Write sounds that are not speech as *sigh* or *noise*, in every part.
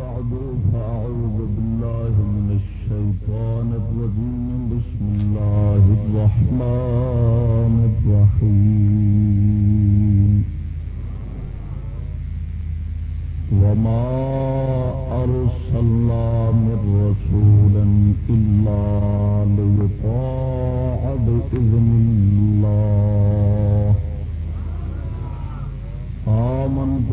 بعد فأعوذ بالله من الشيطان الرجيم. بسم الله الرحمن الرحيم. وما أرسلنا من رسول إلا ليطاع بإذن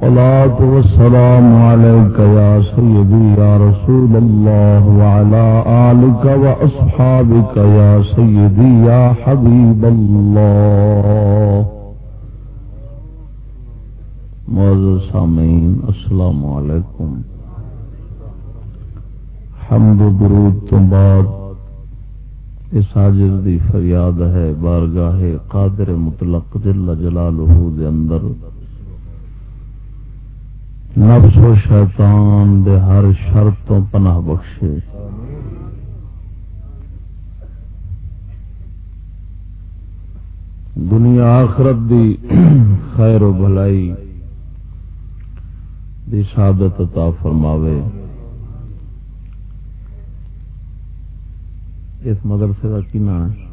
الصلاة والسلام عليك يا سيدي يا رسول الله وعلى آلك وأصحابك يا سيدي يا حبيب الله. معزز سامعین، السلام علیکم. حمد و درود تو بعد اس حاجر دی فریاد ہے بارگاہ قادر مطلق جل جلالہ دے اندر نفس و شیطان دے ہر شر تو پناہ بخشے۔ دنیا آخرت دی خیر و بھلائی دی سعادت عطا فرماوے۔ اس مدرسے کا کی نام ہے؟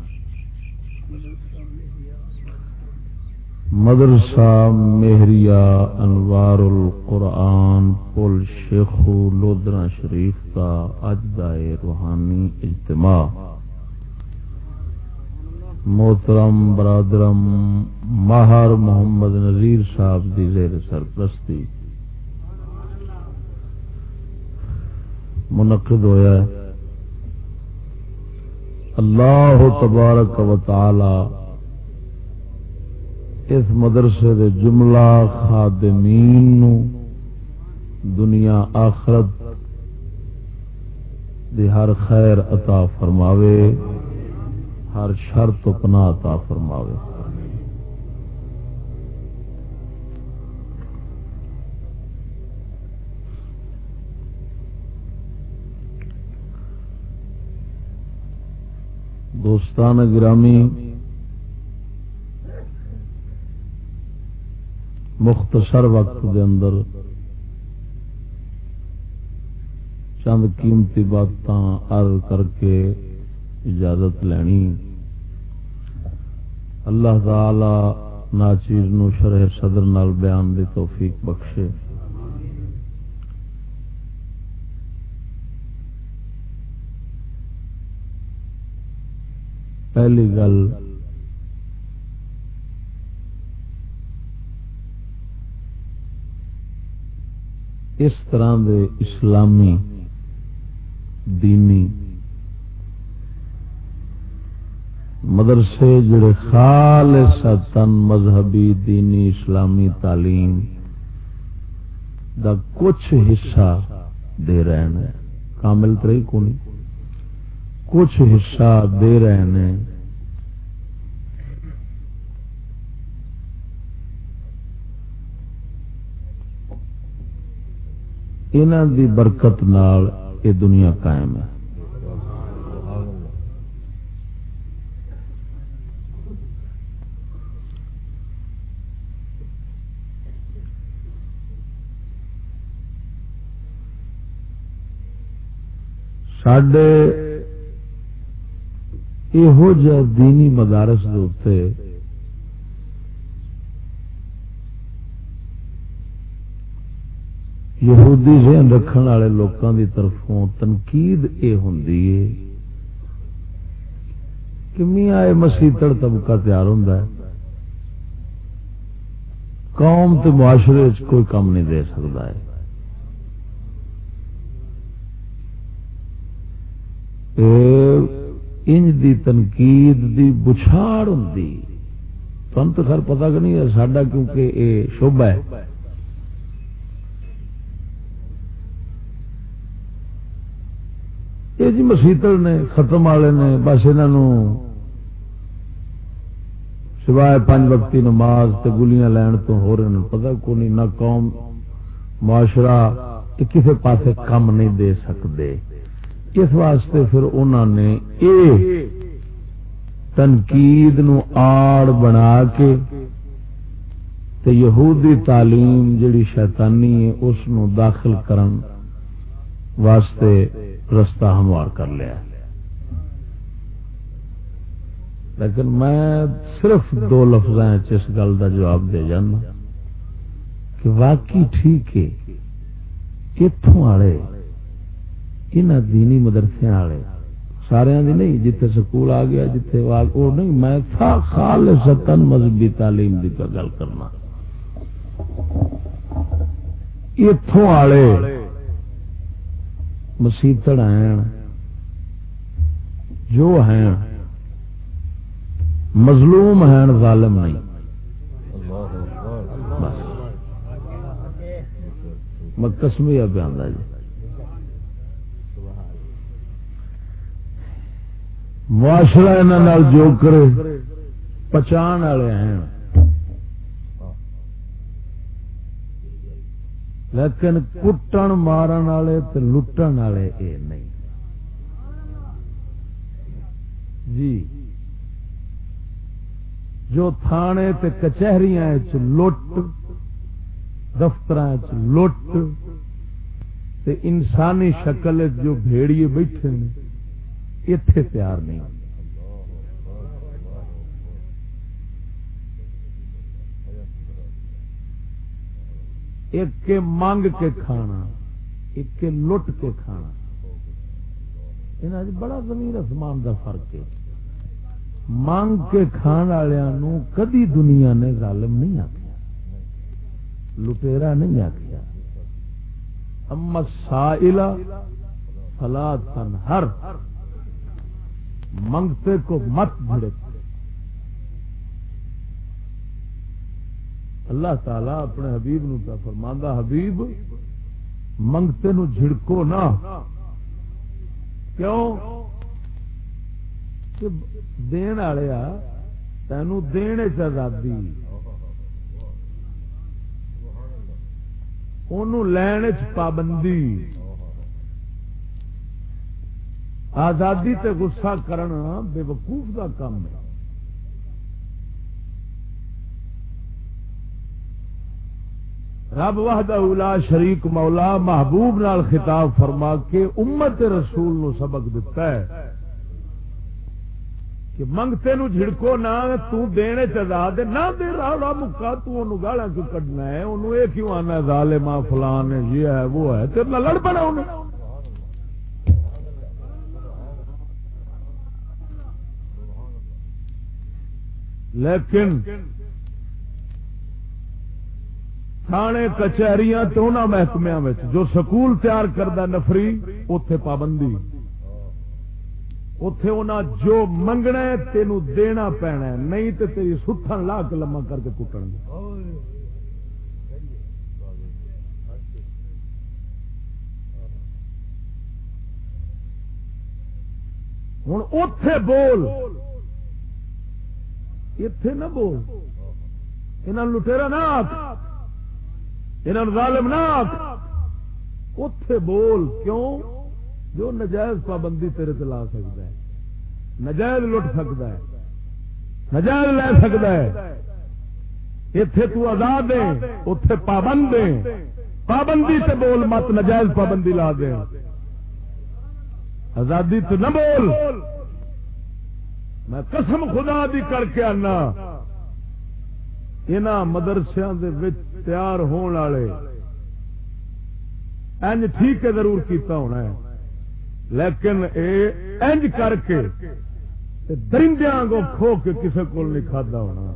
مدرسہ مہریا انوار القرآن پل شیخو لودرا شریف کا اجدائے روحانی اجتماع۔ محترم، برادرم، ماہر محمد نذیر صاحب دی زیر سرپرستی۔ منعقد ہوا اللہ تبارک و تعالی اس مدرسے دے جملہ خادمین نو دنیا آخرت دی ہر خیر عطا فرماوے، ہر شر تو پناہ عطا فرماوے۔ دوستان گرامی مختصر وقت دے اندر چند قیمتی باتاں عرض کر کے اجازت لینی۔ اللہ تعالی ناچیر نو شرح صدر نال بیان دی توفیق بخشے۔ پہلی گل اس طرح دے اسلامی، دینی مدرسے جڑے خالص تن مذہبی، دینی، اسلامی تعلیم دا کچھ حصہ دے رہے ہیں۔ کامل تری کو نہیں کچھ حصہ دے رہے ہیں۔ انہوں دی برکت نال یہ دنیا قائم ہے۔ سڈے یہو جہ دینی مدارس دے یہودی ذہن رکھن والے لوگوں کی طرفوں تنقید یہ ہوں کمیاں مسیطڑ طبقہ تیار ہوں قوم تے معاشرے کوئی کم نہیں دے سکتا ہے۔ انج دی تنقید دی بچھاڑ ہوں تن تو خیر پتا کہ نہیں ہے ساڈا کیونکہ یہ شوبہ ہے۔ یہ جی مسیطل نے ختم والے نے بس انہوں سوائے پانچ وقتی نماز تے گلیاں لین تو ہو رہے ہیں پتا کو نہیں نہ قوم معاشرہ کسی پاسے کم نہیں دے سکتے اس واسطے پھر انہوں نے اے تنقید نو آڑ بنا کے تے یہودی تعلیم جڑی شیطانی ہے اس نو داخل کرن واسطے رستہ ہموار کر لیا۔ لیکن میں صرف دو لفظ اس گل کا جواب دے جانا کہ واقعی ٹھیک ہے اتوں والے ان دینی مدرسے والے سارے دی نہیں، جتھے سکول آ گیا، جتھے وہ نہیں، میں خالص مذہبی تعلیم کی گل کرنا۔ اتوں والے مسیطڑ ہیں۔ جو ہیں۔ مظلوم ہیں، ظالم نہیں میں کسمیا پہ آدھا جی معاشرہ انہوں جو کرے پچان والے ہیں۔ لیکن کٹن مارن والے تو لٹن والے یہ نہیں۔ جی۔ جو تھانے تے کچہری لٹ دفتر لٹ، تے انسانی شکل جو بھیڑیے بیٹھے اتے تیار نہیں۔ ایک منگ کے کھانا، ایک لٹ کے کھانا۔ جی بڑا زمین آسمان کا فرق ہے۔ منگ کے کھان والوں کدی دنیا نے ظالم نہیں آخیا لٹےرا نہیں آخیا اما سائلہ فلا تن ہر منگتے کو مت بھڑے اللہ تعالی اپنے حبیب نو کا فرماندہ، حبیب منگتے نو جھڑکو نہ۔ کیوں؟ دین والے تینوں دین چزادی لین چ پابندی۔ آزادی تے غصہ کرنا بے وقوف کا کام ہے۔ رب وحدہ اولا شریک مولا محبوب نال خطاب فرما کے امت رسول نو سبق دیتا ہے کہ منگتے نو جھڑکو نہ تو دینے چزا دے نہ دے رہا مکا، تو انہوں گالا کیوں کٹنا ہے؟ انہوں یہ کیوں آنا ہے؟ ظالمہ فلان ہے، یہ ہے، وہ ہے، تیرے نہ لڑ پڑا انہوں لیکن تھانے کچہریاں تو محکمیا جو سکول تیار کردہ نفری اتے پابندی۔ اتے انہیں جو منگنا ہے دینا پینا ہے، نہیں تو تیری ستھن لا کے لما کر کے کٹن گے۔ ہوں اتے بول۔ اتے نہ بول۔ یہاں لٹےرا نہ آخ یعنی یہاں ظالم نہ اتے بول کیوں؟ جو نجائز پابندی تیرے لا سکتا ہے. نجائز لٹ سکتا ہے. نجائز لے سکتا ہے. اتے تو آزاد ہے اتے پابند ہے پابندی سے بول مت، نجائز پابندی لا دے. آزادی تو نہ بول. میں قسم خدا دی کر کے آنا ان مدرسیا تیار ہونے والے۔ انج ٹھیک ہے ضرور کیتا ہونا ہے۔ لیکن اے انج کر کے درندیاں کو کھو کے کسی کو نہیں کھادا ہونا۔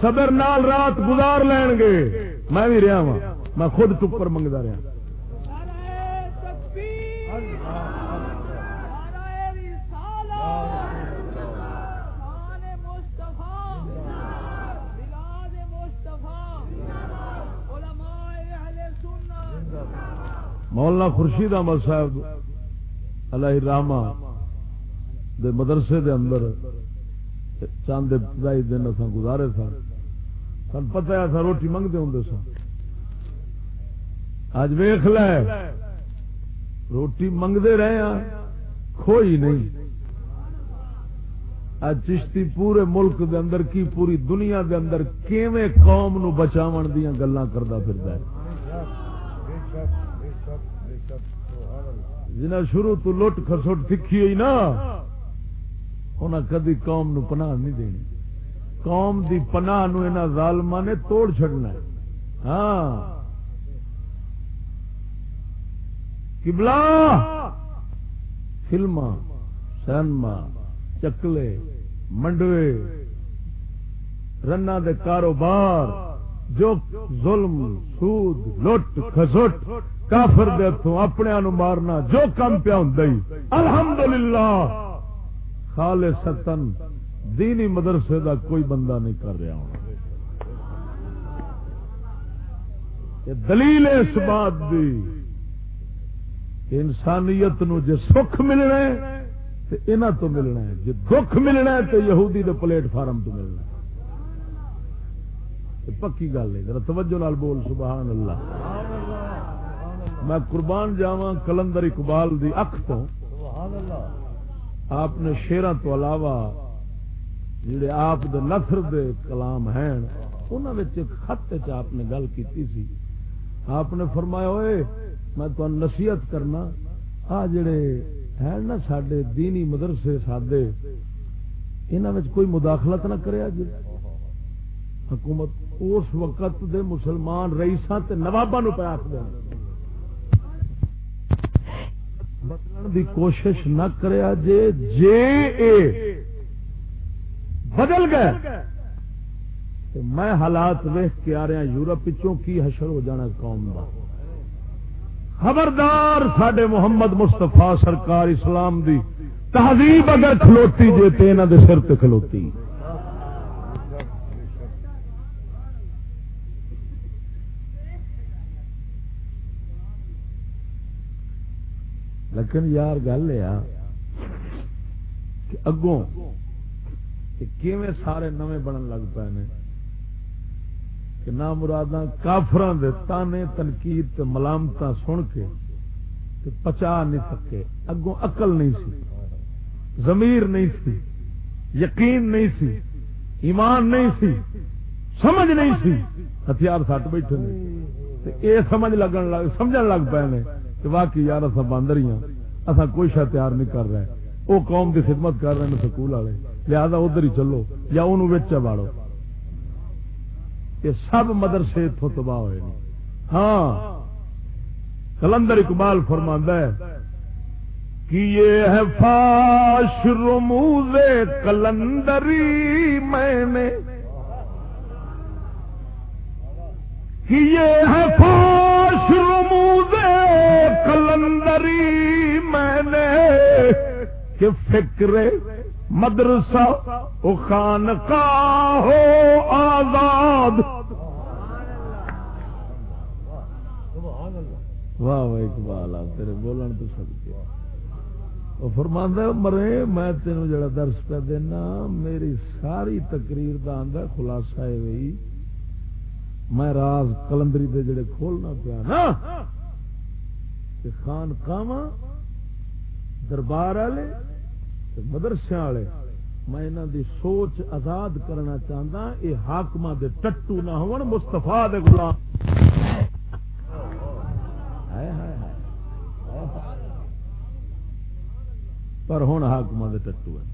صبر نال رات گزار لین گے۔ میں بھی رہا ہوں میں خود ٹپر منگتا رہا۔ مولانا خورشید احمد صاحب، علیہ راما دے مدرسے دے اندر، چاند ابتدائی دن اصا گزارے سن۔ سن پتا ہے روٹی منگتے ہوں سن۔ اج ویخ لے، روٹی منگتے رہے ہیں کھوئی نہیں۔ اج چشتی پورے ملک دے اندر، کی پوری دنیا دے اندر کیویں قوم نو بچاون دیا گلا کرتا پھرتا ہے؟ جنہیں شروع تو لٹ خسٹ سیکھی ہوئی نا انہیں کدی قوم نو پناہ نہیں دینی۔ قوم دی پناہ نو انہاں ظالماں نے توڑ چھڑنا ہے۔ ہاں۔ کبلا فلما سینما، چکلے، منڈوے رنا دے کاروبار، جو ظلم، سود، لٹ خسٹ کافر دے ہاتھوں اپنے مارنا جو کم پیا ہوں الحمدللہ۔ خال ستن دینی مدرسے دا کوئی بندہ نہیں کر رہا ہونا۔ دلیل اس بات دی انسانیت نو جے سکھ ملنا ہے تو انہ تو ملنا ہے۔ جے دکھ ملنا ہے تو یہودی دے پلیٹ فارم تو ملنا ہے۔ پکی گل ہے۔ ذرا توجہ نال بول، سبحان اللہ۔ میں قربان جاوا کلندر اقبال دی اکھ تو۔ آپ نے شیران تو علاوہ جڑے آپ دے نثر دے کلام ہیں انہوں ایک خط آپ نے گل کی سی۔ آپ نے فرمایا ہوئے میں تو نصیحت کرنا، آ جڑے ہیں نا سڈے دینی مدرسے سادے انہوں کوئی مداخلت نہ کرے جی حکومت اس وقت دے مسلمان رئیساں تے نواباں نو پہ آخ بدلن دی کوشش نہ کریا جے جے اے بدل گئے۔ میں حالات ویخ کے آ رہا یورپ پچوں کی حشر ہو جانا قوم کا خبردار سڈے محمد مستفا سرکار اسلام دی۔ تہذیب اگر کھلوتی جے تو یہاں دے سر تے کھلوتی۔ لیکن یار گل یہ کہ اگوں کیویں سارے نویں بنن لگ پے نے کہ نہ مراد کافران دے تانے تنقید ملامت سن کے پچا نہیں سکے۔ اگوں اقل نہیں سی، ضمیر نہیں سی، یقین نہیں سی، ایمان نہیں سی، سمجھ نہیں سی۔ ہتھیار سٹ بیٹھے یہ سمجھ لگن لگ سمجھ لگ پے نے۔ کہ واقعی یار اصا باندر ہی ہاں اصا کوئی شا تیار نہیں کر رہے۔ وہ قوم کی خدمت کر رہے ہیں سکول والے۔ لہذا ادھر ہی چلو یا انہوں باڑو۔ یہ سب مدرسے اتوں تباہ ہوئے ہاں کلندر اقبال فرما ہے کہ یہ ہے فاش رموز کلندری میں نے۔ کہ یہ ہے فاش رموز کلندری میں نے کہ فکر مدرسہ او خان کا ہو آزاد۔ واہ واہ، اقبال تیرے بولن تو سب کے فرماندہ مرے، میں تینوں جڑا درس پہ دینا، میری ساری تقریر دا آندا خلاصہ ہے میں راز کلندری دے جڑے کھولنا پیا، نا؟ کہ خان کاواں دربار والے مدرسے والے۔ میں انہوں دی سوچ آزاد کرنا چاہتا یہ ہاں، حاقم دے ٹٹو نہ ہو مستفا دے غلام۔ پر ہوں حاقم دے ٹٹو ہے۔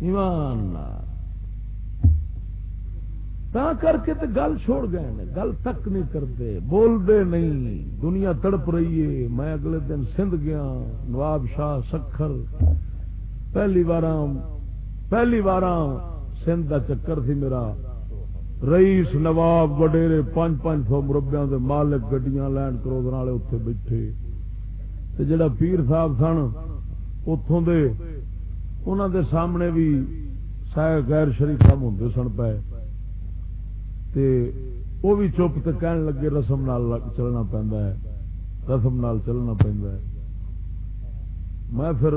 ایمان تا کر کے تو گل چھوڑ گئے گل تک نہیں کرتے، بولتے نہیں، دنیا تڑپ رہی ہے، میں اگلے دن سندھ گیا، نواب شاہ سکھر، پہلی بار پہلی بار سندھ کا چکر تھی میرا، رئیس نواب وڈیرے پانچ پانچ سو مربیا کے مالک گڈیاں لینڈ کروز والے اتنے بیٹھے۔ جڑا پیر صاحب سن اتوں دے انہوں دے سامنے بھی سہ غیر شریف ہوں سن پائے پے وہ بھی چپ تو کہن لگے رسم نال چلنا پہنتا ہے، رسم نال چلنا پہنتا ہے۔ میں پھر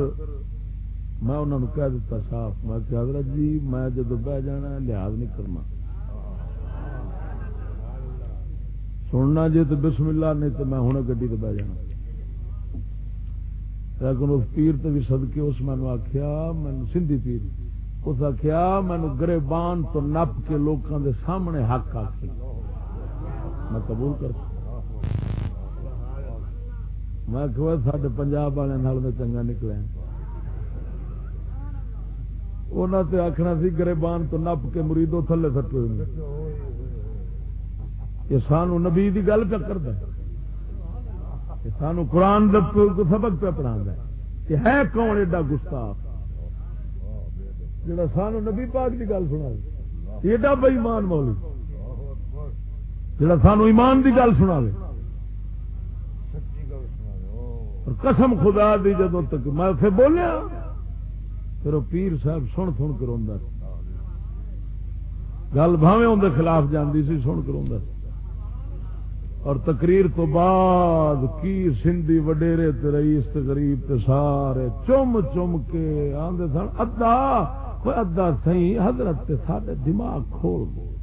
میں انہوں نے کہہ دیتا صاف، میں کہ حضرت جی میں جدو بہ جانا لحاظ نہیں کرنا۔ سننا جی تو بسم اللہ، نہیں تو میں ہوں گی بہ جانا۔ لیکن اس پیر تو بھی سدکے اس میں آخیا مین سندھی پیر۔ اس آخیا مینو گربان تو نپ کے لوگوں دے سامنے حق آخ میں قبول کر میں کہ سڈے پنجاب والے میں چنگا نکلے انہوں نے آخنا سی گربان تو نپ کے مریدو تھلے سٹو یہ سانو نبی کی گل پہ کرتا سانو قرآن سبق پہ پڑھا ہے۔ ہے کون ایڈا گستاخ؟ جڑا سانو نبی پاک کی گل سنا ایڈا بئیمان مولی۔ جڑا سانو ایمان کی گل سنا اور قسم خدا دی جدو تک میں پھر بولیا، پھر وہ پیر صاحب سن سن کر گل بھاوے اندر خلاف جاندی سی، سن کر اور تقریر تو بعد کی سندھی وڈیرے تے رئیس تے غریب تے سارے چم چم کے آندے سن ادا ادا سی حضرت سارے دماغ کھول دو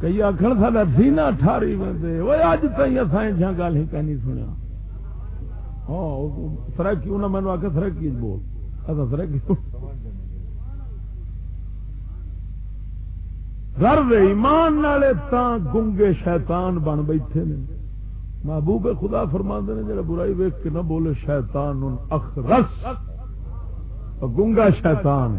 کئی آخر سا سینا ٹھاری میں وہ اج تھی اصل جہاں گل ہی کہیں سنیا ہاں سرکی انہیں مینو آ کے سرکی بول۔ اصا سرکی۔ گھر ایمان والے تا گنگے شیطان بن بیٹھے نے۔ محبوب خدا فرما نے، جڑا برائی ویک کے نہ بولے شیطان اخرس۔ گنگا شیطان۔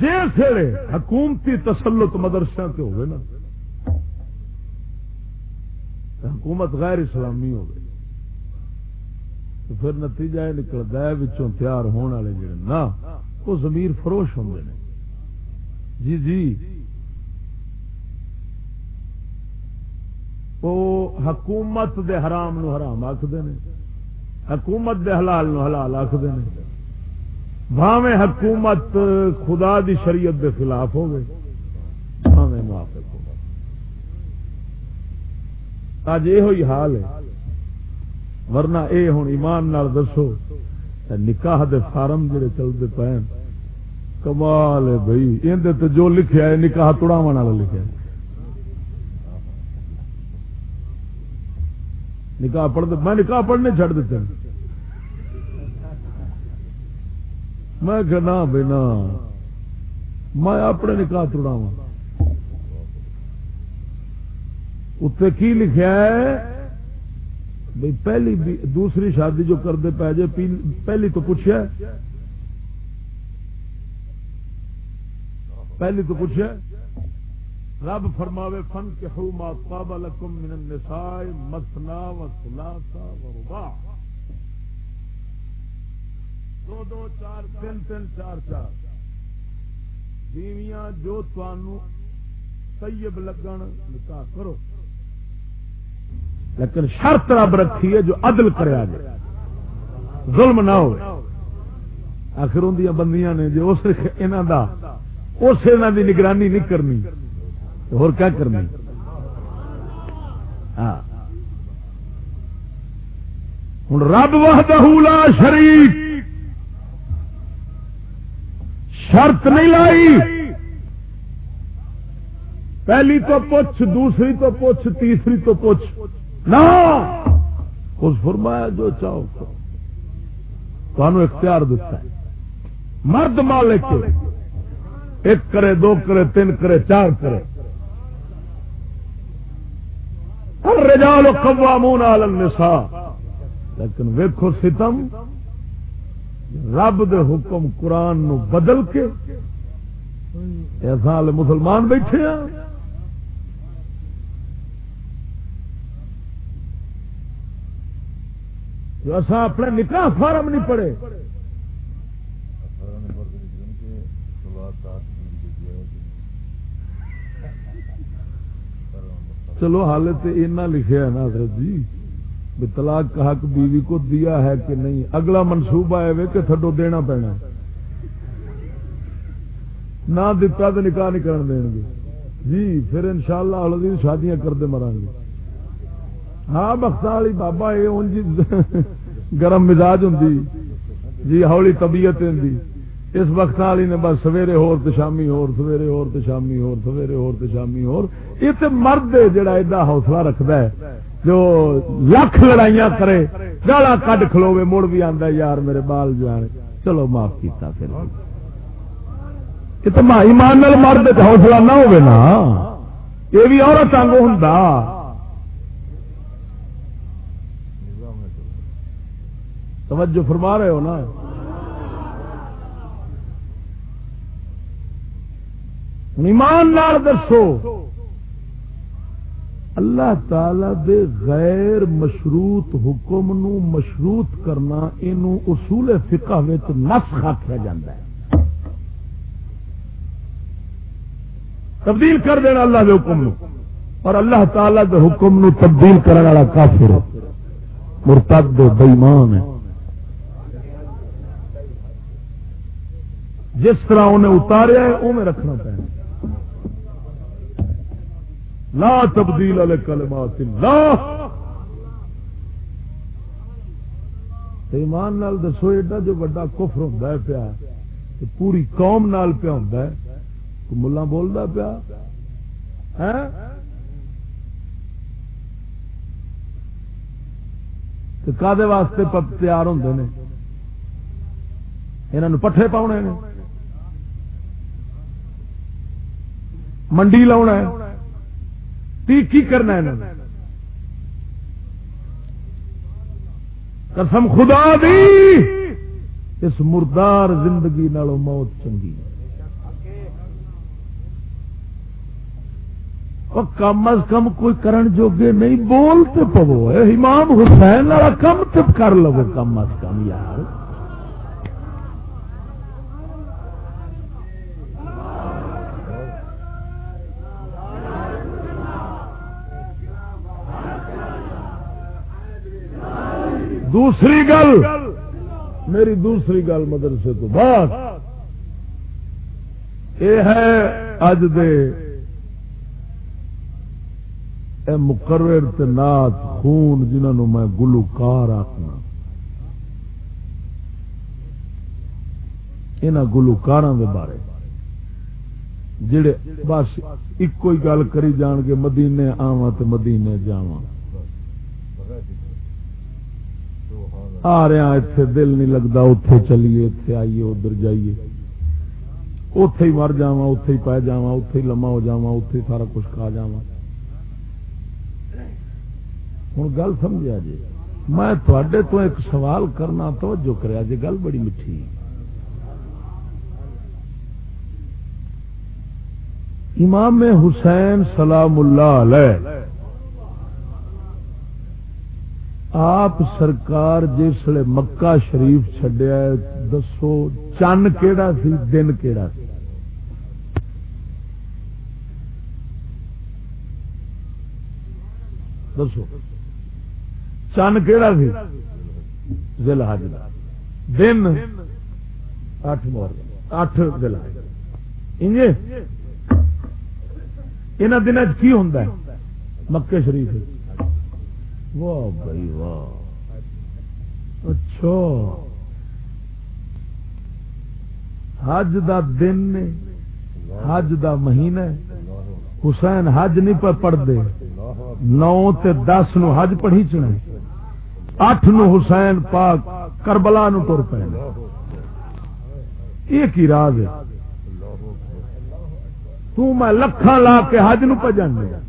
جس حکومتی تسلط مدرسے سے ہوگی نا حکومت غیر اسلامی ہوگی تو پھر نتیجہ یہ نکلتا ہے بچوں تیار ہونے والے جڑے نا، وہ زمیر فروش ہوں جی جی۔ وہ حکومت دے حرام نو حرام آخر حکومت دے حلال نو حلال آخر بھاویں حکومت خدا دی شریعت دے خلاف ہو گئے بھاویں موافق ہو اج یہ حال ہے، ورنہ اے ہوں ایمان نال دسو نکاح دے فارم جڑے چلتے پے کمال ہے بھائی۔ اندر جو لکھا ہے، نکاح توڑاو والا لکھا ہے۔ نکاح پڑھ میں نکاح پڑھنے چڑھ دیتے میں کہنا بھائی، نہ۔ میں اپنے نکاح توڑاوا اتنے کی لکھا ہے؟ بھائی، پہلی دوسری شادی جو کرتے پی جائے پہلی تو پوچھا پہلی تو پوچھا رب فرماوے فن کے ہو ما قاب لکم من النساء مسنا و ثلاثا و رباع دو دو چار، تین تین چار چار۔ بیویاں جو تانو طیب لگن، نکاح کرو۔ لیکن شرط رب رکھی ہے جو عدل کرے جائے ظلم نہ ہو آخر اندیاں بندیاں نے جو اس انہوں دا، اس انہوں دی نگرانی نہیں کرنی۔ اور کیا کرنا ہاں۔ ہوں رب لا شریف شرط نہیں لائی۔ پہلی تو پوچھ، دوسری تو پوچھ، تیسری تو پوچھ۔ نہ۔ اس فرمایا جو چاہو تمہیں اختیار دیتا ہے۔ مرد مالک ایک کرے، دو کرے، تین کرے، چار کرے۔ ہر رجال قوامون علی النساء. لیکن ویکھو ستم، رب دے حکم قرآن نو بدل کے ایسا مسلمان بیٹھے ہیں۔ جو اصا اپنے نکاح فارم نہیں پڑے چلو حال تو اینا لکھا ہے نا حضرت جی طلاق کا حق بیوی کو دیا ہے کہ نہیں؟ اگلا منصوبہ ہے کہ تھڈو دینا پینا۔ نہ دتا تو نکاح نہیں کرن دیں گے۔ جی پھر ان شاء اللہ شادیاں کرتے مران گے۔ ہاں بخت والی بابا، یہ *laughs* گرم مزاج ہوں جی ہولی طبیعت اس وقت والی نے بس سویرے ہور تو شامی ہور، سویرے ہور تو شامی ہور، سویرے ہور تو شامی ہور۔ یہ تو مرد جڑا ایڈا حوصلہ رکھتا ہے، جو لکھ لڑائیاں کرے، گالا کڈ کھلوے مڑ بھی آتا یار میرے بال جانے چلو معاف کیتا پھر۔ یہ تو ایمان مرد حوصلہ نہ ہوئے نا۔ یہ بھی عورت آنگ ہوں توجہ فرما رہے ہو نا۔ ایمان نال دسو۔ اللہ تعالی دے غیر مشروط حکم نو مشروط کرنا یہ اصول فقہ نسخ آخیا جا تبدیل کر دینا اللہ دے حکم نو۔ اور اللہ تعالی دے حکم نو تبدیل کرنے والا کافر مرتد بےمان ہے۔ جس طرح انہیں اتاریا ہے وہ میں رکھنا پڑنا لا تبدیل والے کلمات ایمان نال دسو، ایڈا جو بڑا کفر ہوں پیا پوری قوم نال پیا ہوں ملا بولتا پیا۔ کدے واسطے تیار ہوں نے؟ پٹھے پاؤنے منڈی لاؤنا ہے۔ تی کی کرنا ہے قسم خدا دی، اس مردار زندگی نالو موت چنگی۔ کم از کم کوئی کرن جوگے نہیں بولتے پو امام حسین والا کم تب کر لو کم از کم، یار۔ دوسری گل، میری دوسری گل مدرسے تو بعد۔ یہ ہے اج دے اے مقرر نات خون جنہوں میں گلوکار آخنا یہاں گلوکار بارے۔ جڑے بس ایک گل کری جان کے مدینے آوا تو مدینے جاواں۔ آ رہا اتنے دل نہیں لگتا اتے چلیے اتے آئیے، ادھر جائیے۔ اتے ہی مر جا اتے ہی پی جا اتے ہی لما ہو جا اتے سارا کچھ کھا جا ہوں گل سمجھا جی؟ میں تھوڑے تو ایک سوال کرنا توجہ کرا جی گل بڑی میٹھی امام حسین سلام اللہ علیہ آپ سرکار جس مکہ شریف چڈیا دسو چن کیڑا سی، دن کیڑا سی؟ دسو، چن کیڑا سی؟ ضلع حج دن اٹھ مور اٹھ ضلع ان دن کی ہوں مکے شریف۔ واہ بھائی واہ۔ اچھا۔ حج دا دن نے حج دا مہینہ حسین حج نہیں پہ پڑھتے نو تے دس نو حج پڑھی چنے۔ اٹھ نو حسین پاک کربلا نو تر پے۔ یہ کی راز ہے؟ تو میں لکھاں لا کے حج نو پہ جانے۔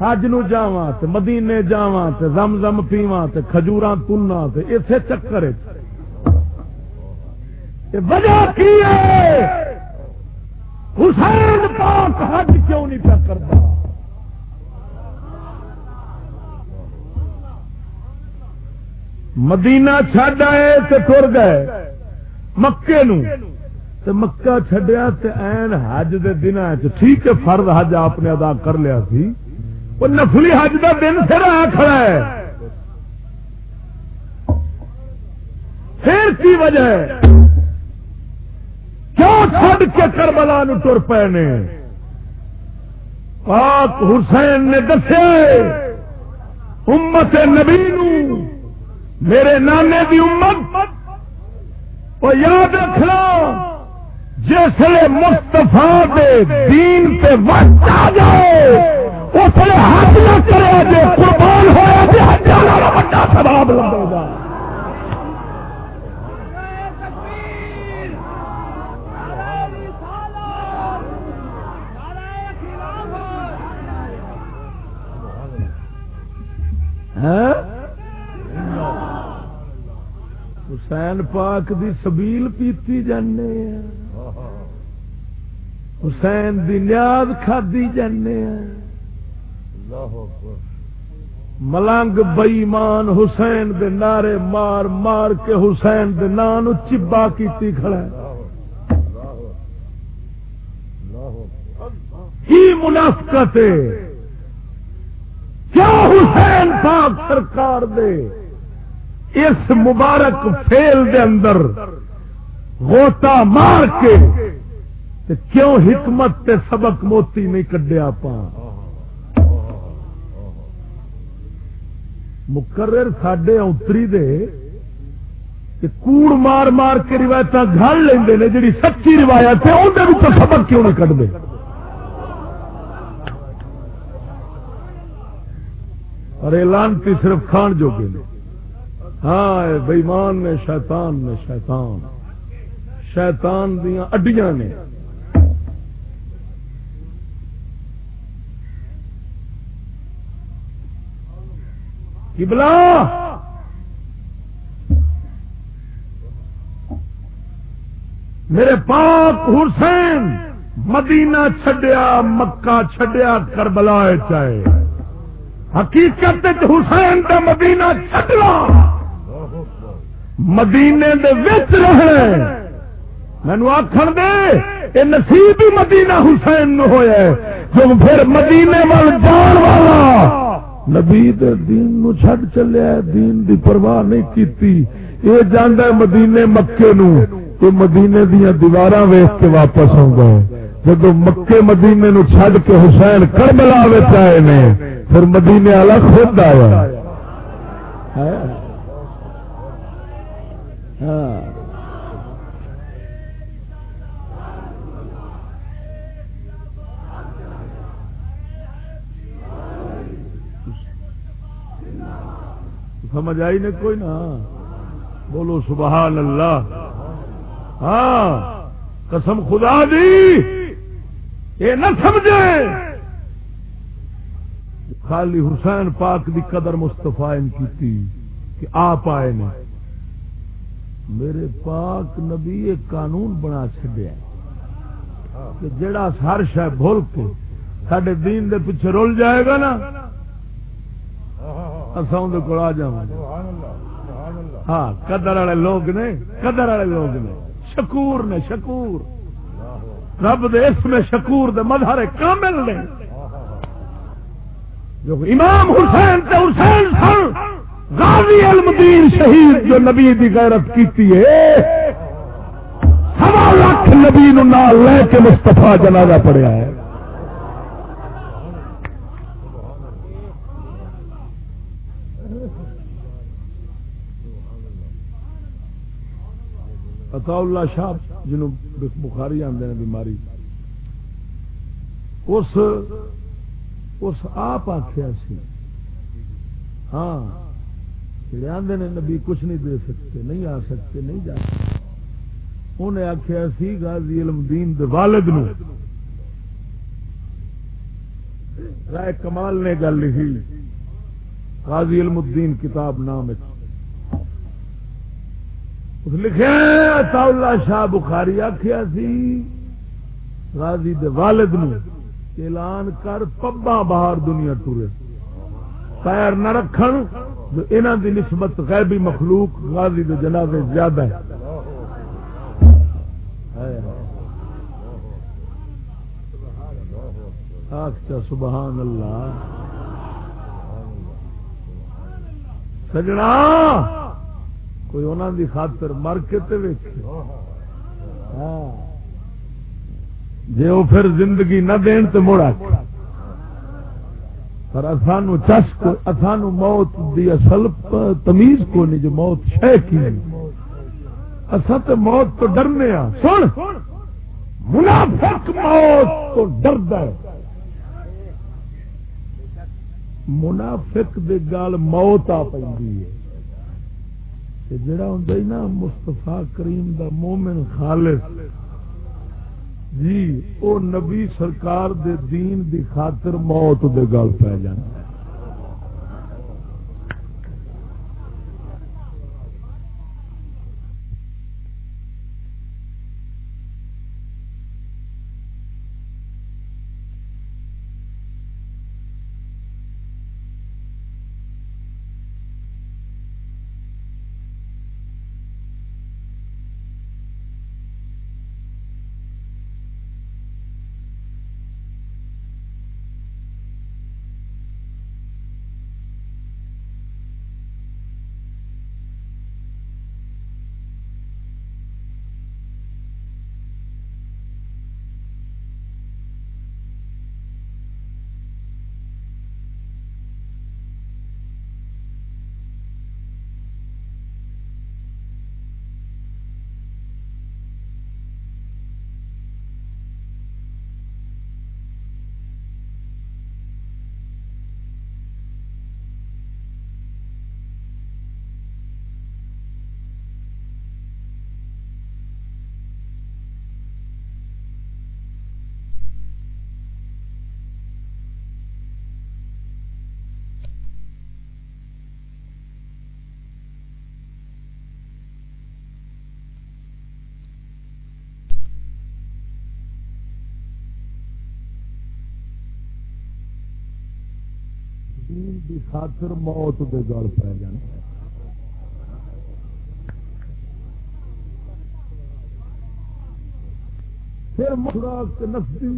حج نو جاواں تے مدینے جاواں تے زمزم پیواں تے کھجوراں تننا تے اسے چکر اے وجہ کی ہے؟ حسین پاک حج کیوں نہیں پیا کرتا؟ مدینہ چڈ آئے تے ٹر گئے۔ مکے نو۔ تے مکہ چھڈیا تے این حج دے دن ٹھیک ہے، فرض حج آپ نے ادا کر لیا سی۔ وہ نفلی حج کا دن پھر آ کھڑا ہے۔ پھر کی وجہ ہے؟ کیوں چھڈ کے کربلا نو تر پے نے پاک حسین نے دسے، امت نبی نو، میرے نانے دی امت، وہ یاد رکھنا، جسے مستفا دے دین پہ وقت آ جائے۔ اس نے ہاتھ نہ کرے جی قربان ہوا جی ہزار بڑا سواب لگے گا ہاں؟ حسین پاک دی سبیل پیتی جانے حسین دی نیاد کھادی جانے ہیں۔ ملنگ بئیمان حسین دے نعرے مار مار کے حسین دے نان چبا کی کھڑا کی منافقت کیا حسین پاک سرکار دے؟ اس مبارک فیل دے اندر غوطہ مار کے کیوں حکمت تے سبق موتی نہیں کڈیا پا مقرر سڈے اتری دے کہ کوڑ مار مار کے روایت گھر لے جی سچی روایت ہے اندر سبق کیوں نہیں کٹتے اور اعلان لانتی صرف کھان جو کے گے ہاں بےمان نے، شیطان نے، شیطان۔ شیطان دیا اڈیاں نے۔ بلا میرے پاک حسین، مدینہ چھڈیا، مکہ چھڈیا کربلا چاہے حقیقت حسین کا مدینہ چھڈنا۔ مدینے دے وچ رہے مینو آخر دے یہ نصیب ہی مدینہ حسین نو ہوا جو پھر مدینے وال جان والا۔ نبی دے دین نو چھڈ چلیا دین دی پرواہ نہیں کیتی۔ اے یہ جانا مدینے مکے نو یہ مدینے دیا دیوار ویخ کے واپس آؤں گا جب مکے مدینے نو چھڈ کے حسین کربلا آئے نے، پھر مدینے والا خود آیا۔ ہاں۔, ہاں۔ سمجھ آئی نے کوئی نہ بولو سبحان اللہ۔ ہاں قسم خدا دی۔ یہ نہ سمجھے۔ خالی حسین پاک دی قدر مستفا کی کہ آپ آئے نے۔ میرے پاک نبی ایک قانون بنا چڈیا کہ جڑا ہر شہ بھول کے سڈے دین دے پیچھے رول جائے گا نا کو آ جا ہاں قدر والے لوگ نے، قدر والے لوگ نے۔ شکور نے، شکور۔ رب دے اس میں شکور دے مظہر کامل نے۔ جو امام حسین تے حسین سن، غازی المدین شہید جو نبی دی غیرت کیتی ہے۔ سوا لاکھ نبی نال لے کے مستفا جنازہ پڑیا ہے۔ اللہ شاہ جن بخاری آدھے بیماری۔ اس اس آپ آخیا سی ہاں۔ آدھے نے نبی کچھ نہیں دے سکتے، نہیں آ سکتے، نہیں جا سکتے۔ انہیں آخیا سی غازی علم دین دے والد نو۔ رائے کمال نے گل لکھی۔ قاضی علم الدین کتاب نام لکھے اللہ شاہ بخاری آخیا سی راضی دے والد نو اعلان کر پبا باہر دنیا ٹورے۔ پیر نہ رکھن جو انہوں دی نسبت غیبی مخلوق غازی دے جنازے زیادہ ہے۔ سبحان اللہ۔ سجنا! کوئی انہوں دی خاطر مر کے ہاں۔ جی وہ پھر زندگی نہ دین تو مڑا پر سانو چس کو سانو موت دی اصل تمیز کو نہیں جو موت شہ کی اصل تو موت تو ڈرنے ہاں سن! منافق موت تو ڈرد ہے۔ منافق دے گال موت آ پی جڑا ہوں نا مستفا کریم دا مومن خالص جی او نبی سرکار دے دین دی خاطر موت دے گل پی جانا۔ دین دی خاطر موت دے گل پی جانا پھر خوراک نسبی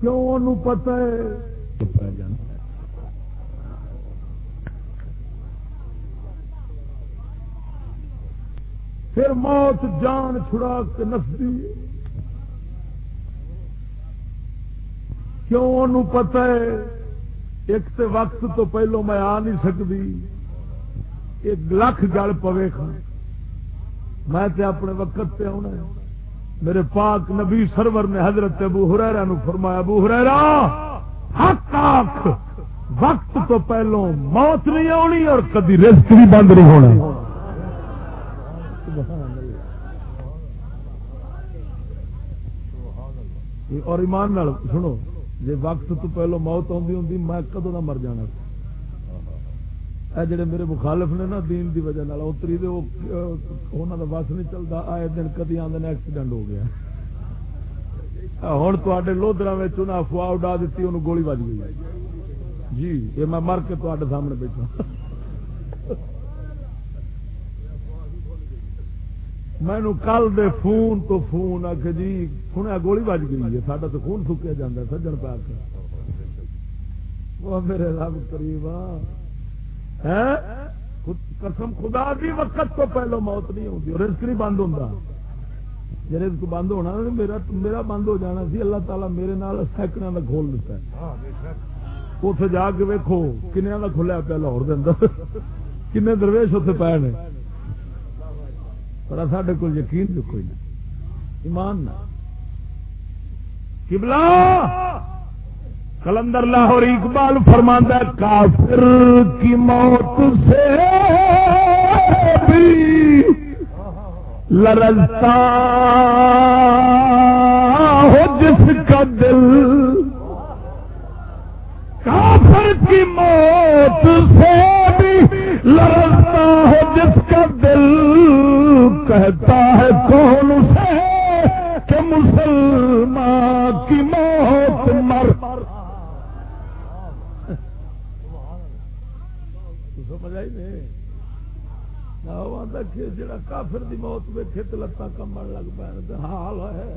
کیوں پتہ ہے؟ پی جانا پھر موت جان چھڑا کے نسبی کیوں پتا ہے؟ ایک تے وقت تو پہلو میں آ نہیں سکتی۔ ایک لکھ گل پوے میں تے اپنے وقت پہ آنا میرے پاک نبی سرور نے حضرت ابو ہریرا نو فرمایا، ابو ہریرا حق آخ وقت تو پہلو موت نہیں آنی اور کدی رزق بھی بند نہیں ہونا۔ اور ایمان سنو۔ جی وقت تو پہلو موت آتی ہوں میں کدو نہ مر جانا جڑے میرے مخالف نے نا دین دی وجہ اتری دے انہاں دا بس نہیں چلتا آئے دن کدی آدھے ایکسیڈنٹ ہو گیا۔ ہوں تے لودرا میں افواہ اڈا دتی اونوں گولی بج گئی۔ جی یہ میں مر کے تواڈے سامنے بیٹھا۔ مینو کل دے فون تو فون آ کے جی سنیا گولی بج گئی ہے ساڈا تو خون سکیا جا سجن پا کے وہ میرے رب قریب قسم خدا دی وقت تو پہلو موت نہیں ہوتی اور رزق نہیں بند ہوتا جی رزق بند ہونا میرا میرا بند ہو جانا سی اللہ تعالیٰ میرے نال سیکڑوں کا کھول دیتا ہے۔ اتنے جا کے ویکو کنیا کا کھلیا پیا لاہور دن کنے درویش اتنے پے نے۔ پر ساڈے کو یقین بھی کوئی نہیں۔ ایمان نہ۔ کبلا کلندر لاہور اقبال فرماندہ کافر کی موت سے بھی لرزتا ہو جس کا دل۔ کافر کی موت سے بھی لرزتا ہو جس کا دل۔ کہتا ہے کون سے کہ مسلمان کی موت مر سمجھ آئی نہیں؟ جڑا کافر دی موت ویکھے تو لتاں کمبن لگ پہ ہاں حال ہے،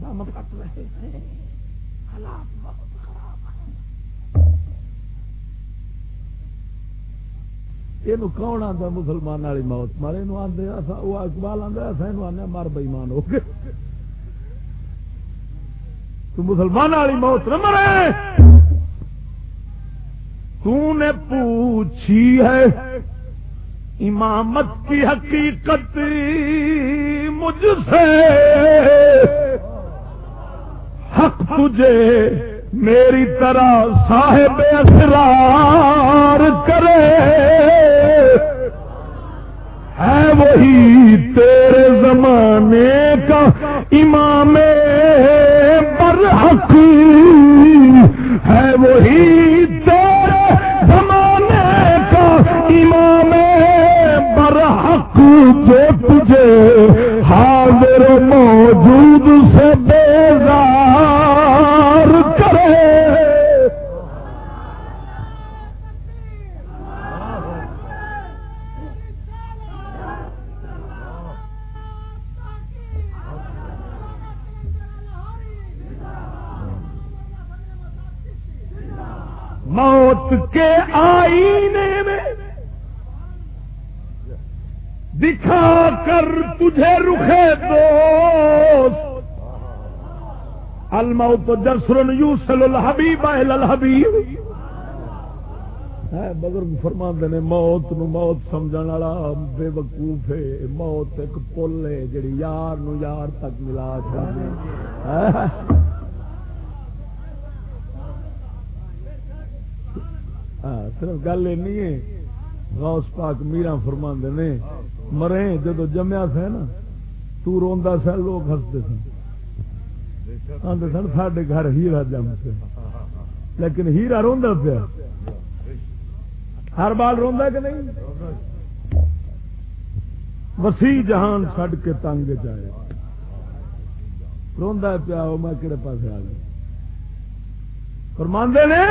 دم پٹ رہے ہیں، حالات یہ کون آتا مسلمان والی موت؟ مارے آدھے وہ اقبال آدھا ایسا یہ آنے مر بئیمان ہو گئے۔ تو مسلمان والی موت نہ مرے۔ تو نے پوچھی ہے، امامت کی حقیقت مجھ سے۔ حق تجھے میری طرح صاحب اسرار کرے۔ ہے وہی تیرے زمانے کا امام برحق۔ ہے وہی تیرے زمانے کا امام برحق جو تجھے حاضر موجود سے تجھے رخے دوست۔ الموت جسر یوسل الحبیب اہل الحبیب۔ بزرگ فرما نے، موت نو موت سمجھ والا بے وقوف ہے۔ موت ایک پل ہے جڑی یار نو یار تک ملا چاہیے صرف گل این ہے، غوث پاک میرا فرما نے مرے، جدو جمیا سا نا، تو روا سا لوگ ہستے سن۔ آتے سن سڈے گھر ہیرا جم سے لیکن ہیرا روا پیا۔ ہر بال روا کہ نہیں؟ وسیع جہان چڈ کے تنگ چاہے روا پیا وہ میں کہڑے پاس آ گیا۔ فرماندے نے،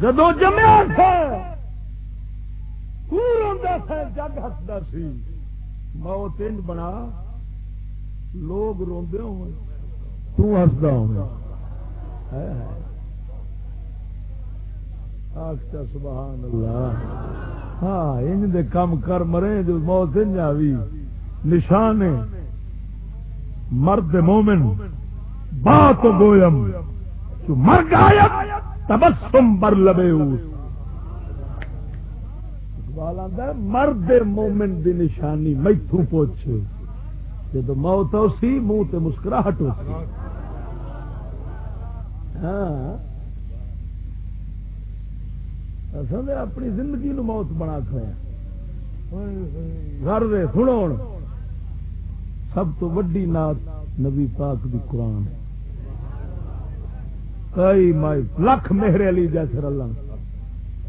جدو جمیا تھا تھا جگ ہستا سی۔ موت انج بنا۔ لوگ روندے ہوں تو ہستا ہوں سبحان اللہ۔ ہاں انج دے کم کر مرے جو موت انج آوی۔ نشان مرد مومن۔ بات گویم۔ مر گایا تبسم بر لبے اقبال آتا مرد مومن دی نشانی میتھو پوچھ جب موت ہو سی منہ تے مسکراہٹ ہو سی ہاں اصل اپنی زندگی نو موت بنا کھایا گھر دے سنو سب تو وڈی نات نبی پاک دی قرآن کئی مائی لکھ مہر علی جیسر اللہ۔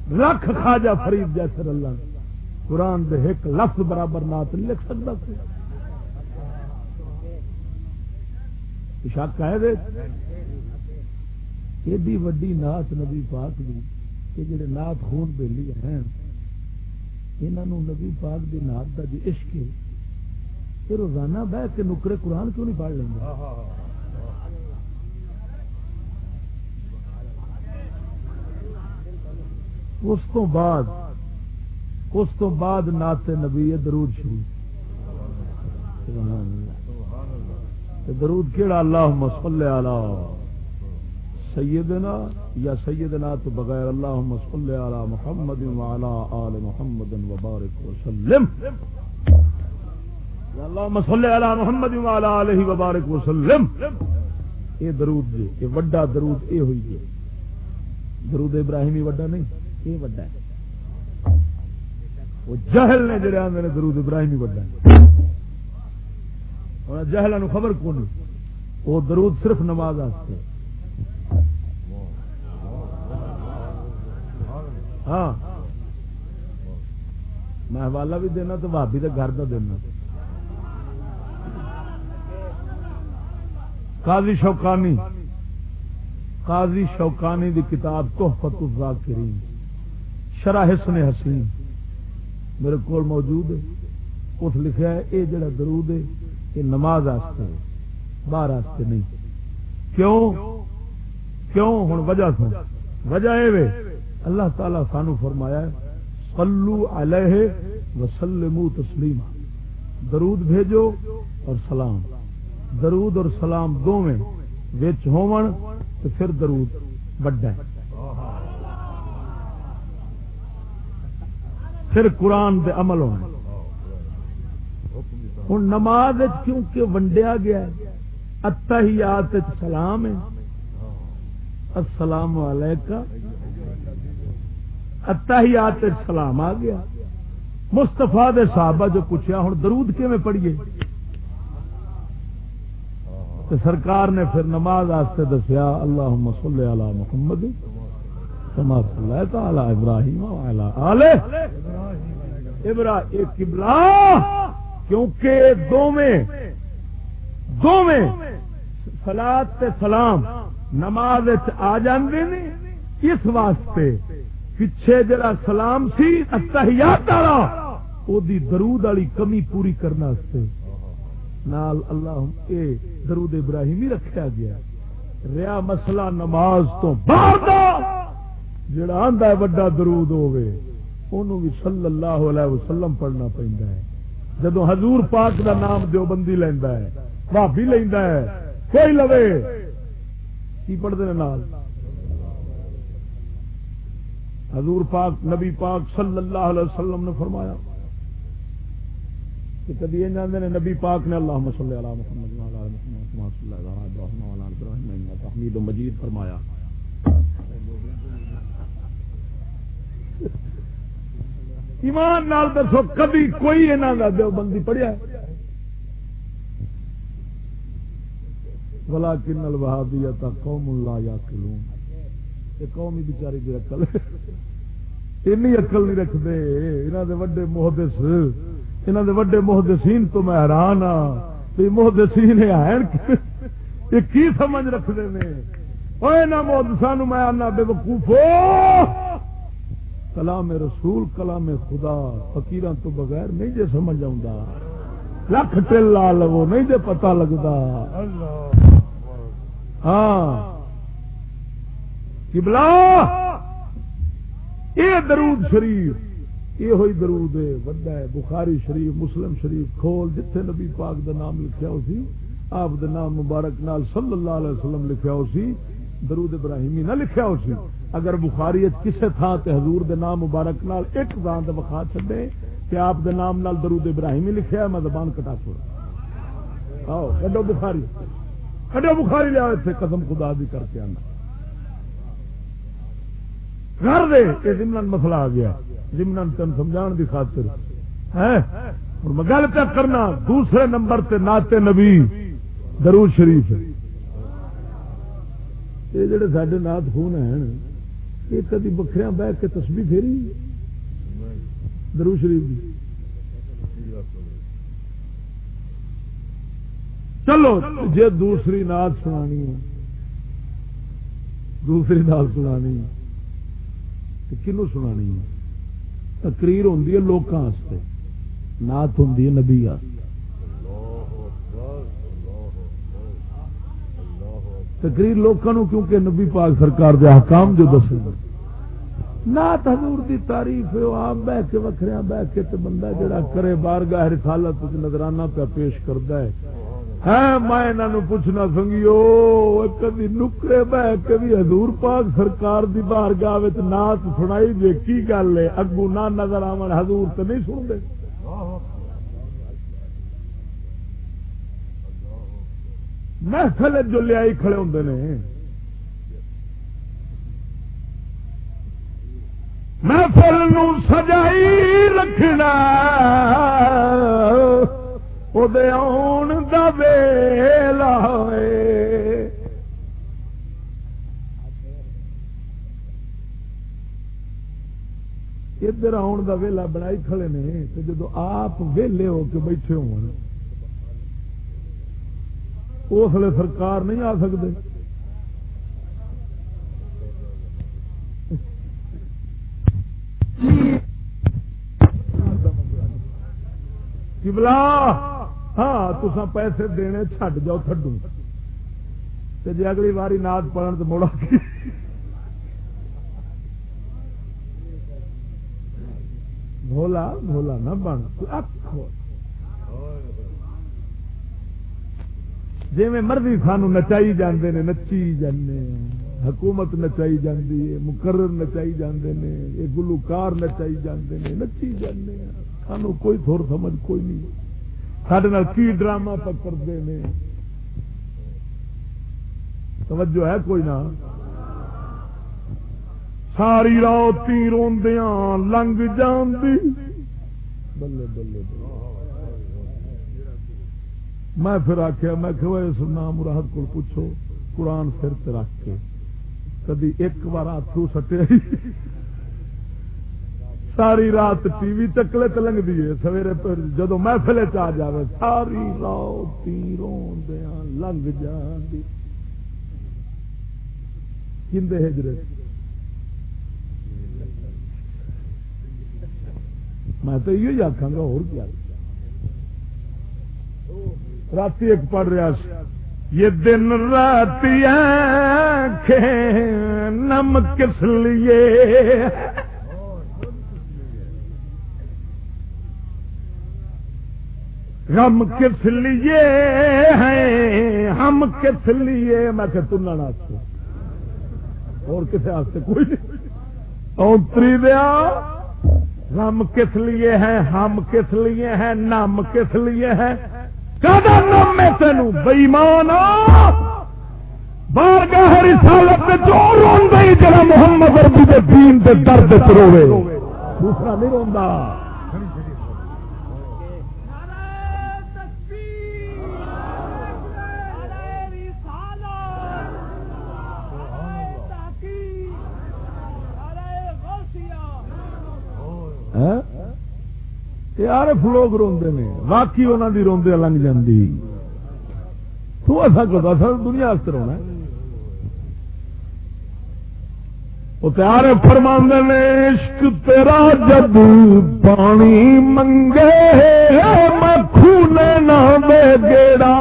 لکھ خواجہ فرید جیسر اللہ قرآن دے ایک لفظ برابر نات نہیں لکھ سکتا شک ہے دے۔ ایڈی وڈی نات نبی پاک دی۔ کہ جڑے نات خون بیلی ہیں انہوں نبی پاک دی نات دا جی عشق ہے روزانہ بہ کے نکرے قرآن کیوں نہیں پڑھ لیں گے اس تو بعد، اس تو بعد نات نبی درود شریف درود کیڑا؟ اللہ مسل علی سیدنا یا سیدنا تو بغیر اللہ مسل علی محمد وعلا آل محمد وبارک وسلم اللہ مسل علی محمد وعلا آلہ وبارک وسلم یہ درود جی یہ وڈا درود، یہ ہوئی جی درود ابراہیمی وڈا نہیں. یہ وڈا ہے؟ وہ جہل نے جڑے آدھے نے درود ابراہیم ہی وڈا ہے۔ اور جہل خبر کون وہ درود صرف نماز آستے ہاں۔ میں حوالہ بھی دینا تو بھابی کے گھر کا دینا۔ قاضی شوکانی۔ قاضی شوکانی دی کتاب تحفت الذاکرین۔ شرح حسن حسین میرے کو موجود ہے۔ اس لکھا ہے یہ جڑا درود ہے، یہ نماز آستے باہر آستے نہیں۔ کیوں؟ کیوں؟ ہوں وجہ سو وجہ یہ اللہ تعالی سانو فرمایا ہے، صلو علیہ وسلمو تسلیما۔ درود بھیجو اور سلام۔ درود اور سلام دونوں وچ ہون تو پھر درود بڑا ہے پھر قرآن دے عمل ہونا ہوں نماز کیونکہ ونڈیا گیا اتحیات سلام ہے۔ السلام علیکم اتحیات سلام آ گیا۔ مستفا دے صحابہ جو پوچھا ہوں درود کی پڑھیے؟ سرکار نے پھر نماز آستے دسیا اللہ صلی علی محمد۔ ابراہیم و علی آل ابراہیم. قبلہ، کیونکہ دونوں دونوں سلاد سلام نماز آ جاندے نے اس واسطے پچھے جڑا سلام سی اتحیات والا، او دی درود والی کمی پوری کرنے نال اللہ اے درود ابراہیمی رکھا گیا۔ ریا مسئلہ نماز تو بعد جڑا آندا ہے وڈا درود ہوے اونوں بھی صلی اللہ علیہ وسلم پڑھنا پیندا ہے جدو حضور پاک دا نام دیوبندی لیندا ہے بھابی لیندا ہے کوئی لوے کی پڑھتے ہیں نال حضور پاک نبی پاک صلی اللہ علیہ وسلم نے فرمایا کہ کدی یہ جانتے ہیں نبی پاک نے اللہ صلی اللہ محمد مجید فرمایا ایمان نال دسو، کبھی کوئی یہاں کا دیوبندی پڑھیا بلا کن الوہابی قوم اللہ یا کلون یہ قوم ہی بچاری کی اقل این اقل نہیں رکھتے۔ یہاں کے وڈے محدث یہاں کے وڈے محدثین تو میں حیران ہاں۔ محدثین یہ کی سمجھ رکھتے ہیں؟ وہ یہاں محدثا میں آنا بے وقوف کلام رسول، کلام خدا فکیر تو بغیر نہیں جے سمجھ آ لکھ ٹل لا لو نہیں جے پتا لگتا ہاں۔ بلا یہ درود شریف یہ ہوئی درود ہے، وڈا ہے، بخاری شریف، مسلم شریف کھول، جتھے نبی پاک دا نام لکھیا ہو سی، آپ دا نام مبارک نال صلی اللہ علیہ وسلم لکھیا ہو سی، درود ابراہیمی نہ لکھیا ہو سی۔ اگر بخاری کسے تھا تے حضور دے نام مبارک نال ایک دان دے بخا چھڈے کہ آپ دے نام نال درود ابراہیمی لکھیا ہے، میں زبان کٹا چھوڑا۔ آؤ، کڈو بخاری۔ کڈو بخاری لیا تھے قسم خدا دی کر کے آنا۔ گھر دے، یہ زمن مسئلہ آ گیا۔ زمن تین سمجھا دی خاطر۔ میں گل پہ کرنا، دوسرے نمبر تے ناتے نبی درود شریف۔ یہ جڑے سڈے نات خون ہیں۔ یہ کدی بکریا بہ کے تسبی پھیری؟ درو شریف چلو جی دوسری نات سنانی دوسری نات سنانی کنو سنانی تقریر ہوں لوگوں نات ہوں نبی تقریر لوگوں کیونکہ نبی پاک سرکار دے حکام جو دسے نات حضور دی تعریف آپ بہ کے وکھریا بہ کے بندہ جڑا کرے بار گاہ رسالت نظرانہ پہ پیش کرتا ہے۔ ہاں، میں پوچھنا سنگیو کدی نکرے بہ کے بھی حضور پاک سرکار دی بار گاہ نات سنائی دے کی گل ہے؟ اگو نہ نظر آن حضور تو نہیں سنتے۔ محفل جو لیا کھڑے ہوں نے۔ محفل سجائی رکھنا آن ویلا ادھر آن کا ویلا بنائی کھڑے نے تو جب آپ ویلے ہو کے بیٹھے ہو اس لیے سرکار نہیں آ سکتے کبلا ہاں تسا پیسے دینے چھڈ جاؤ تھڈو۔ جی اگلی باری ناد پڑھن تو مڑا بھولا بھولا نہ بن جی میں مرضی سان نچائی جاندے نے، نچی جانے حکومت نچائی جاندی ہے، مقرر نچائی جاندے نے، یہ گلوکار نچائی جاندے نے، نچی جانے سانو کوئی تھوڑ سمجھ کوئی نہیں۔ سڈے کی ڈرامہ پکڑتے ہیں توجہ ہے کوئی نہ؟ ساری روتی روندیا لنگ جان دی بلے بلے۔ میں پھر آخیا میں کہ اس نام مراد کو پوچھو، قرآن سر رکھ کے۔ کدی ایک بار ہاتھوں سٹیا ساری رات ٹی وی چکلے تلنگ دیے سویرے جدو محفل چ جائے ساری روتی روندیا لنگ جان دی۔ کھندے ہجرے؟ میں تو یہ آخا گا، اور کیا؟ رات ایک پڑھ رہا یہ دن رات نم کس لیے؟ غم کس لیے ہیں؟ ہم کس لیے؟ میں کہ تنا اور کسی کوئی نہیں۔ دیا۔ غم کس لیے ہیں؟ ہم کس لیے ہیں؟ نم کس لیے ہیں؟ نم میں تین بئیمان بار گاہ رسالت جو رون گئی جرا محمد اربی کے دین کے درد روے دوسرا نہیں روندا۔ ہاں؟ عارف لوگ روندے نے باقی انہوں دی روندے لنگ جاندی۔ تو ایسا کرتا سر دنیا رونا وہ تیار فرماندے نے، عشق تیرا جب پانی منگے، میں خونے نہ دے گیڑا۔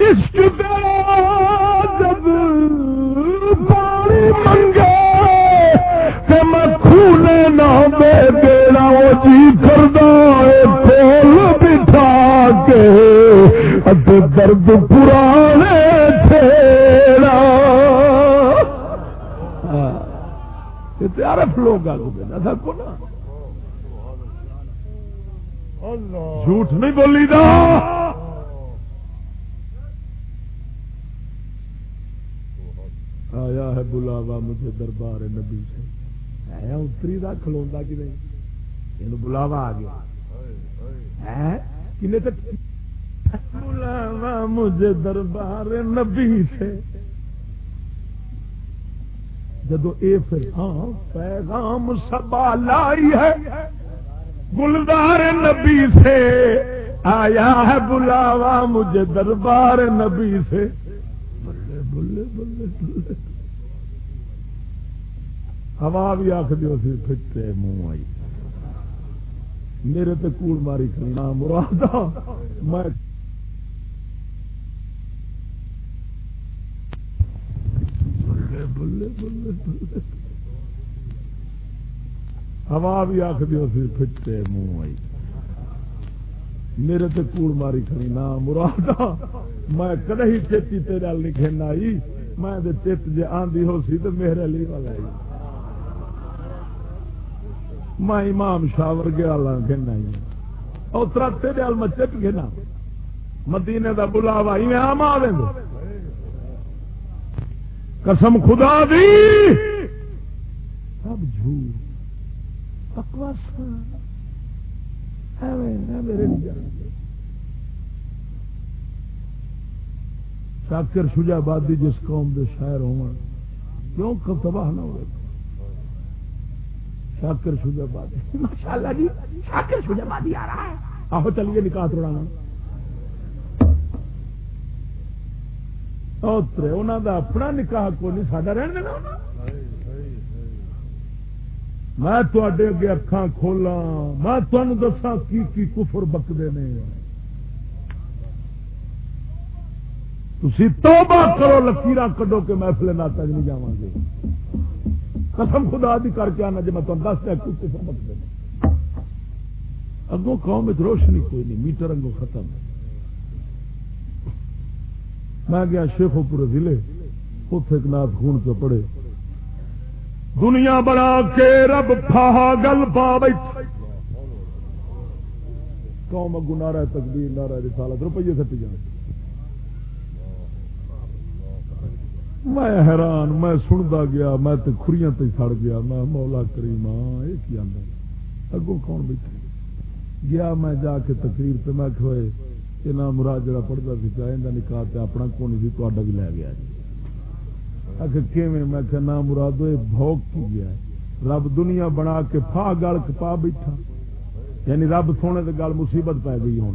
عشق تیرا خونے نہ دے دینا وہ جی کردا کھول بٹھا کے۔ اد درد پرانے تھیڑا عرف لوگ جھوٹ نہیں بولی دا۔ آیا ہے بلاوا مجھے دربار نبی سے۔ ہے اتری کا کھلوا کہ نہیں یہ بلاوا آ گیا بلاوا مجھے دربار نبی سے جدو اے پھر ہاں پیغام سبا لائی ہے گلدار نبی سے آیا ہے بلاوا مجھے دربار نبی سے بلے بلے بلے بلے ہوا بھی آخ دیو سی پھٹے منہ آئی۔ میرے تے کوڑ ماری کرنا مراد میں بلے بلے بلے ہوا بھی آخ دیو سی پھٹے منہ آئی۔ میرے تے کوڑ ماری کھڑی نا مراد میں کدے ہی چیتی تیرے نہیں کھینا آئی۔ میں چیت جی آندھی ہو سی تو میرے لیے والا آئی۔ میں امام شاہ ورگے والا کہنا اترا تیرے میں چپ گنا مدینے کا بلاوا ہی آم آ قسم خدا دی۔ سب جھوٹ۔ بکواس شاکر شجا بادی جس قوم دے شاعر ہو کیوں کب تباہ نہ ہوئے؟ شاکر شجا بادی۔ ماشاء اللہ جی شاکر شجا بادی آ رہا ہے۔ آہو چلیے نکاح توڑانا اترے انہوں دا اپنا نکاح کو نہیں، ساڈا رہن دینا میں تے اگے اکھان کھولا میں تمہیں دسا کی کی کفر بکتے نے۔ تھی توبہ کرو لکیر کڈو کہ محفل نہ تک نہیں جا گے قسم خدا دی کر کے آنا جی میں تمہیں دس دیا کفر بکتے ہیں اگوں قوم روشنی کوئی نہیں، میٹر اگوں ختم میں گیا شیخو پورے ضلع اتے نات خون چ پڑے۔ دنیا بنا کے رب گل پا قوم اگو نارا تقدیر نارا رسالت، روپیے سٹی جان میں حیران، میں سنتا گیا، میں تو خریاں تے سڑ گیا۔ میں مولا کریم ہاں، یہ کی آدھا اگوں کون بیٹھے گیا میں جا کے تقریر پہ میں کھوئے کہ نہ مراد جڑا پڑھتا سی چاہے نکاح تے اپنا کون سی تا بھی لے گیا جی۔ آخر میں کہ نہ مراد بھوک کی گیا رب دنیا بنا کے پا گل پا بیٹھا۔ یعنی رب سونے کے گل مصیبت پی گئی ہوں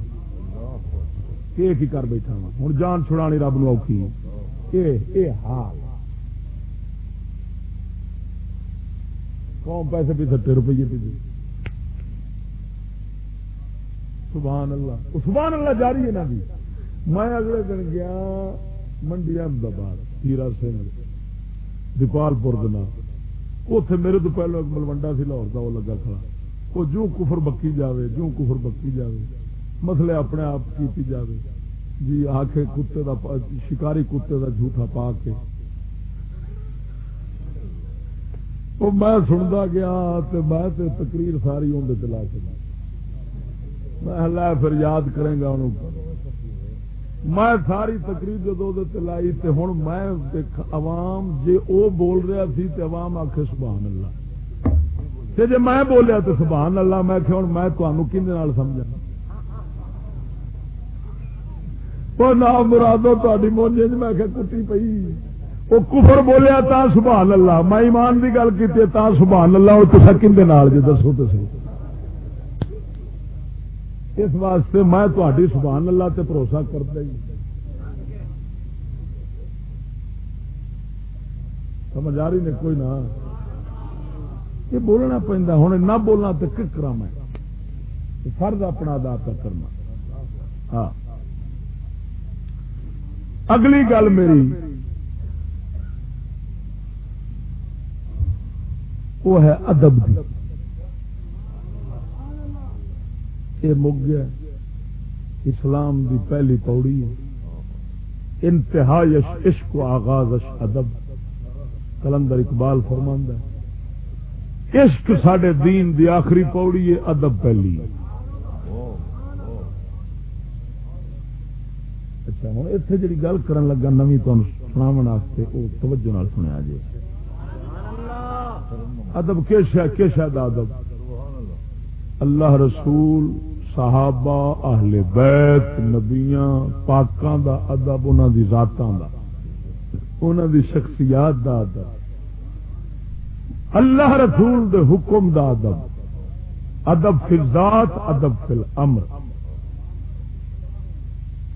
کی کر بیٹھا ہوں جان چھڑانی رب نو اوکھی اے حال قوم پیسے بھی سٹے روپیے پہ سبحان اللہ۔ سبحان اللہ جاری ہے نا بھی میں اگلے دن گیا منڈی احمدآباد ہیرا سنگھ، دیپال پور دنا اتے میرے تو پہلو ایک ملوڈا سی لاہور کا وہ لگا کھڑا۔ وہ جو کفر بکی جاوے جو کفر بکی جاوے، مسئلے اپنے آپ کی جاوے۔ جی آ کے کتے دا شکاری کتے دا جھوٹا پا کے۔ وہ میں سنتا گیا میں تقریر ساری اندر چلا کے۔ میں پھر یاد کریں گا انہوں میں ساری تقریر جدو لائی تے ہوں میں عوام جے او بول رہا سی تے عوام آخ سبحان اللہ۔ تے جے میں بولیا تو سبحان اللہ، میں کہ ہوں میں تمہوں کھے سمجھا وہ نام مرادو تاری مونجے میں کہ کٹی پئی۔ وہ کفر بولیا تا سبحان اللہ۔ میں ایمان کی گل کی تا سبحان اللہ وہ تصا کھے جی دسو تو اس واسطے میں تھی سبحان اللہ تے بھروسہ کرتا ہی۔ سمجھ آ رہی نے؟ کوئی نہ۔ یہ بولنا پہنتا ہوں نہ بولنا تو کرا میں۔ فرض اپنا ادا کرنا ہاں۔ اگلی گل میری۔ وہ ہے ادب کی یہ مک گیا اسلام دی پہلی پوڑی ہے۔ انتہا یش عشق و آغاز ادب۔ کلندر اقبال فرماندہ عشق سڈے دین دی آخری پوڑی ہے، ادب پہلی۔ ہے اچھا ہوں اتنے جی گل کر لگا نمی تمہیں سنا وہ توجہ نال سنیا جی ادب کے شاید ادب؟ اللہ رسول، صحابہ، اہل بیت، نبیاں، پاکاں دا ادب، انہاں دی ذاتاں دا۔ انہاں دی شخصیات دا ادب۔ اللہ رسول دے حکم دا ادب۔ ادب فی ذات ادب فی الامر۔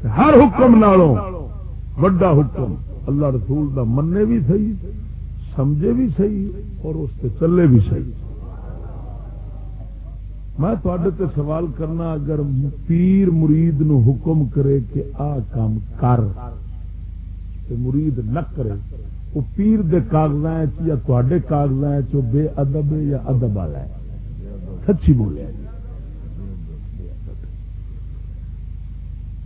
ہر حکم نالوں وڈا حکم اللہ رسول دا مننے بھی صحیح، سمجھے بھی صحیح اور اس سے چلے بھی صحیح۔ میں تے سوال کرنا، اگر پیر مرید نو حکم کرے کہ آ کام کر مرید نہ کرے وہ پیر دے کاغذات یا تے کاغذات بے ادب یا ادب والا ہے؟ سچی بولے۔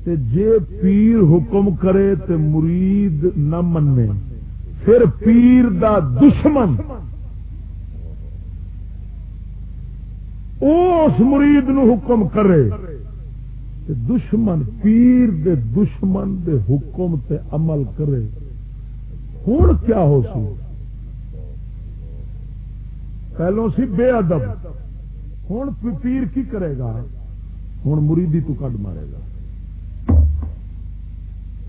جے پیر حکم کرے تے مرید نہ منے، پھر پیر دا دشمن۔ اس مرید نو حکم کرے دشمن پیر دے دشمن دے حکم تے عمل کرے۔ ہوں کیا ہو سی؟ پہلو سی بے ادب۔ ہوں پیر کی کرے گا؟ ہوں مریدی تو کڈ مارے گا۔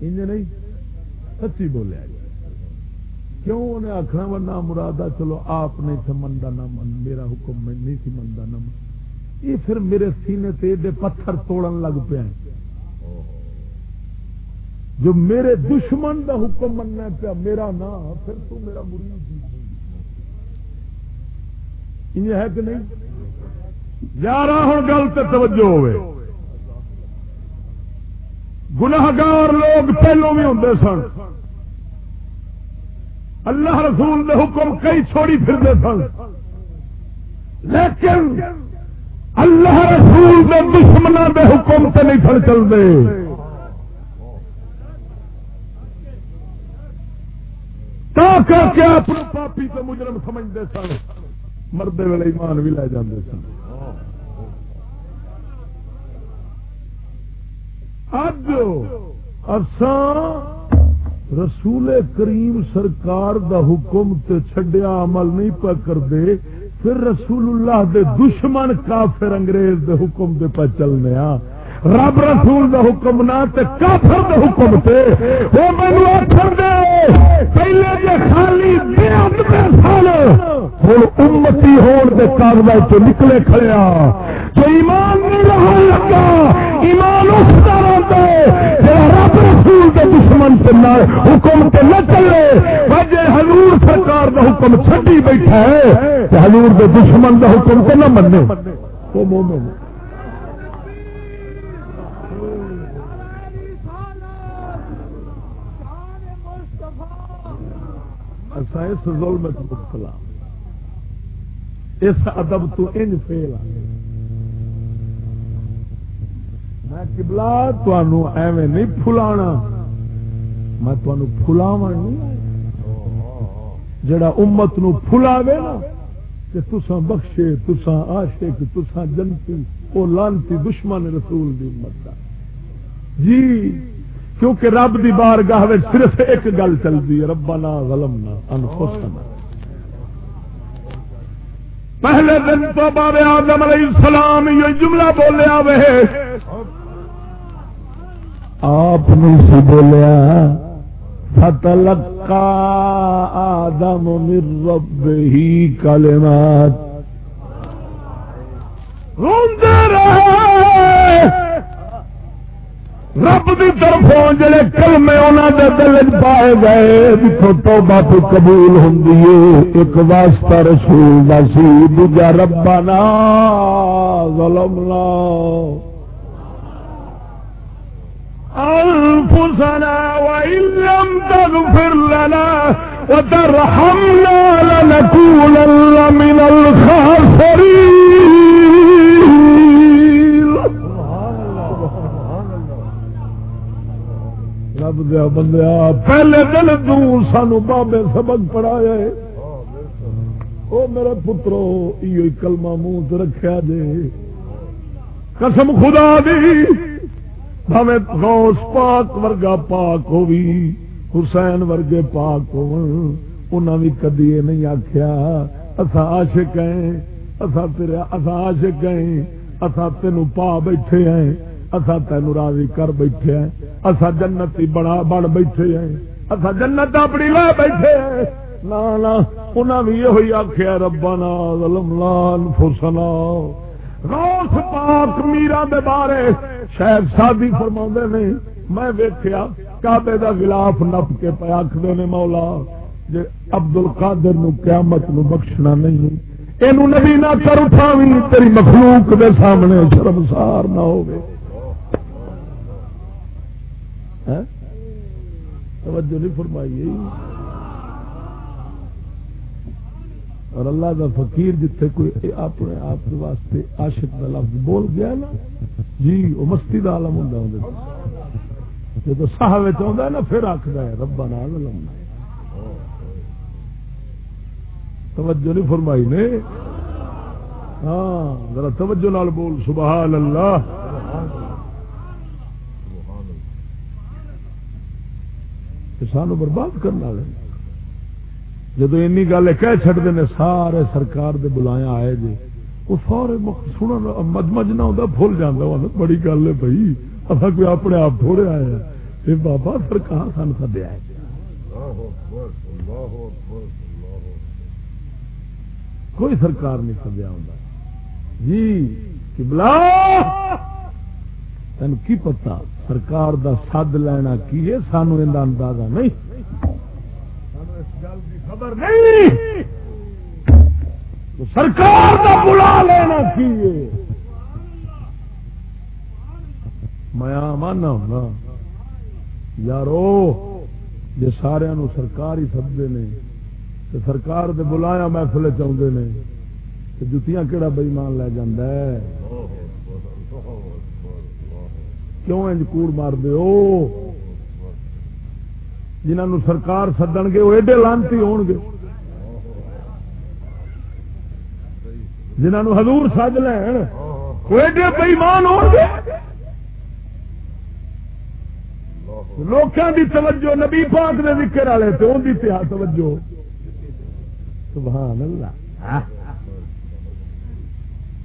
انج نہیں سچی بولیا کیوں انہیں آخنا وا نہ مرادہ چلو آپ نہیں تھے منتا نہ من، میرا حکم میں نہیں سی منتا نہ من۔ یہ پھر میرے سینے تے ایڈے پتھر توڑن لگ پیا جو میرے دشمن دا حکم مننا پیا، میرا نہ، پھر تو میرا مرید ہے کہ نہیں؟ یار ہوں گل تو توجہ ہوئے۔ گناہگار لوگ پہلو بھی ہوں سن۔ اللہ رسول دے حکم کئی چھوڑی پھرتے سن۔ لیکن اللہ رسول دے دشمنوں دے حکم سے نہیں سن چلتے کر کے اپنے پاپی تو مجرم سمجھتے سن۔ مرد ویلے ایمان بھی لے جاندے سن۔ اج رسول کریم سرکار دا حکم تے چھڈیا عمل نہیں پا کر دے پھر رسول اللہ دے دشمن کافر انگریز دے حکم دے پا چلنے ہاں رب رسول دا حکم نہ تے کافر دا حکم تے۔ وہ مینو آخر دے، پہلے جے خالی سال ہوں امتی ہون دے کاغذ چ نکلے کھڑیا ہاں۔ تو ایمان نہیں رہا لگا، ایمان اس طرح دے رب رسول دے دشمن سے نہ حکم تے نہ چلے۔ وجہ حضور سرکار دا حکم چھڈی بیٹھا ہے حضور دے دشمن دا حکم تے نہ منے۔ وہ مومن۔ اچھا، اس ظلم مبتلا۔ اس ادب تو انج فیل آ میں کبلا ایویں نہیں فلانا میں فلاو نہیں جڑا امت نو فلاوے نا، کہ تسا بخشے تسا عاشق تسا جنتی وہ لانتی دشمن رسول دی امت کا جی کیونکہ رب دی بار گاہ صرف ایک گل چلتی ہے، ربنا غلمنا انفسنا۔ پہلے دن تو بابے آدم علیہ السلام یہ جملہ بولیا وے۔ آپ نے سی بولیا، فتلقا آدم من رب ہی کلمات۔ روندے رہے۔ رب کی طرفوں جڑے کلمے انہوں دے دل پائے گئے تو بات قبول ہوں ایک واسطہ رسول دا سی، دوجا ربنا ظلمنا۔ انفسنا وان لم تغفر لنا وترحمنا لنكونن من الخاسرين رب دیا بندیا پہلے دن دور سانو بابے سبق پڑھایا او میرے پترو یہ کلمہ منہ رکھا جے۔ قسم خدا دی، بھاوے غوث پاک ورگا پاک ہوئی حسین ورگے پاک ہو بھی کدی یہ نہیں آخیا اصا عاشق ہیں اصا تیرے اصا عاشق ہیں اصا تینوں پا بیٹھے ہیں۔ اصا تین راضی کر بیٹھے ہیں۔ اصا جنت بنا بن بیٹھے ہیں۔ اصا جنت اپنی لے بیٹھے ہیں۔ انہیں بھی یہ آخیا ربا نال فسنا روس پاک میرا دے بارے شاید شادی فرما نے۔ میں ویخیا کابے کا گلاف نپ کے پہ آخر نے مولا جی ابدل کادر نو قیامت نو بخشنا نہیں۔ یہ نبی نہ کر اٹھا تیری مخلوق دے سامنے شرمسار نہ ہوگی توجہ نہیں فرمائی اور اللہ کا فقیر جتھے کوئی اپنے آپ کے واسطے عاشق کا لفظ بول گیا نا۔ جی وہ مستی کا آلم ہوں جب ساہ چاہتا ہے نا، پھر آخر ہے ربا نال علم توجہ نہیں فرمائی نے؟ ہاں ذرا توجہ نال بول، سبحان اللہ۔ سانو برباد کرنے والے جب این گل کہہ چڑتے ہیں سارے سرکار دے بلایا آئے جی وہ سارے سن مج مج نہ ہوتا بھول جانا بڑی گل ہے بھائی۔ اصا کوئی اپنے آپ تھوڑے آئے ہیں۔ بابا سرکار سن سدیا ہے۔ کوئی سرکار نہیں سدیا ہوں جی بلا تین کی پتا؟ سرکار دا سد لینا کی ہے؟ سانو اندازہ نہیں۔ خبر نہیں۔ سرکار دا بلا لینا کی ہے؟ میں مانا ہونا یارو جی سارا سرکار ہی سدتے نے تو سرکار دے بلایا محفل چاہتے نے جتیاں کہڑا بئیمان لے جاندہ ہے؟ کیوں انج کوڑ مار دو جنہوں سرکار سدن گے، وہ ایڈے لانتی ہون گے۔ جنہوں حضور سد لین، وہ ایڈے بئیمان ہو گے۔ لوگوں توجہ نبی پاک نے ذکر والے تو ان کی توجہ۔ سبحان اللہ۔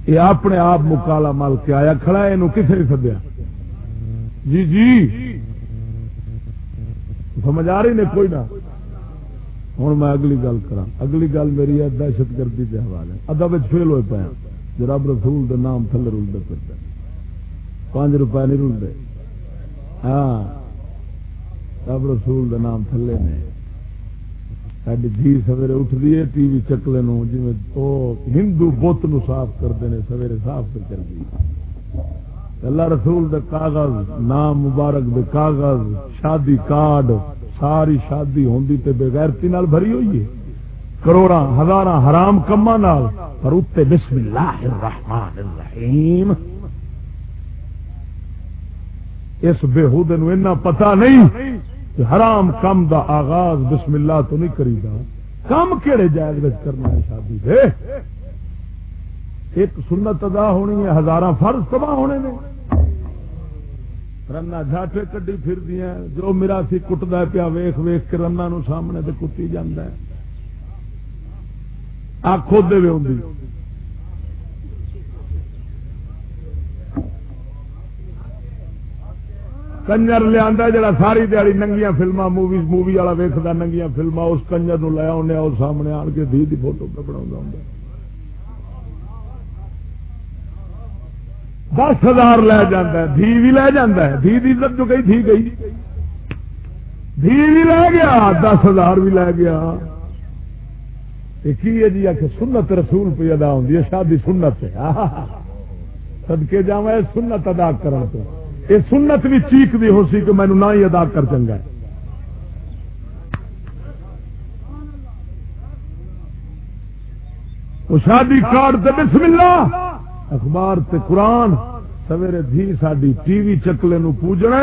یہ اپنے آپ مکالا مل کے آیا کھڑا یہ کسے نہیں سدیا۔ جی جی۔ سمجھ آ رہی نے کوئی نہ۔ ہوں میں اگلی گل کرا اگلی گل میری ہے، دہشت گردی کے حوالے۔ ادب فیل ہوئے پایا ہاں۔ جو رب رسول دے نام تھلے رلتے پھرتے ہاں۔ پانچ روپئے نہیں رلتے ہاں۔ رب رسول دے نام تھلے نے۔ ساری دھی سویرے اٹھتی ہے، ٹی وی چکلے جی ہندو بت نو صاف کرتے ہیں سویرے صاف کر چلتی اللہ رسول دے کاغذ، نام مبارک دے کاغذ، شادی کارڈ، ساری شادی ہوندی تے بغیرتی نال بھری ہوئی ہے۔ کروڑا ہزار حرام کما نال۔ پر اتنے بسم اللہ الرحمن الرحیم۔ اس بےحود نو پتا نہیں کہ حرام کم دا آغاز بسم اللہ تو نہیں کری گا کم کہڑے جائز کرنا ہے شادی سے ایک سنت ادا ہونی ہے ہزار فرض تباہ ہونے نے۔ رنا جاٹے کڈی پھر دیا جو میرا سی کٹتا پیا ویخ ویخ کے رنا نو سامنے تے کٹی جانا ہے۔ آ ہوں کنجر لیا جڑا ساری دیہی ننگیا فلما موویز، مووی والا ویکد ننگیا فلما اس کنجر نو لیا آنے اور سامنے آن کے دھی دی فوٹو پہ بنا ہوں دس ہزار لے جا دھی بھی لے جا دھی دی عزت جو گئی تھی گئی۔ دھی بھی لے گیا، دس ہزار بھی لے گیا۔ کی ہے جی؟ آ سنت رسول پہ ادا ہوں شادی سنت ہے۔ *laughs* سدکے جا سنت ادا کرا تو۔ یہ سنت بھی چیک دی ہو سی کہ مینو نہ ہی ادا کر چنگا ہے۔ وہ شادی کارڈ تے بسم اللہ۔ اخبار تے قرآن، سویرے دھی ساری ٹی وی چکلے نو پوجنا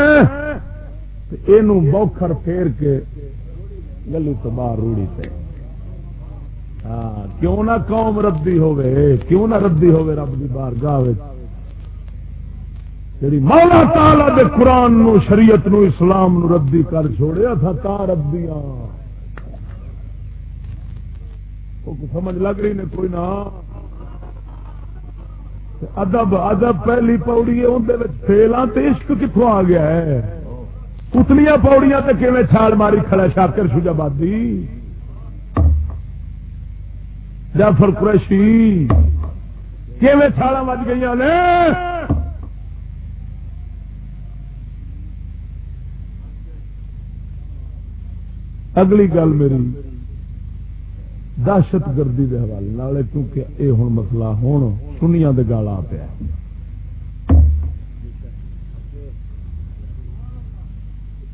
یہ بوکھر پھیر کے گلی تو باہر روڑی پہ ہاں، کیوں نہ قوم ردی ہوے کیوں نہ ردی ہوے رب کی بار گاہ جی مولا تالا دے قرآن نو، شریعت نو، اسلام نو ردی کر چھوڑیا تھا، تا ردیاں سمجھ لگ رہی نے کوئی نہ؟ ادب ادب پہلی پوڑی اندر فیل تو عشق کتوں آ گیا ہے؟ اتلیاں پوڑیاں تو کیون چھال ماری کھڑا شاکر شجابادی جعفر قریشی کیون چھالا مچ گئی نے؟ اگلی گل میری دہشت گردی کے حوالے کیونکہ یہ ہوں مسئلہ ہوں سنیا گال آ پیا۔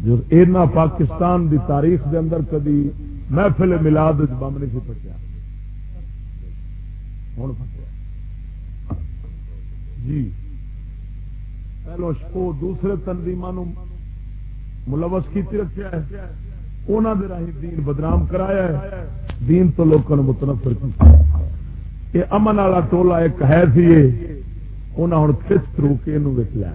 جو اینا پاکستان دی تاریخ دے اندر کدی محفل ملاد بم نہیں سی پٹیا ہوں جی۔ پہلو دوسرے تنظیم ملوث کی رکھا ہے۔ انہوں نے راہی دین بدنام کرایا ہے۔ دین تو لوگوں نے متنفر کی یہ امن والا ٹولا ایک ہے سی انہیں ہوں کس تھرو کے یہ وک لیا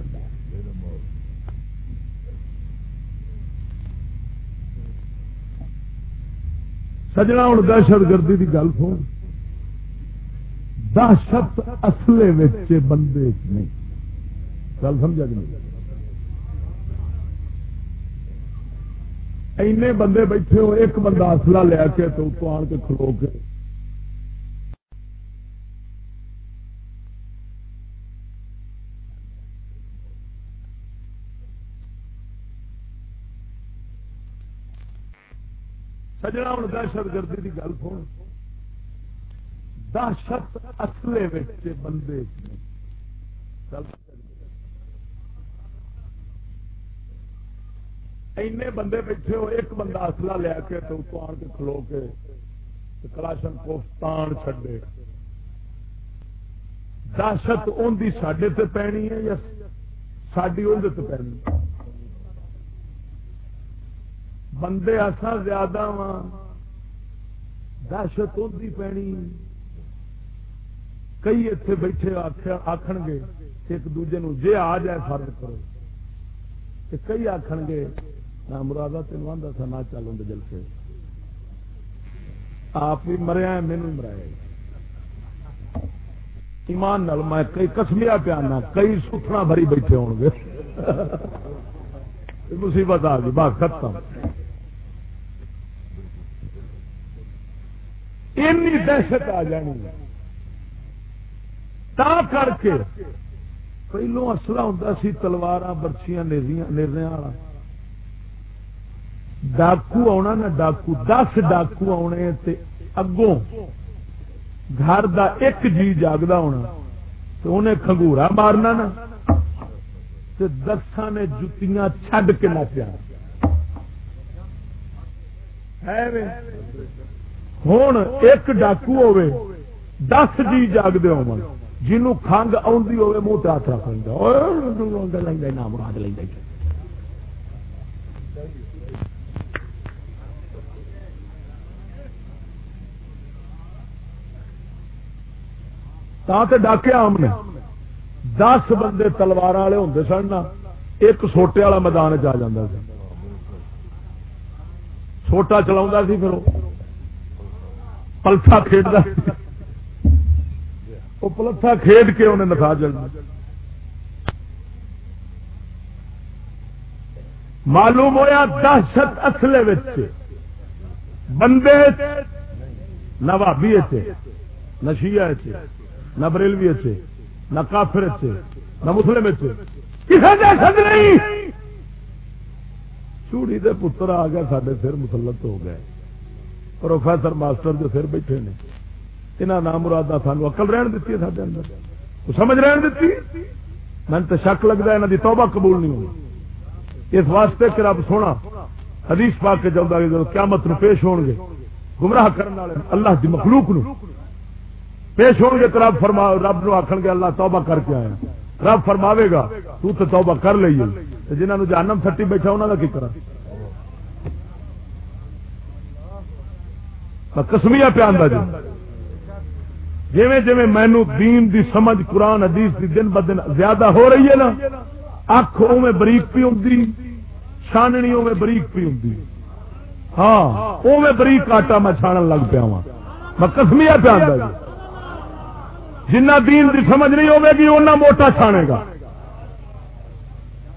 سجنا ہوں دہشت گردی کی گل سن۔ دہشت اصلے بندے نہیں۔ گل سمجھا جی؟ اینے بندے بیٹھے ہو ایک بندہ اصلہ لے کے تو اتو آن کے کھلو کے۔ سجنا ہوں، دہشت گردی کی گل سن۔ دہشت اصلے بندے۔ اینے بندے بیٹھے ہو ایک بندہ اصلہ لیا کے تو اتو آن کے کھلو کے کلاشن کوفتان چھڈے۔ دہشت ان کی سڈے تے پینی ہے یا ساری اندر پینی بندے ایسا زیادہ وا دہشت ہوتی پینی۔ کئی اتنے بیٹھے آخ گے ایک دوجے نو جے آ جائے فرض کرو۔ کئی آخ گے نہ مرادہ تین آدھا تھا نہ چل ہوں جلسے۔ آپ بھی مریا مینو مرایا ایمان نال میں کئی کسمیا پیانا کئی سکھنا بھری بیٹھے ہو گے۔ مصیبت آ گئی بات ختم۔ دہشت آ جانی۔ تا کر کے پہلو اصلا ہوں سی تلوار برچیاں نیرنے والا۔ ڈاکو آنا نا ڈاکو، دس ڈاکو آنے اگوں گھر دا ایک جی جاگتا ہونا تو انہیں کھنگورا مارنا نا دساں نے جتیاں چھڈ کے نہ پیار ہوں ایک ڈاکو ہوے دس جی جاگتے ہو جنوں کنگ آدھی ہوے منہ ہاتھ رکھ لینا مراد لینا ڈاکے آم نے۔ دس بندے تلوار والے ہوں سن ایک سوٹے والا میدان چ جا سوٹا چلا پھر پلسا کھیڈتا وہ پلسا کھیڈ کے انہیں نفا چلنا معلوم ہوا دہشت اصل بندے نہ بھابی نہ شیا نہ بریلوی اچھے نہ کافر اچھے نہ مسلم اچھے کسی دہشت نہیں! چوڑی دے پتر آ گیا سارے سر مسلط ہو گئے۔ پروفیسر ماسٹر جو پھر بیٹھے نے یہاں نام مراد سانو اقل رہن دیتی ہے سارے اندر۔ سمجھ رہن دیتی میں تو شک لگتا ہے یہاں کی توبہ قبول نہیں ہوئی۔ اس واسطے کہ رب سونا، حدیث پا کے چلتا ہے قیامت نو پیش ہون گے گمراہ کرنے والے، اللہ کی مخلوق نو۔ پیش ہون گے تو رب فرما رب نو آخر گے اللہ توبہ کر کے آیا۔ رب فرماوے گا، تو تو توبہ کر لیے جنہوں نے جانم سٹی بیٹھا انہوں کا کی کرا؟ کسمیا پہ جی جی جی مینو دین دی سمجھ، قرآن، حدیث دی دن ب دن زیادہ ہو رہی ہے نا، اکھ او بریک پی ہوں چھاننی او بریک پی ہوں ہاں او بریک آٹا میں چھان لگ پیا وا میں کسمیا پہ آدھا جی جنہ دین دی سمجھ نہیں ہوے گی اُنہ موٹا چھانے گا۔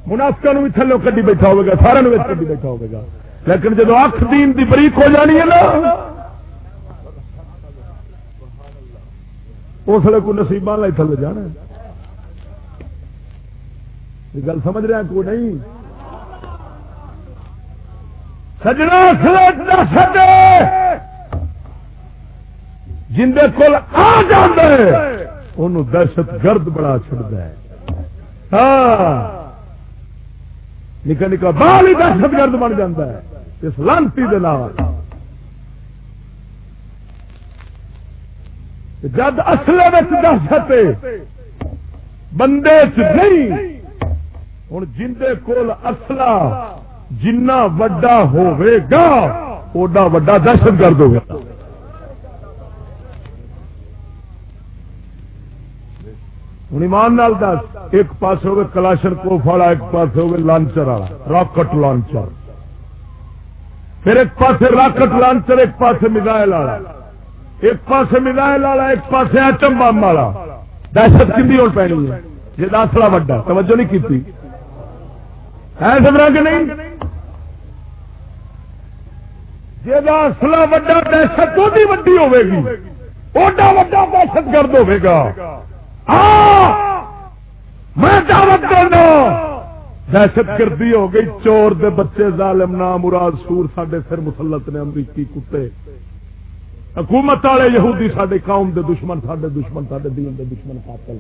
منافقہ بھی تھلو کدی بیٹھا ہوگا سارے کدی بیٹھا ہوگا لیکن جب اکھ دین دی بریک ہو جانی ہے نا، اس لیے کوئی نصیب لائی تھلے جانا یہ گل سمجھ رہے ہیں کوئی نہیں؟ سجنا جن کول آ جائے دہشت گرد بڑا چڑتا ہے۔ ہاں۔ نکا نکا بال ہی دہشت گرد بن جاتا ہے۔ اس لانتی دے جد اصل دہشت بندے نہیں۔ ہوں جندے کول اصلا جنا وڈا گا، اوڈا وڈا دہشت گرد ہوگا ہوں ایمان نال دس، ایک پاس ہوگا کلاشن کوف والا، ایک پاس ہوگا لانچر والا، راکٹ لانچر۔ پھر ایک پاس راکٹ لانچر، ایک پاس میزائل والا۔ ایک پاس میزائل والا، ایک پاس ایٹم بم والا۔ دہشت کھی ہو پینی ہے۔ جی دسلا وڈا، توجہ نہیں کی ہے سمرا کہ نہیں؟ جا اصلا وڈا دہشت وہی وڈی ہوے گی۔ اوڈا وڈا دہشت گرد ہوے گا۔ ہاں! میں دعوت دینا دہشت گردی ہو گئی، چور دے بچے ظالم نام مراد سور سڈے سر مسلط نے امریکی کتے۔ حکومت والے یہودی سڈے قوم دے دشمن سڈے دشمن سڈے دین دے دشمن قاتل۔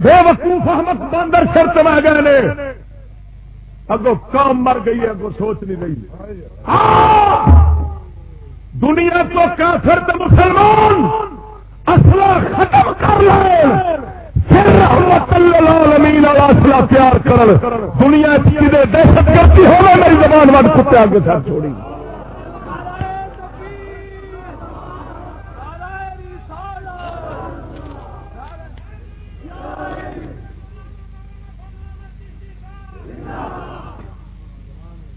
بے وقوف احمد باندر شرط میں گئے نے۔ اگو کام مر گئی ہے، اگو سوچ نہیں رہی۔ ہاں! دنیا تو کافر تے مسلمان! اصلا ختم کر لے۔ پھر رحمت العالمین والا اصلا تیار کر دنیا کی دہشت گردی ہوگا میری زبان وٹ کتے آگے ساتھ چھوڑی۔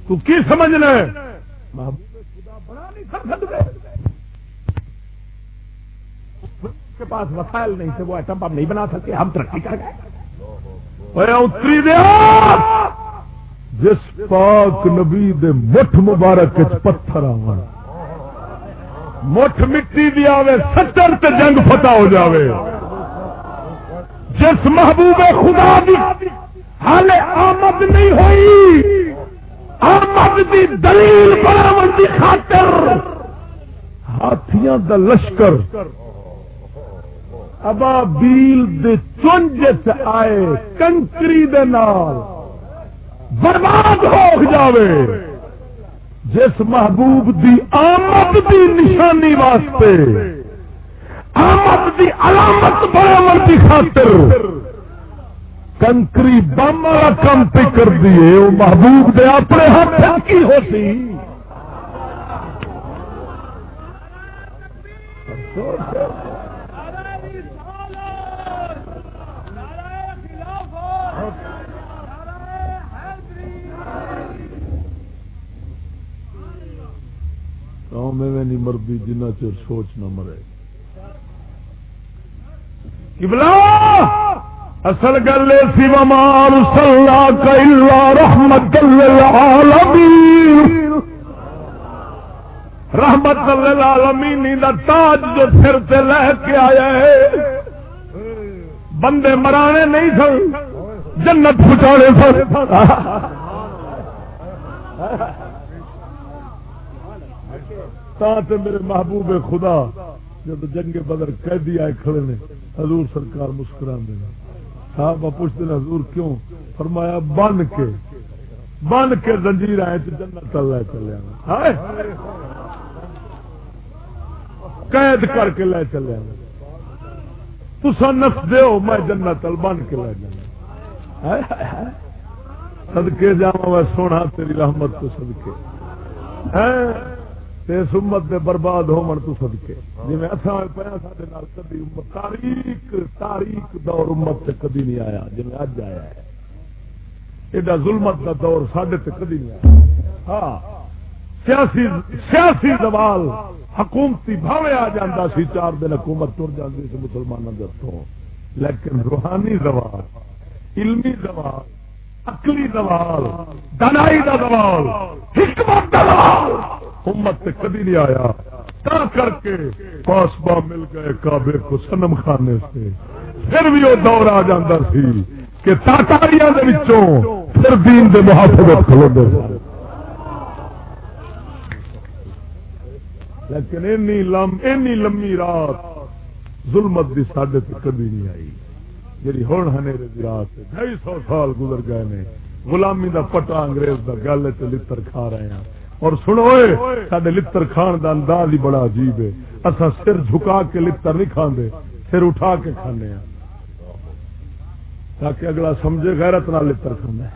تو کی سمجھنا ہے؟ خدا بڑا نہیں کر سکتے کے پاس وسائل نہیں تھے، وہ ایٹم بم نہیں بنا سکتے ہم ترقی کر گئے۔ اتری دیا جس پاک نبی دے مٹھ مبارک پتھر آ مٹھ مٹی دی آوے تے جنگ فتح ہو جاوے۔ جس محبوب خدا دی حال آمد نہیں ہوئی احمد دی دلیل بناون دی خاطر ہاتھیاں دا لشکر ابا بیل دے چنج آئے، کنکری دے نال۔ برباد ہو جاوے۔ جس محبوب دی آمد دی نشانی واسطے، آمد دی علامت بناون دی خاطر، کنکری بم والا پہ کر دیے وہ محبوب دے اپنے ہاتھ کی ہو سی؟ قوم میں نہیں مردی جنہ چر سوچ نہ مرے۔ بلا اصل گل سی مار سلا کلا رحمت رحمت العالمین دا تاج جو سر تے لے کے آیا ہے۔ بندے مرانے نہیں سن، جنت پھچانے سن۔ تے میرے محبوب خدا جب جنگ بدر قیدی آئے کھڑے نے، حضور سرکار مسکرا دینا صاحب پوچھتے ہیں، حضور کیوں؟ فرمایا، بن کے بن کے زنجیر آئے تو جنت لے چلے آنا۔ قید کر کے لے چلے آنا۔ تسا نس دو میں جنت بن کے لے جانا۔ سدکے جا میں سونا، تیری رحمت تو سدکے اس امت دے برباد ہو من تو سدکے جی میں اصا پیا سارے کدی تاریخ تاریخ دور امت سے کدی نہیں آیا جی میں اج آیا ہے۔ ایڈا ظلمت کا دور سڈے سے کدی نہیں آیا۔ ہاں سیاسی سیاسی زوال، حکومتی بھاوے آ جاتا سی، چار دن حکومت تر جاتی سی مسلمانوں کے ہاتھوں لیکن روحانی زوال، علمی زوال اکلی زوال، دنائی کا زوال، حکمت کا زوال۔ امت سے کبھی نہیں آیا۔ تا کر کے پاسبا مل گئے کابے کو سنم خانے سے۔ پھر بھی وہ دور آ جاتا سی کہ تاکاریاں پھر دین دے محافظت کھلو دے لیکن اینی لم، اینی لمبی رات ظلمت دی ساڈے تے کبھی نہیں آئی۔ جی ہوں ہنیرے دی رات ڈھائی سو سال گزر گئے نے، غلامی دا پٹا انگریز دا گل چ کھا رہے ہیں۔ اور سنو سڈے لڑ کھان کا انداز ہی بڑا عجیب ہے۔ اصا سر جھکا کے لڑ نہیں کھانے سر اٹھا کے کھانے ہاں۔ تاکہ اگلا سمجھے غیرت نہ لڑ کھانا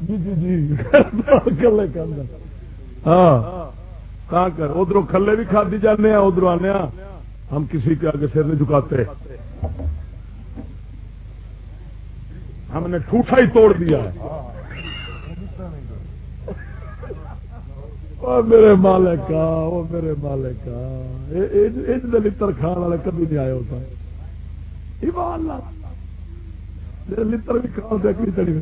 جی جی جی ہاں کر۔ ادھر کھلے بھی کھدی جانے ہاں، ادھر آنے ہاں۔ ہم کسی کے آگے سر نہیں جھکاتے۔ ہم نے ٹوٹا ہی توڑ دیا میرے مالک وہ میرے مالک لڑ کھان والے کبھی نہیں آئے ہوتا لڑ بھی کھان سے کھا چڑی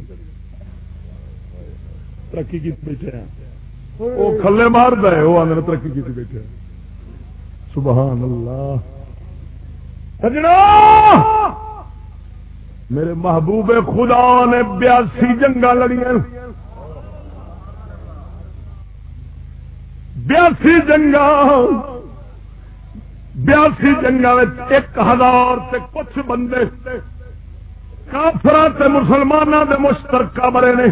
ترقی کی بیٹھے ہیں۔ وہ کھلے مار ہے وہ آدھے ترقی کی بیٹھے سبحان اللہ۔ سجنا! میرے محبوب خدا نے بیاسی جنگا لڑیا بیاسی جنگا بیاسی جنگا ایک ہزار سے کچھ بندے کافر مسلمانوں کے مشترکہ مرے نے۔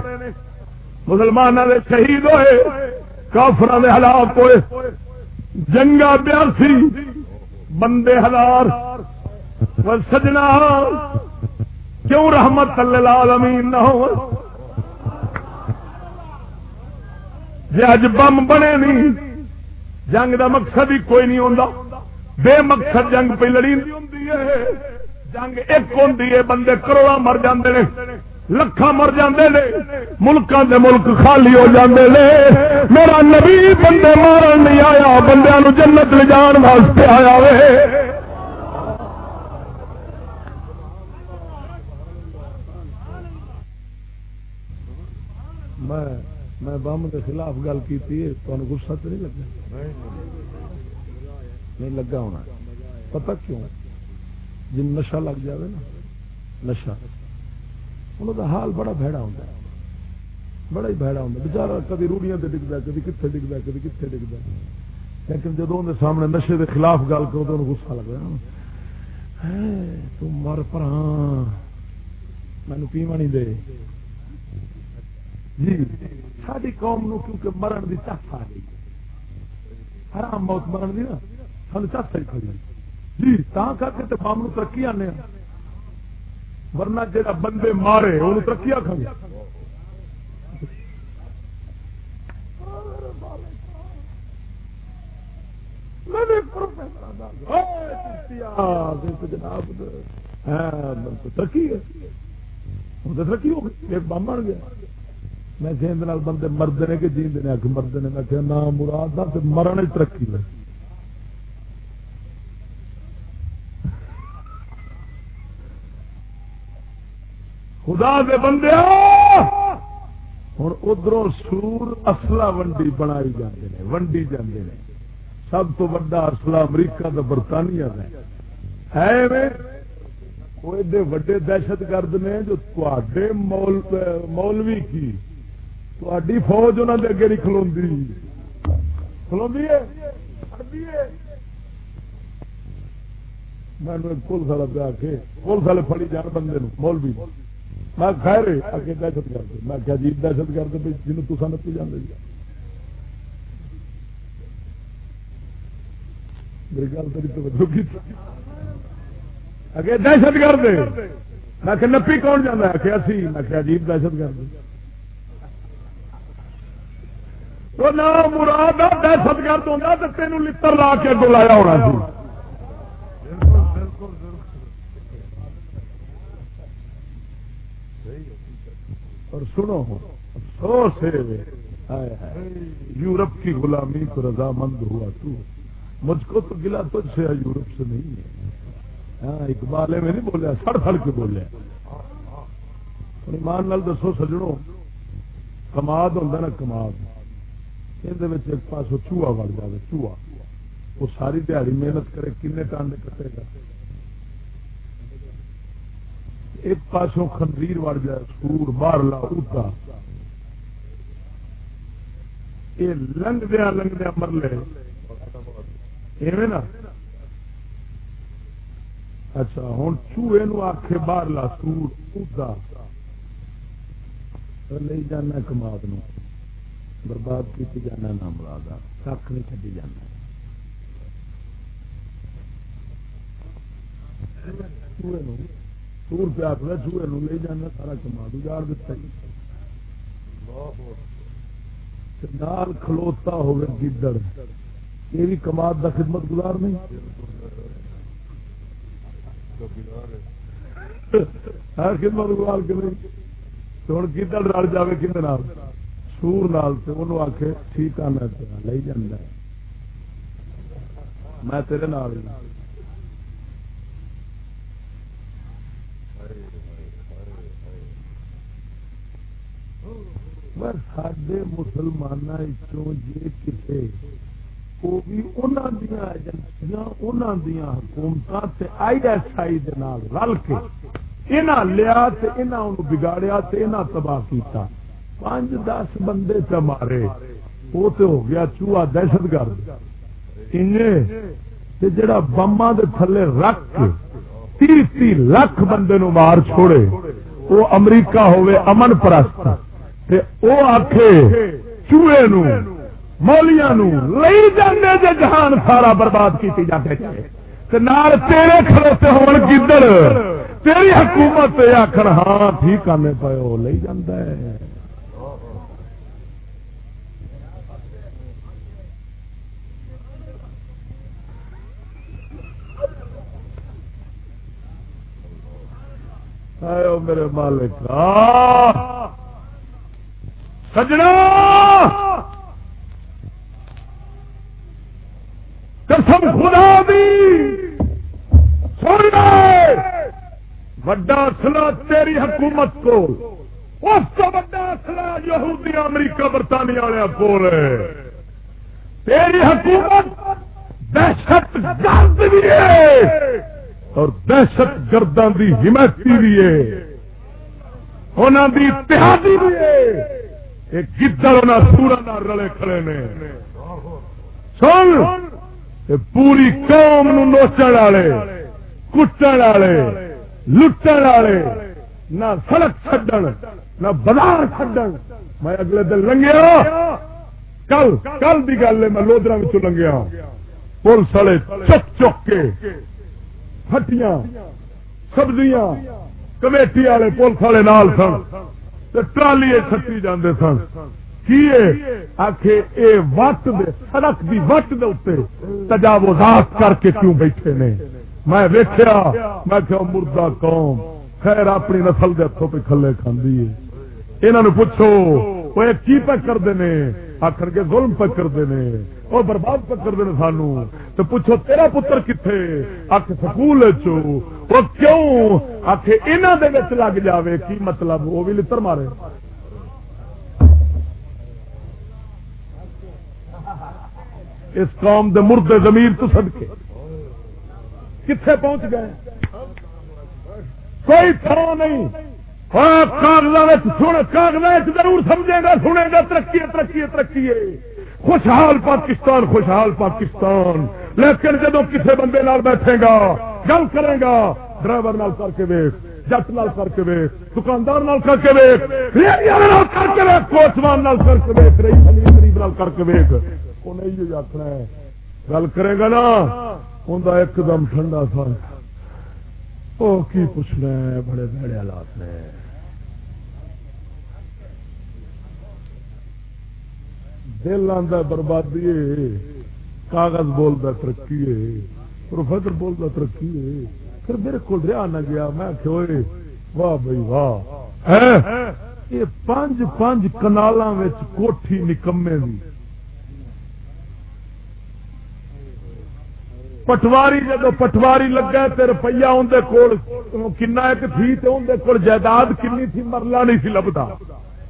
مسلمانوں کے شہید ہوئے کافر ہلاک ہوئے۔ جنگا بیاسی، بندے ہزار۔ سجنا کیوں رحمت العالمین نہ ہو؟ جی اج بم بنے نہیں، جنگ دا مقصد ہی کوئی نہیں ہوتا بے مقصد جنگ پہ لڑی ہوں جنگ ایک ہوں بندے کروڑا مر جاندے نے لکھا مر جاندے نے، ملکاں دے ملک خالی ہو جاندے نے۔ میرا نبی بندے مارن نہیں آیا بندے نو جنت لے جان واسطے آیا وے میں میں بم کے خلاف گل کی گسا تو نہیں لگا نہیں لگا ہونا۔ پتہ کیوں؟ جن نشا لگ جائے نا نشا انہوں کا حال بڑا بھڑا ہوتا ہے۔ بڑا ہی بھڑا ہوتا بچارا کدی روڑیاں سے ڈگتا کدی کتنے ڈگتا کدی کتنے ڈگتا لیکن جب اندر سامنے نشے کے خلاف گل کرو تو گسا لگ رہا تم مر پر ہاں مینو پیوا نہیں دے۔ جی ساری قوم نو کیونکہ مرن دی چس آ گئی حرام موت مرن دی نا سن چس آئی کھڑی جی تا کر کے بم نو ترقی آنے ہاں۔ ورنہ جا بندے مارے وہ ترقی آ کھڑی جناب ہاں، ترقی ہے۔ ترقی ہو گئی، ایک بم بن گیا۔ میں کہ بندے مرد نے کہ جیند نے مرد نے میں کہ نام مراد مرن ترقی ہے خدا دے بندے ہوں ادھر سور اصلا ونڈی بنائی جاتے ہیں ونڈی جاتے ہیں سب تو وا اصلا امریکہ کا برطانیہ کا ہے۔ وہ ایڈے وڈے دہشت گرد نے جو تے مولوی کی تھی فوج انہوں نے اگے نہیں کلو کلو میں پولیس والا پہ آ کے پولیس والے فڑی جان بندے مولوی میں خیر اگے دہشت گرد میں کیا جی دہشت گرد جنوب تو نپی جانے میری گل تری تو اگے دہشت گرد میں نپی کون جانا کہ اسی میں کیا عجیب دہشت گرد تو نہ مراد دہشت گرد ہوتا تو تین لڑ لا کے بلایا ہونا سی اور سنو افسوس ہے یورپ کی غلامی کو رضامند ہوا تو مجھ کو تو گلا تجھ سے یورپ سے نہیں ہے ہاں اقبال میں نہیں بولیا سڑ سڑ کے بولیا ایمان نال دسو سجڑوں کماد ہوتا نا کماد ایک پاس چوہا وڑ جائے چوہا وہ ساری دیہی محنت کرے کن ٹانڈے کٹے گا ایک پاسوں خنزیر وڑ جائے سور باہر اٹھا یہ لنگدیا لنگدیا مرلے ایویں نا اچھا ہوں چوہے آخے باہر لا سور اٹھا لے جانا کماد نو برباد کی جانا نہ مراد کھ نہیں چڈی جانا۔ سور پہ آخر چوہے لے جانا، سارا کماد اجاڑ دتا نال کھلوتا ہوگا گدڑ۔ یہ بھی کماد کا خدمت گزار نہیں۔ ہر خدمت گزار کے نہیں۔ ہوں گدڑ رل جائے کھنے سور نال تے انہوں آخ ٹھیک آنا تیرا لے جا میں تیرے نال سڈے مسلمانوں جی کسی وہ بھی انہوں دیا ایجنسیاں انہوں دیا حکومت آئی ایس آئی دل کے یہاں لیا بگاڑیا تباہ کیا پانچ دس بندے چ مارے۔ وہ تو ہو گیا چوہا دہشت گرد۔ جڑا بما دے تھلے رکھ تی تی لاکھ بندے نو مار چھوڑے وہ امریکہ ہوئے امن پرست۔ وہ آخ چوہے نو، مولیاں نو لئی جانے جے جہان سارا برباد کیتی جاتے چاہے تے نال تیرے کھڑوتے ہون کدھر تیری حکومت آخر ہاں ٹھیک آنے پے وہ لے جانا ہے۔ میرے مالک سجنا۔ قسم خدا دی۔ وڈا اصلا تیری حکومت کو۔ اس کو وڈا اصلا یہودی امریکہ برطانیہ والے کول تیری حکومت دہشت گرد بھی ہے۔ اور دہشت گردوں کی حمایتی بھی ہے۔ انہوں کی اتحادی بھی ہے۔ ایک گدڑ سورا نہ رلے کھڑے نے۔ سن پوری قوم نوچن والے، کٹن والے، لٹن والے، نہ سڑک چڈن نہ بازار چڈن میں اگلے دن لنگیا کل کل کی گل ہے، میں لودرا لنگیا پولیس والے چک چک کے ہٹیاں سبزیاں، کمیٹی والے، پولیس والے نال سن ٹرالی چھٹی جاندے سن۔ آخے اے؟ وٹ دے، سڑک دی وٹ دے اتنے تجاوزات کر کے کیوں بیٹھے نے؟ میں ویخیا میں کیا مردہ قوم، خیر اپنی نسل کے ہاتھوں پہ کھلے کھاندی ہے انہوں پوچھو، وہ کی پہ کرتے ہیں آخر کے ظلم پہ کرتے ہیں وہ برباد پہ کرتے سانو۔ تو پوچھو تیرا پتر کتنے آخ سکول وہ کیوں؟ آخ انہوں لگ جاوے۔ کی مطلب؟ وہ بھی لڑ مارے۔ اس قوم دے مردے زمین تو سد کے کتنے پہنچ گئے؟ کوئی تھا نہیں۔ ہاں، کاغذ ضرور سمجھے گا سنے گا، ترقی ترقی ترقی خوشحال پاکستان خوشحال پاکستان۔ لیکن جب کسی بندے نال بیٹھے گا، گل کرے گا، ڈرائیور نال کر کے ویک جٹ نال کر کے ویک دکاندار نال کر کے ویک کر کے ویک کوچوان نال کر کے ویک غریب نال کر کے ویک انہیں آخنا ہے؟ گل کرے گا نا انہیں ایک دم ٹھنڈا سا وہ کی پوچھنا ہے، بڑے بڑے حالات نے۔ دل آتا بربادی کاغذ بولتا ترقی پروفیسر بولتا ترقی پھر میرے کو رہا نہ گیا۔ میں کہ واہ بھائی، واہ۔ یہ پانچ پانچ کنال کوٹھی نکمے دی۔ پٹواری جب پٹواری لگا تو روپیہ اندر کول کن ایک تھی تو اندر کول جائیداد کنی تھی، مرلا نہیں سی لبتا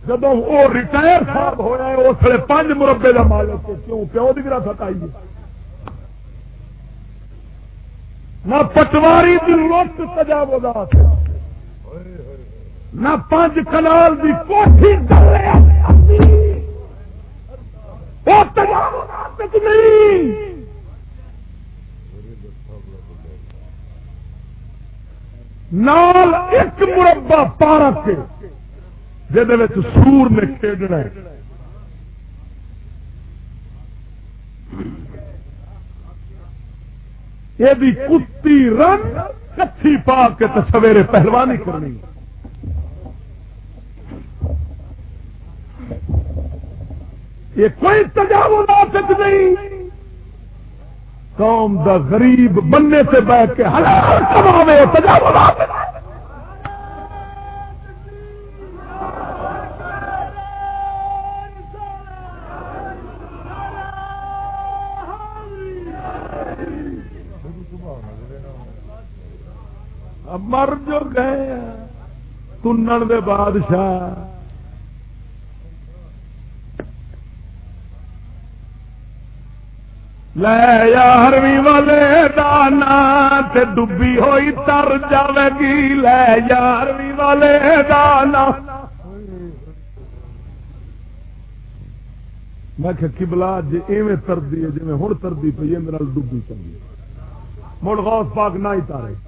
جب وہ ریٹائر صاحب ہوا اس لیے پانچ مربے کا مالک کیوں؟ پیو کی وراثت آئی ہے۔ نہ پٹواری کی لوٹ سجا بولا نہ پانچ کنال کی کوٹھی نہیں۔ نال ایک مربع پارک جہد سور نے کھیڈنا یہ کتی رن کچھی پا کے تو سویرے پہلوانی کرنی۔ یہ کوئی تجاوز نہیں۔ قوم دا غریب بننے سے بیٹھ کے حلال کماوے مر جو گئے تنن دے بادشاہ۔ لے یارویں والے دانا تے ڈبی ہوئی تر جاوے گی۔ لے یارویں والے دانا۔ میں کہ کبلا جی ایویں تردی ہے جی ہوں تردی پی ہے، میرے ڈبی چاہیے مڑ غوث پاک نہ ہی تارے۔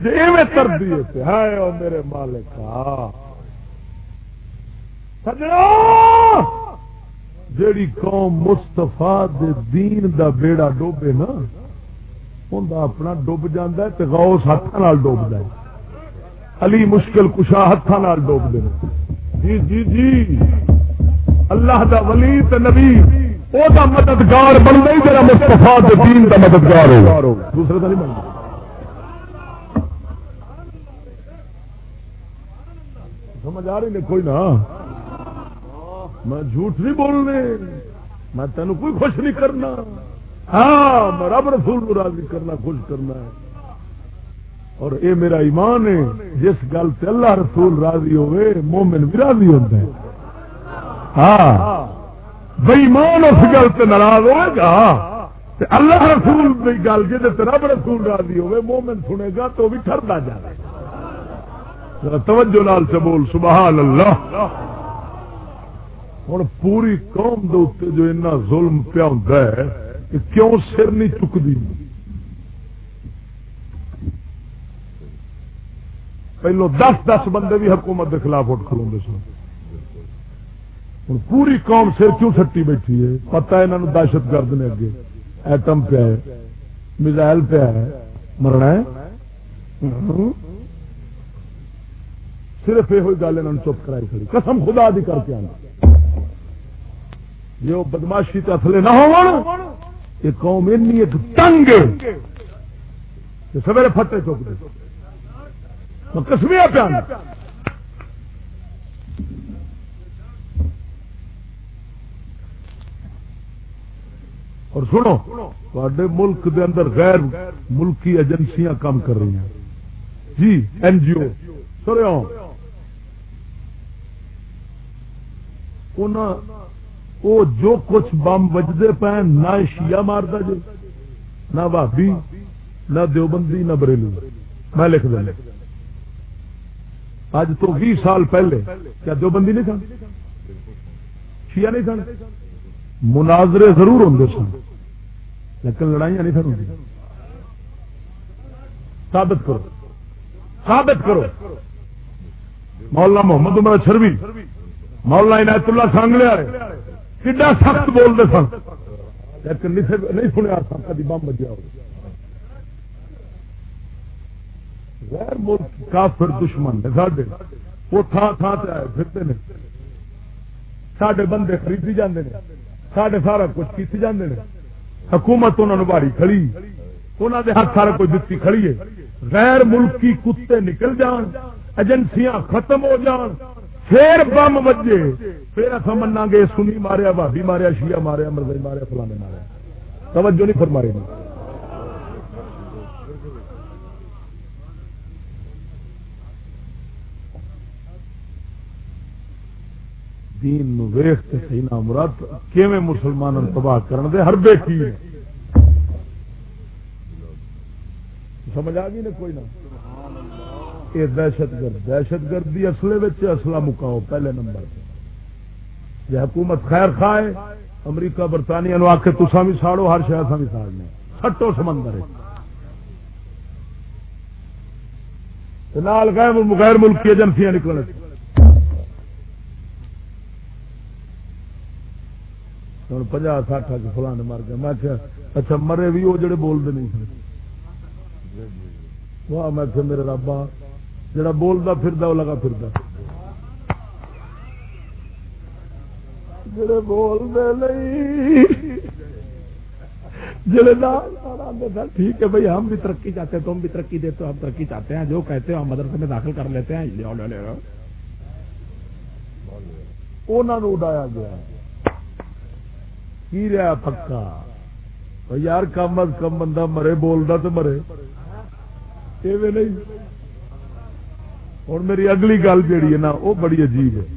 جی ایویں تردی ہے میرے مالک ہاں۔ سجنا! جیڑی قوم مستفا دین دا بیڑا ڈوبے نا ان اپنا ڈب جانا ہے غوث ہاتھ ڈوب ہے۔ علی مشکل کشا ہاتھ ڈوب دے جی جی جی۔ اللہ دا ولی تے نبی، او دا مددگار بن گئی جا مستفا دین دا مددگار ہو۔ دوسرے کا نہیں بن سمجھ آ رہی نے کوئی نہ۔ میں جھوٹ نہیں بولنے، میں تینوں کوئی خوش نہیں کرنا۔ ہاں میں رب رسول کو راضی کرنا، خوش کرنا ہے۔ اور اے میرا ایمان ہے، جس گل سے اللہ رسول راضی ہوئے، مومن بھی راضی ہوتا ہے ہاں بھائی اس گل سے ناراض ہوئے گا۔ اللہ رسول کی گل جی رب رسول راضی ہوئے، مومن سنے گا تو بھی ٹرتا جائے توجہ لال سے بول، سبحان اللہ۔ ہوں پوری قوم دے جو اتنا ظلم پیا ہوں کہ کیوں سر نہیں چکتی پہلو دس دس بندے بھی حکومت کے خلاف اٹھ کھلو سن۔ ہوں پوری قوم سر کیوں سٹی بیٹھی ہے؟ پتا یہاں دہشت گرد نے اگے۔ ایٹم پیا ہے، میزائل پیا ہے، مرنا ہے۔ صرف یہ گل انہوں چپ کرائی کھڑی۔ قسم خدا دی کر کے آنا۔ جی وہ بدماشی تسلے نہ ہو قوم ایک تنگ سویرے پھٹے چوک دے۔ کسمیا پیا اور سنو تے ملک دے اندر غیر ملکی ایجنسیاں کام کر رہی ہیں۔ جی این جی او سنو۔ وہ جو کچھ بم وجدے پے نہ شیعہ مارتا جی نہ بھابی نہ دیوبندی، نہ بریلی۔ میں لکھ دیں اج تو بھی سال پہلے، کیا دیوبندی نہیں سن شیعہ نہیں سن مناظرے ضرور ہوں سن لیکن لڑائیاں نہیں سن ہوں ثابت کرو۔ ثابت کرو۔ مولانا محمد عمر شروی مولانا عنایت اللہ سانگلے والے کڈا سخت بولتے سن۔ لیکن نہیں سنیا سن، کدی بم بجیا ہو۔ غیر ملک کافر دشمن نے ساڈے۔ وہ تھان تھان سے آئے پھرتے ہیں سڈے بندے خریدی جاندے نے۔ سڈے سارا کچھ کیتی جاندے نے۔ حکومت انہوں نے باری کھڑی۔ انہوں نے ہاتھ سارا کچھ دتی کھڑی ہے۔ غیر ملکی کتے نکل جان، ایجنسیاں ختم ہو جان۔ پھر بم بجے۔ پھر اصا منا گے سنی ماریا بھابی ماریا شیا ماریا مرد ماریا، فلانے ماریا۔ توجہ نہیں فرما رہی دین ویخ سی نا مراد، کیویں مسلمان تباہ کرن دے؟ ہر بے کی سمجھ آ گئی نا کوئی نہ؟ یہ دہشت گرد. دہشت گردی اصل اصلا مکاؤ پہلے نمبر جی حکومت خیر خائے امریکہ، برطانیہ نو آ کے تسا بھی ساڑو، ہر شہر بھی ساڑنے۔ سٹو سمندر غیر ملکی ایجنسیاں نکلنے ہوں پناہ ساٹھ فلانے مر گئے۔ میں اچھا مرے بھی وہ جڑے بولتے نہیں سر واہ، میں میرے رابا جڑا بولتا پھر وہ لگا پھر جڑے بولتے نہیں، جڑے ٹھیک ہے بھائی، ہم بھی ترقی چاہتے ہیں، تم بھی ترقی دیتے ہم ترقی چاہتے ہیں، جو کہتے ہیں ہم مدرسے میں داخل کر لیتے ہیں۔ انہوں نے اڈایا گیا کی رہا پکا؟ یار، کم از کم بندہ مرے بولتا تو مرے۔ نہیں۔ ہوں میری اگلی گل جیڑی ہے نا، وہ بڑی عجیب ہے۔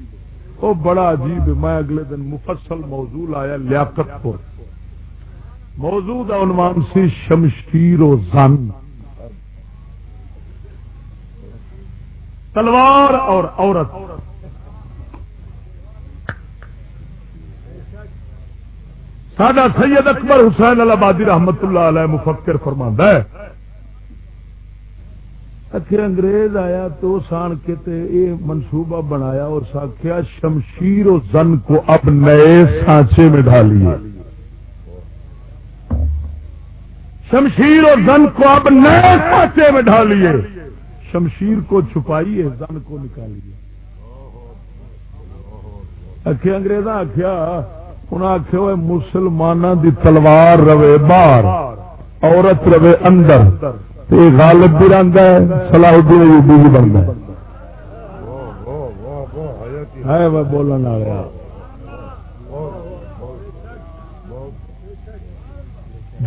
وہ بڑا عجیب ہے۔ میں اگلے دن مفصل موضوع آیا لیاقت پور موجود عنوان سی شمشیر و زن۔ تلوار اور عورت۔ سادہ سید اکبر حسین البادی رحمت اللہ علیہ مفکر فرماندہ ہے اکھے انگریز آیا تو سان کے تے اے منصوبہ بنایا اور ساکھیا شمشیر و زن کو اب نئے سانچے میں ڈالیے شمشیر و زن کو اب نئے سانچے میں ڈالیے شمشیر کو چھپائیے، زن کو نکالیے۔ اکھے انگریزا آخیا انہیں آخیا ہوئے مسلمانوں دی تلوار روے باہر، عورت روے اندر۔ تو یہ غالب بھی رنگ ہے سلاح الدین ایوبی بھی بنتا ہے۔ بولنے والے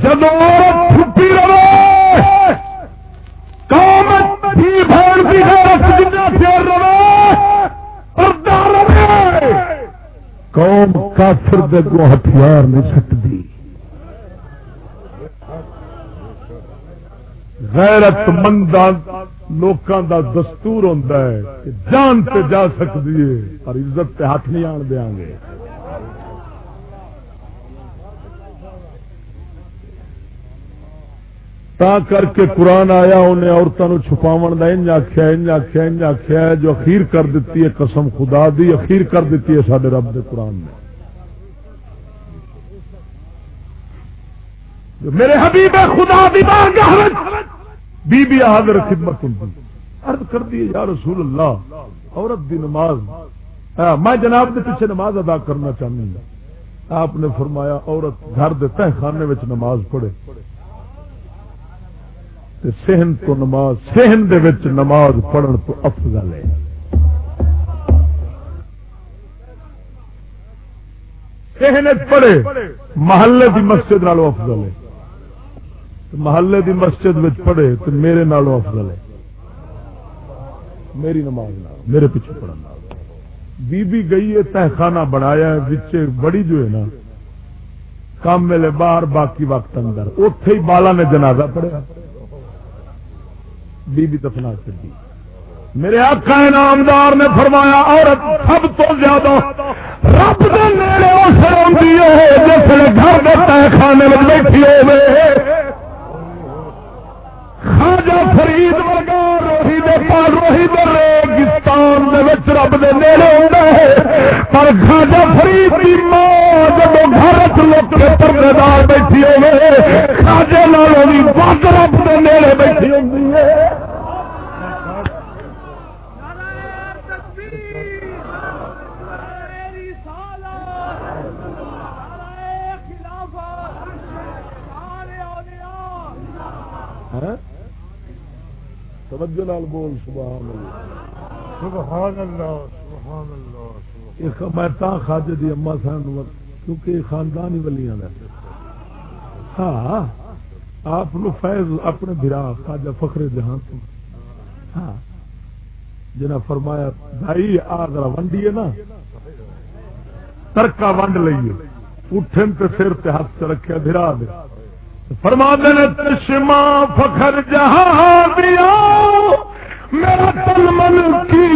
جب چھٹی رہے قوم بھی بھاڑ کی قوم کافر دگوں ہتھیار نہیں سکتی غیرت مند لوکاں دا دستور ہوتا ہے کہ جان تے جا سکتی ہے اور عزت تے ہاتھ نہیں آن دیا گے۔ تا کر کے قرآن آیا، انہیں عورتوں چھپاو کا انج آخیا انج آخیا انج آخیا جو اخیر کر دیتی ہے قسم خدا دی، اخیر کر دیتی ہے سارے رب دے قرآن نے۔ میرے حبیب خدا دی بی بی حاضر خدمت عرض کر دی یا رسول اللہ، عورت دی نماز۔ میں جناب کے پیچھے نماز ادا کرنا چاہوں گا آپ نے فرمایا، عورت گھر دے تہ خانے میں نماز پڑھے۔ سہن تو نماز سہن دے وچ نماز پڑھن تو افضل ہے۔ سہن پڑھے، محلے دی مسجد نالو افضل ہے۔ محلے دی مسجد میں پڑھے تو میرے نالوں افضل ہے۔ میری نماز نال، میرے پیچھے پڑھنا بی بی گئی ہے تہ خانہ بنایا ہے بچے بڑی جو ہے نا، کام ملے باہر، باقی وقت اندر۔ اتے ہی بالا نے جنازہ پڑھیا۔ بی بی دفنا کر دی۔ میرے آقا نامدار نے فرمایا، عورت سب تو زیادہ رب دے نیڑے اس جس گھر کے تہ خانے میں بیٹھی ہوئے خاجا فرید ورگا روہی دے پال روہی دے ریگستان دے وچ رب دے نیڑے ہوندا ہے۔ پر خاجا فرید دی ماں جب گھر وچ لوک کے پردے دار بیٹھی ہوے خاجے نالوں دی بات رب دے نیڑے بیٹھی ہوندی ہے۔ توجہ لال بول سبحان اللہ۔ سبحان اللہ سبحان اللہ میں تا خاجے دی اما سان کیونکہ یہ خاندان ہی ولیاں دا ہاں آپ نو فیض اپنے برا خاجہ فخر جہاں تو ہاں جنا فرمایا بھائی آ ذرا ونڈی ہے نا ترکا ونڈ لئیے۔ اٹھن تے سر تے ہاتھ چ رکھیا بھرا دے۔ فرما دن تشما فخر جہاں دیا، میرا تل من کی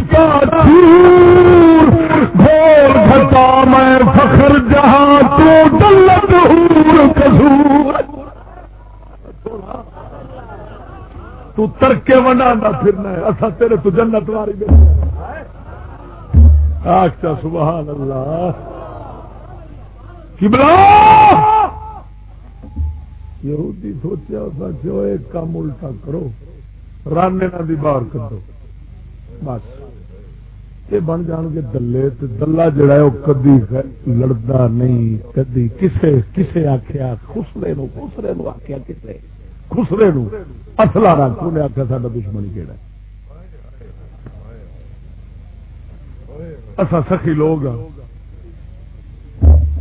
بھول گھٹا میں فخر جہاں تو دلت کسور۔ تو ترکے ونڈا پھرنا ہے اصا تیرے تو جنت واری آخا سبحان اللہ۔ کی بلا یہودی سوچیا سچو ایک کام الٹا کرو رانے نہ دی باہر کر دو بس۔ یہ بن جان گے دلے تو دلہ جڑا ہے وہ کدی لڑتا نہیں، کدی کسے کسے آخیا خسرے نو خسرے نو آخیا کسے، خسرے نو۔ اصلا رکھ انہیں آخیا سا دشمنی کہڑا اصا سخی لوگ ہاں۔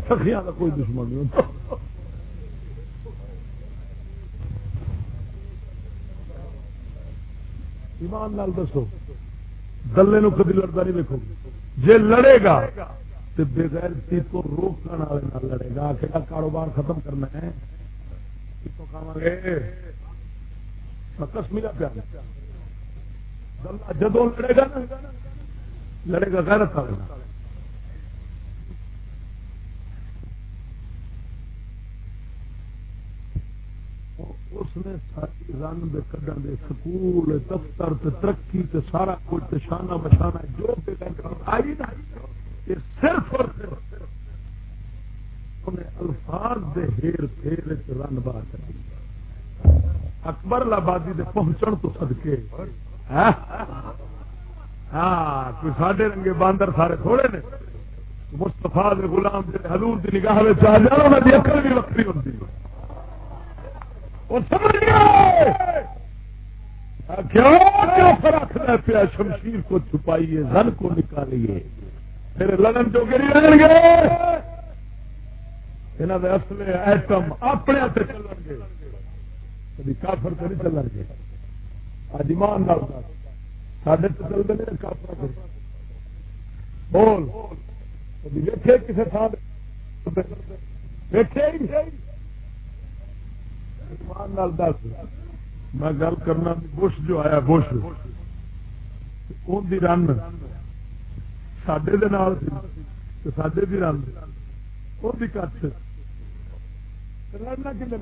سخیاں کا کوئی دشمن نہیں ہوتا۔ ایمان نال دسو، دلے نو کدی لڑتا نہیں دیکھو جی لڑے گا تو بغیر کو روکنے والے لڑے گا۔ کہ کاروبار ختم کرنا ہے۔ کتوں کھاوے کس ملا پیا۔ جدو لڑے گا نا، لڑے گا غیرت والے اس نے ساری رن دے کڈن دے سکول، دفتر تے ترقی تے سارا کچھ شانہ بشانہ جو بھی آئی نا یہ صرف اور صرف انہیں الفاظ دے ہیر پھیر رن با کر اکبر آبادی دے پہنچن تو سدکے ہاں؟, ہاں؟ کوئی ساڈے رنگے باندر سارے تھوڑے نے۔ مستفا غلام حضور دی نگاہ میں چاہ جانا بھی اکل بھی وکری ہوتی ہے رکھنا پیا شمشیر کو چھپائیے، زن کو نکالیے۔ پھر لڑن جو گری لڑن گے یہاں کے اصل ایٹم اپنے ہاتھ چلن گے۔ کبھی کافر تو نہیں چلن گے۔ اج ایمان سڈے تو چلتے نہیں کافر بول۔ کبھی ویٹے کسی تھان ویٹے ایمان دس۔ میں گل کرنا بش جو آیا بش۔ رن۔ سڈے سڈے بھی رن۔ وہ کچھ۔ لڑنا کھے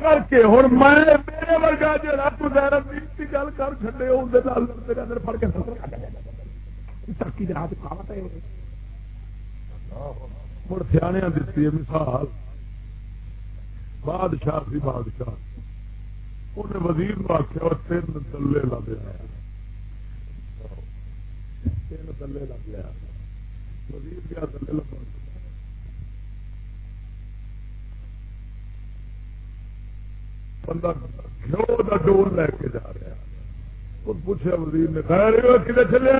کر کے ہوں میں میرے ورگا جا کی گل کر چڈے اندر فر کے ترقی کے ہاتھ کھاوا مڑ سیا دیتی ہے، مثال، بادشاہ سی بادشاہ۔ انہیں وزیر نو آخیا تین تلے لگ آیا تین تلے لگ گیا وزیر کیا تلے لگ بندہ گھیو کا ڈول لے کے جا رہا خود پوچھا وزیر نے خیر کتنے چلے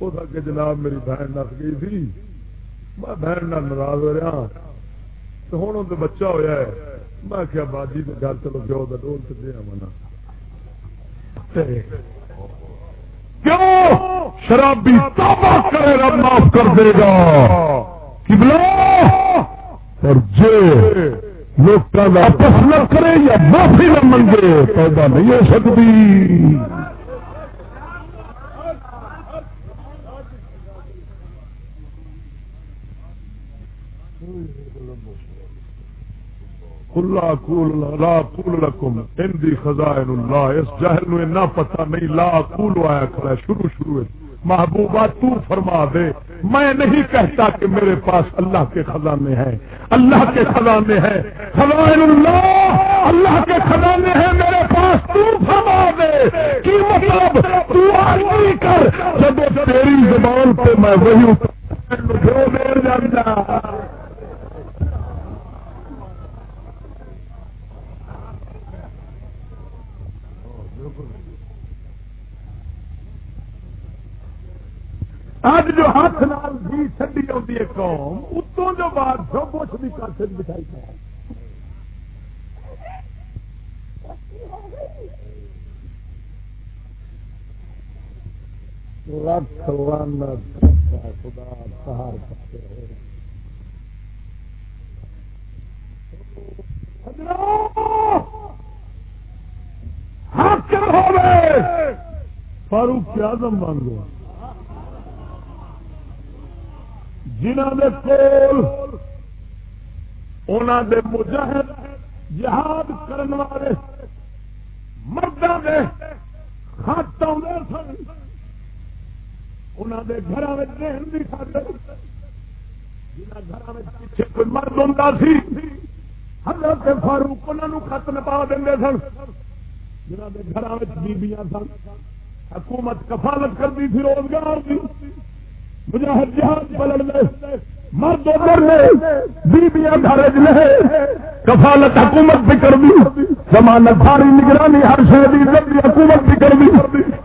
اس کے جناب، میری بہن نس گئی تھی۔ میں بہن ناراض ہو رہا ہاں۔ تو ہوں تو بچہ ہوا ہے۔ میں کیا باجی کے گھر چلو پیو کا ڈول سے دیا منا کیوں؟ شرابی کرے رب معاف کر دے گا۔ کبلا اور جے لوگ واپس نہ کرے یا معافی نہ منگے پیدا نہیں ہو سکتی۔ اللہ کول لا کول لکم اندی خزائن اللہ، اس جہل نو نہ پتہ نہیں لا کول آیا کھڑا شروع شروع محبوبہ، تو فرما دے۔ میں نہیں کہتا کہ میرے پاس اللہ کے خزانے ہیں۔ اللہ کے خزانے ہیں۔ خزائن اللہ اللہ کے خزانے ہیں۔ میرے پاس تو فرما دے کی مطلب تو آرمی کر، جب تیری زبان پہ میں وہی اتر جو دیر جانتا اج جو ہاتھ نال بھی چڈی آتی ہے قوم، اتوں جو بعد جو کچھ بھی کچھ بچائی لکھ خدا سہار ہاتھ ہو فاروق اعظم بن گیا جنہ دے کول انہوں دے مجاہد جہاد کرن والے مردوں کے خط آدھے سن۔ انہوں دے گھر رہن کی خاطر جنہ گھر پیچھے کوئی مرد ہوں سی، حضرت فاروق انہوں خط نپا دیں سن۔ جنہ کے گھر بیبیاں سن، حکومت کفالت کرتی تھی روزگار کی مجاہد جہاد پلڑ لے مرد ادھر نے بیبیاں گھر لے کفالت حکومت بھی کر دی، زمانت ساری نگرانی ہر شہر کی عزت کی حکومت بھی کر دی۔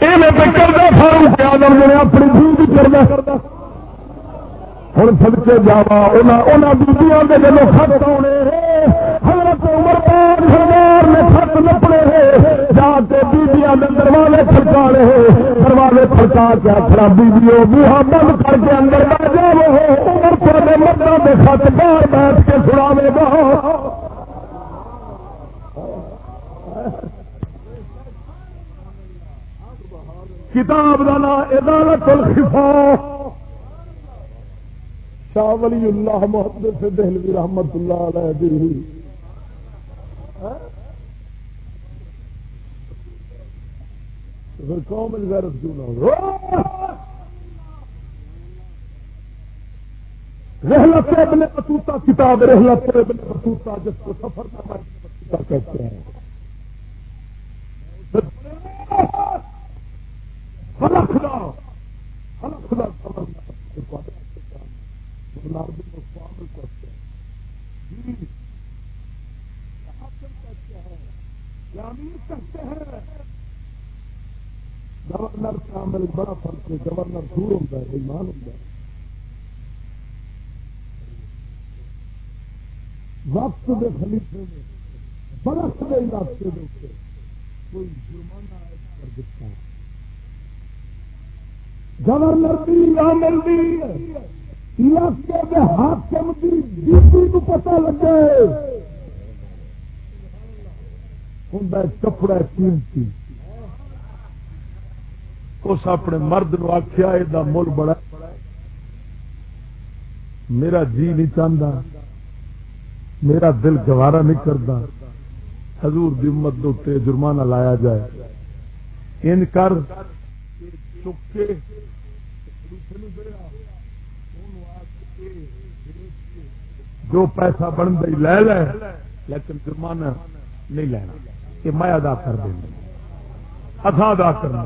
یہ کر دیا فاروق آدم نے اپنی دھی بھی کردا ہوں سڑکے جاوا بیبیاں کے جب خط آنے حضرت عمر پاک سرکار نے خط نپڑے جا کے بیبیاں دروازے کھڑکا رہے دروازے پڑکا کے خرابی بھی بوہا بند کر کے اندر بہ جاؤ۔ مردوں کے سات باہر بیٹھ کے سناوے گا۔ کتاب کا نام عدالت الخفا۔ شاہ ولی اللہ محمد سے دہلوی رحمت اللہ علیہ دی پھر قوم غیرت کیوں نہ ہو رحلت ابن بطوطہ کتاب رحلت ابن بطوطہ جس کو سفر کا کہتے ہیں فلک دا فلک دا گورنر کامل بڑا فرق ہے، گورنر دور ہوتا ہے ایمان ہوتا ہے۔ وقت کے خلیفے میں برف کے علاقے کوئی جرمانہ کر دیتا ہے۔ گورنر بھی، عامل بھی، علاقے کے حاکم کی ڈیوٹی کو پتا لگے۔ ہوں کپڑا قیمتی۔ اس اپنے مرد نو آخیا یہ مل بڑا میرا جی نہیں چاہتا میرا دل گوارا نہیں کرتا حضور دی امت دے جرمانہ لایا جائے۔ ان کر چکے۔ جو پیسہ بن گئی لے لے، لیکن جرمانہ نہیں لینا۔ یہ میں ادا کر دیں اتھا ادا کرنا۔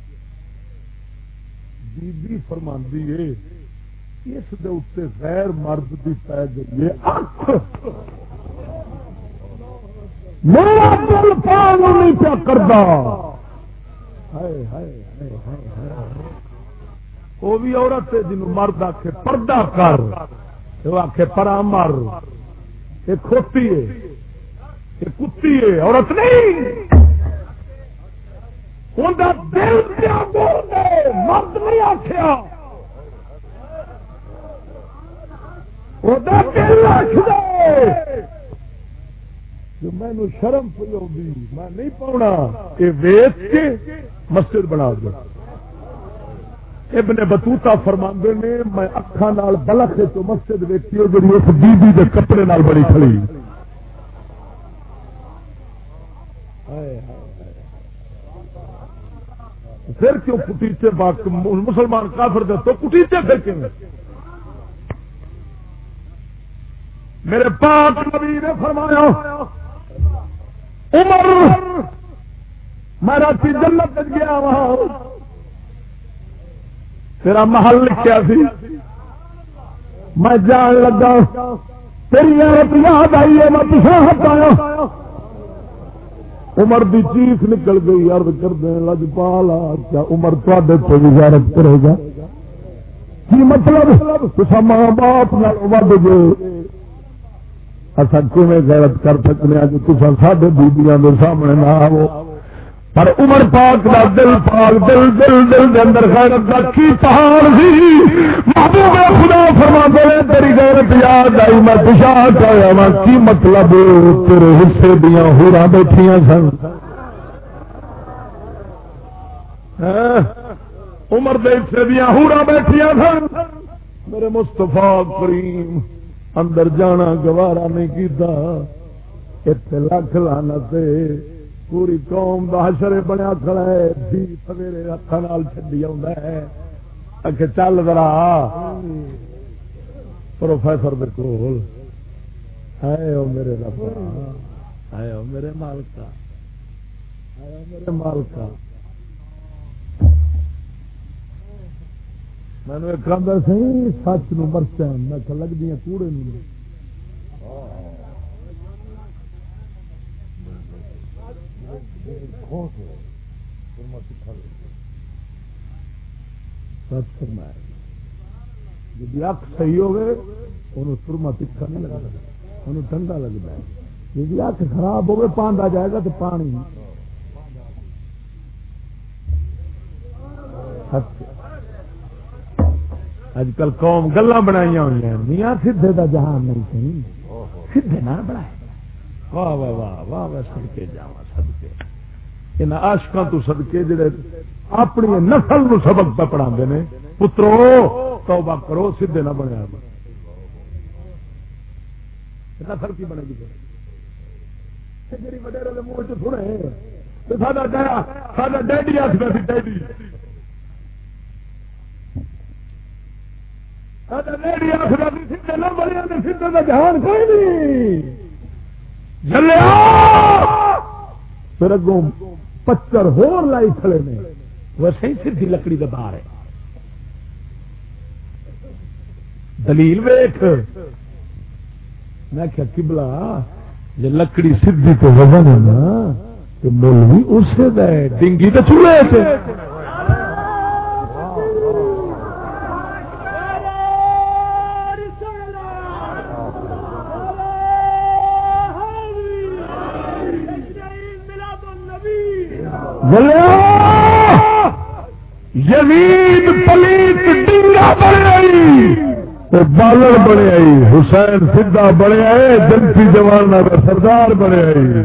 بی بی فرماندی ہے، اس دے اتنے غیر مرد کی پی گئی ہے۔ میرا دل پاؤں نہیں پیا کرتا۔ وہ بھی عورت ہے جنوب مرد آخ پردہ کر وہ آخ پرا مر۔ یہ کھوتی ہے یہ کتی ہے، عورت نہیں۔ دل مرد نہیں آخیا دل آخ میں شرم پی آئی میں نہیں پاؤنا یہ ویچ کے مسجد بنا دوں ابن بتوتا فرما نے، میں اکھان بلک تو مسجد ویکھی ویچی جی اس بی کے کپڑے نال بڑی کھڑی۔ پھر کیوں کٹیچے مسلمان کافر دے تو کٹیچے پھر کیوں میرے پاک نبی نے فرمایا، عمر، میں رات جنت گیا وہاں تیرا محل لکھا سی۔ میں جان لگا، تیری یاد آئی ہے، میں پچھا ہٹایا۔ عمر دی چیخ نکل گئی ارد کر دیں لج پالا کیا عمر تے تو وزارت کرے گا؟ کی مطلب؟ تصا ماں باپ ود گئے۔ اصا کیون غیرت کر سکنے کہ تصا سڈے بیبیاں سامنے نہ آو پر عمر پاک دا دل پاک، دل دل دل دے اندر غیرت دا کی پہاڑ سی؟ محبوب خدا فرما دے تیری غیرت یاد آئی، میں دشا کیا میں کی مطلب تیرے حصے دیا ہورا بیٹھیاں سن؟ ہاں، عمر دے حصے دیا ہورا بیٹھیاں سن؟ میرے مستفا کریم، اندر جانا گوارا نہیں کیتا اتنے لکھ لانا سے پوری قوم کا حشر بنیا کھڑا ہے بھی سویرے ہاتھ چڈی آ چل ذرا۔ پروفیسر کول۔ ہے میرے رب۔ ہے میرے مالکا ہے میرے مالکا مینو ایک سی سچ نو مرچا میں لگ دیا کوڑے نو۔ جی اک صحیح ہوگی انہوں سرما تکھا نہیں لگتا، انہوں ٹھنڈا لگتا ہے۔ جی اک خراب ہوگی پاندا جائے گا تو پانی اچھا۔ اج کل قوم گلا بنائی ہوئی ہیں، میاں سدھے دا جہان نہیں سی سدھے نہ بنا واہ واہ واہ واہ واہ سدکے جا سدکے ان آشکا تو سدکے جڑے اپنی نسل نو سبق پہ پڑھا نے، پترو، توبہ کرو سدھے نہ بنیا۔ نسل کی بنے گی؟ جی وڈیرے منہ چ سنے ڈیڈی آخر ڈیڈی۔ جہان، کوئی نہیں۔ پھر اگوں پچر ہور لائی کھڑے نے۔ ویسے ہی سیدھی لکڑی کا بار ہے۔ دلیل ویخ میں کیا کبلا جی لکڑی سیدھی تو وزن ہے نا تو مل بھی اسے دے ڈنگی تو چولہے سے یزید پلیت ڈنگا بنے بالر بنے آئی، حسین سدھا بنے آئے، جنتی جوان سردار بنے آئی۔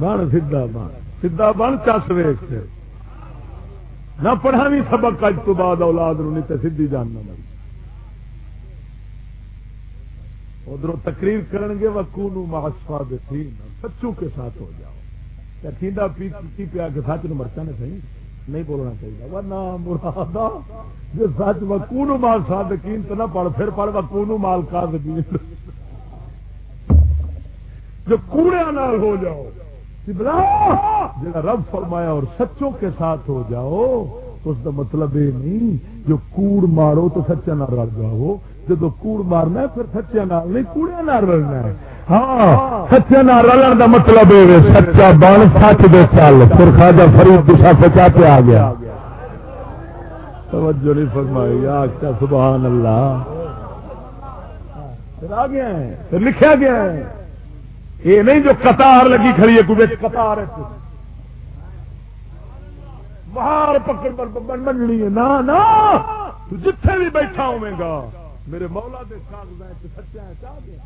بن سیدا بن سیدا بن چس ویس نہ پڑھا بھی سبق اج تو بعد اولاد نہیں تو سیدھی جاننا ادھر تقریر کریں گے وکو نو ماسفا دین سچو کے ساتھ ہو جاؤ۔ کھیندا پی کی پیا کے سچ نو مرچا نے صحیح؟ نہیں بولنا چاہیے۔ ورنہ مرادا جو سچ وکو نو مال ساد یقین تو نہ پڑھ پھر پڑھ وکو نو مال کا جو کوڑے نال ہو جاؤ جا رب فرمایا اور سچوں کے ساتھ ہو جاؤ، اس کا مطلب یہ نہیں، جو کوڑ مارو تو سچا نہ رل جاؤ۔ جب کوڑ مارنا پھر سچیا نال نہیں کوڑیا نال رلنا ہے۔ ہاں سچے نال رلن کا مطلب یہ سچا بن سچ دے چل۔ پھر خاجا فرید دشا پچا پہ آ گیا۔ توجہ نہیں فرمائی آخر اچھا، سبحان اللہ۔ پھر آ گیا ہے، پھر لکھا گیا ہے۔ یہ نہیں جو قطار لگی کھڑی ہے، کوئی قطار ہے۔ باہر پکڑ پر مننی ہے۔ نہ جتھے بھی بیٹھا ہوئے گا۔ میرے مولا دے کاغذ سچا ہے چاہ دیا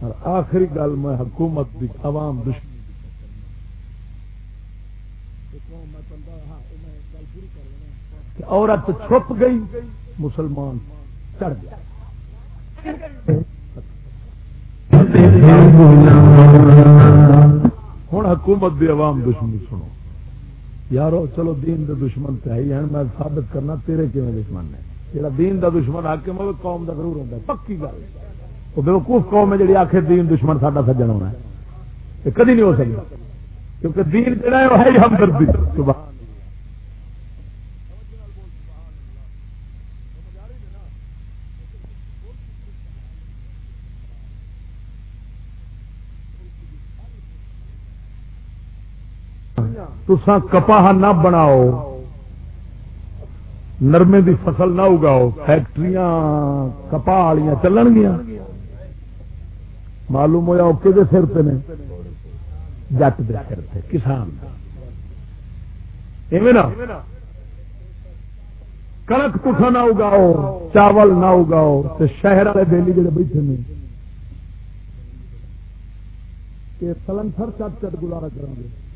اور آخری گل میں حکومت کی عوام دشمن عورت چھپ گئی، مسلمان چڑھ گیا۔ ہوں حکومت دی عوام دشمنی سنو۔ یارو، چلو دین دے دشمن تے ہی ہیں، میں ثابت کرنا تیرے کیون دشمن نے؟ جہاں دین دا دشمن حاکم کے قوم دا ضرور ہوتا ہے، پکی گل۔ وہ بالکل قوم ہے جی آخر دین دشمن ساڈا سجن ہونا ہے۔ یہ کدی نہیں ہو سکتا کیونکہ دین جڑا ہے، وہ ہے ہمدردی۔ صبح تسا کپاہ نہ بناؤ، نرمے دی فصل نہ اگاؤ فیکٹری کپاہ والی چلن گیا معلوم ہوا کہ سر پہ نے؟ جٹ دے سر پہ کسان۔ نا؟ کنک کٹھا نہ اگاؤ، چاول نہ اگاؤ تو شہر والے دہلی جڑے بیٹھے نے۔ سلنسر چٹ چٹ گزارا کریں گے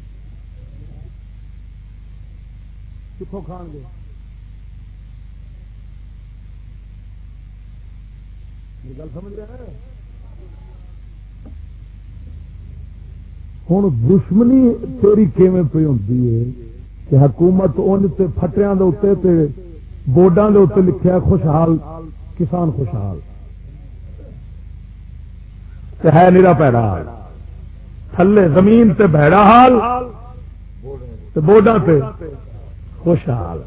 کتوں کھان گے؟ گل سمجھ رہے ہیں؟ ہوں دشمنی تیری کیون پہ ہوتی ہے کہ حکومت ان فٹیا بورڈا کے اتنے لکھا خوشحال، کسان خوشحال۔ ہے نیرا پیڑا حال تھلے زمین تے بھڑا حال بورڈا تے۔ خوشحال۔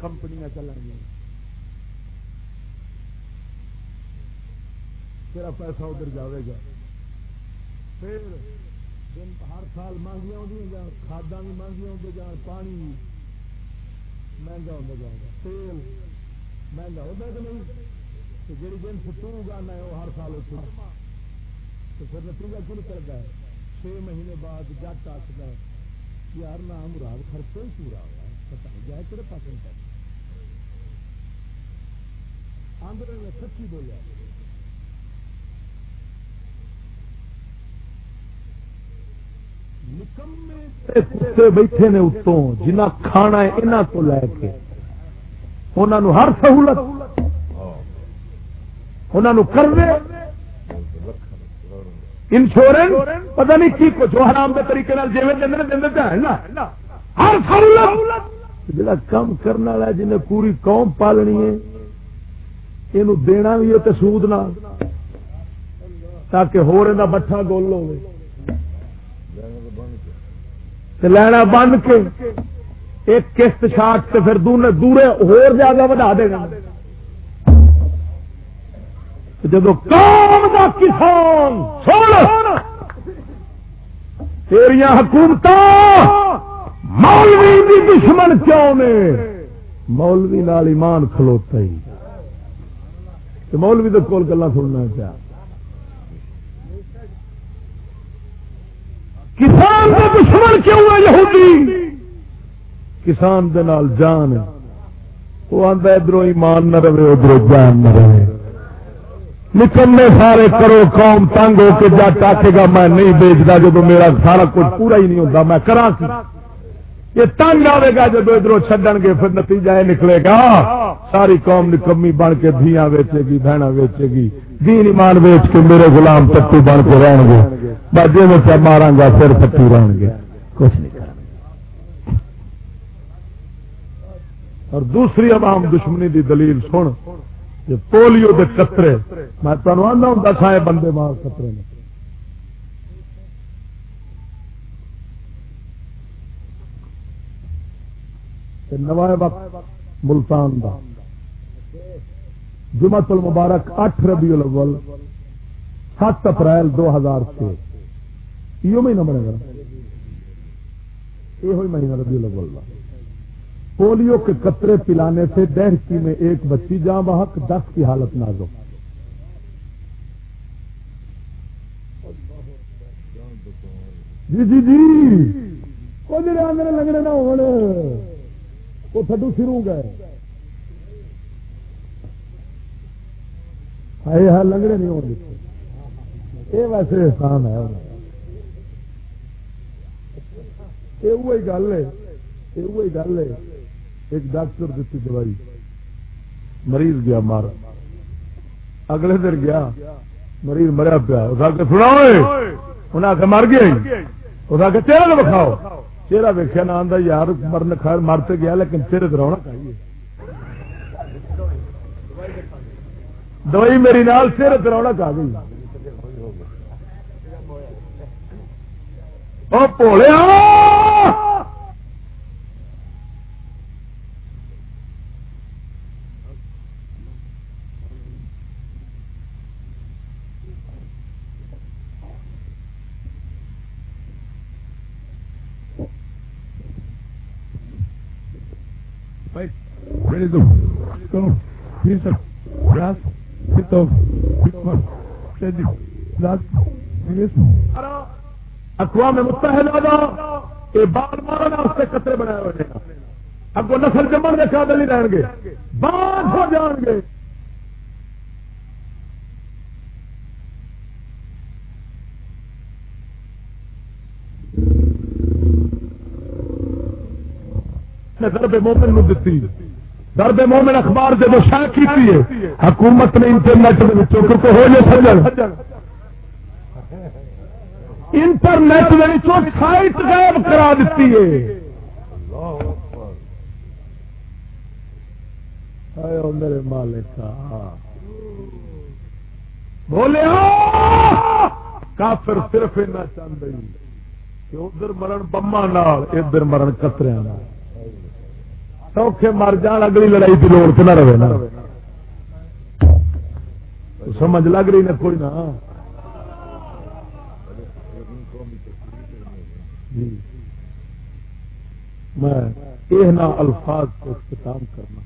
کمپنیاں چلن گیا تیرا پیسہ ادھر جائے گا۔ پھر ہر سال مہنگیا کھادا بھی مہنگیا ہوں جان پانی مہنگا ہوتا جائے گا۔ تیل مہنگا ہوتا کہ نہیں جی دن ستو ہے وہ ہر سال اتنا تو پھر نتیجہ کیوں کرتا ہے؟ چھ مہینے بعد جٹ آخر ہے۔ یار، نہ مراد خرچہ ہی پورا ہوا پتا نہیں جائے کہڑے پاس آندر نے سچی بولیا کتے بیٹھے نے اتوں جنہ کھانا ہے انہوں کو لے کے۔ انہوں ہر سہولت۔ انہوں کر دے انشورنس؟ پتہ نہیں کی کچھ۔ حرام کے طریقے جی دے دے نا۔ ہر سہولت۔ جڑا کام کرنے والا جنہیں پوری قوم پالنی ہے یہ دینا بھی ہے سود نہ تاکہ ہو بٹھا گول ہو لینا بن کے ایک قسط شاٹ سے پھر دورے ہور زیادہ بڑھا دے گا۔ جب قوم کا کسان تیریا حکومت مولوی دی دشمن کیوں نے؟ مولوی نال ایمان کھلوتا ہی۔ مولوی تو کول گلا سننا پیا کسان کا دشمن کیوں ہے یہودی۔ کسان دے نال جان وہ آتا ادھر ایمان نہ رہے ادھر جان نہ رہے۔ نکلنے سارے کرو، قوم تنگ ہو کے جا ٹاکے گا، میں نہیں بیچتا جب میرا سارا کچھ پورا ہی نہیں ہوتا میں کرا یہ تنگ آئے گا جب ادھر چڈن گے، پھر نتیجہ یہ نکلے گا۔ ساری قوم نکمی بن کے دیا ویچے گی بہنا ویچے گی۔ دین ایمان ویچ کے میرے غلام پٹو بن کے رہن گے۔ بجے میں سے مارا گا، پھر پٹو رہن گے۔ کچھ نہیں اور دوسری عوام دشمنی دی دلیل سن پولیو دے قطرے۔ میں تمہیں آنا ہوں دسائے بندے مار قطرے نے۔ نوائے وقت ملتان دا۔ جمع المبارک اٹھ ربیع الاول، سات اپریل دو ہزار چھ۔ یہ مہینہ بنے گا۔ یہ مہینہ ربیع الاول پولیو کے قطرے پلانے سے دہشتی میں ایک بچی جاں بحق، دس کی حالت نازک۔ جی جی جی۔ وہ لگنے نہ ہونے وہ تھڈو سرو گئے۔ ہائے ہاں لنگڑے نہیں ہو یہ ویسے احسان ہے۔ یہ گل ہے۔ یہ گل ہے۔ ایک ڈاکٹر دیتی دوائی۔ مریض گیا مار۔ اگلے دن گیا۔ مریض مریا پیا۔ اس آ کے سنا انہیں آ کے مر گیا اس آ کے چہرہ بکھاؤ چہرہ ویکیا نہ آتا یار مرن خیر مرتے گیا، لیکن چہرے درونا چاہیے۔ دوائی میری نال چہرے درونا چاہ گئی۔ پوڑیا اقوام متحدہ یہ بال مارنا، اس قطرے بنائے ہوئے اگو نسل جمن کے قابل نہیں رہن گے۔ بال ہو جان گے۔ ضرب مومن نو دیتی ضرب مومن اخبار جب شاہ کی حکومت نے انٹرنیٹ کیونکہ ہو جائے سجن انٹرنیٹ سائٹ غائب کرا دیتی ہے۔ میرے مالک بولے کافر صرف ایسا چاہتے کہ ادھر مرن بما ادھر مرن کتریا سوکھے مر جان، اگلی لڑائی کی لوڑ تو نہ رہے نا۔ سمجھ لگ رہی نا کوئی نہ جی۔ میں یہ الفاظ کو اختتام کرنا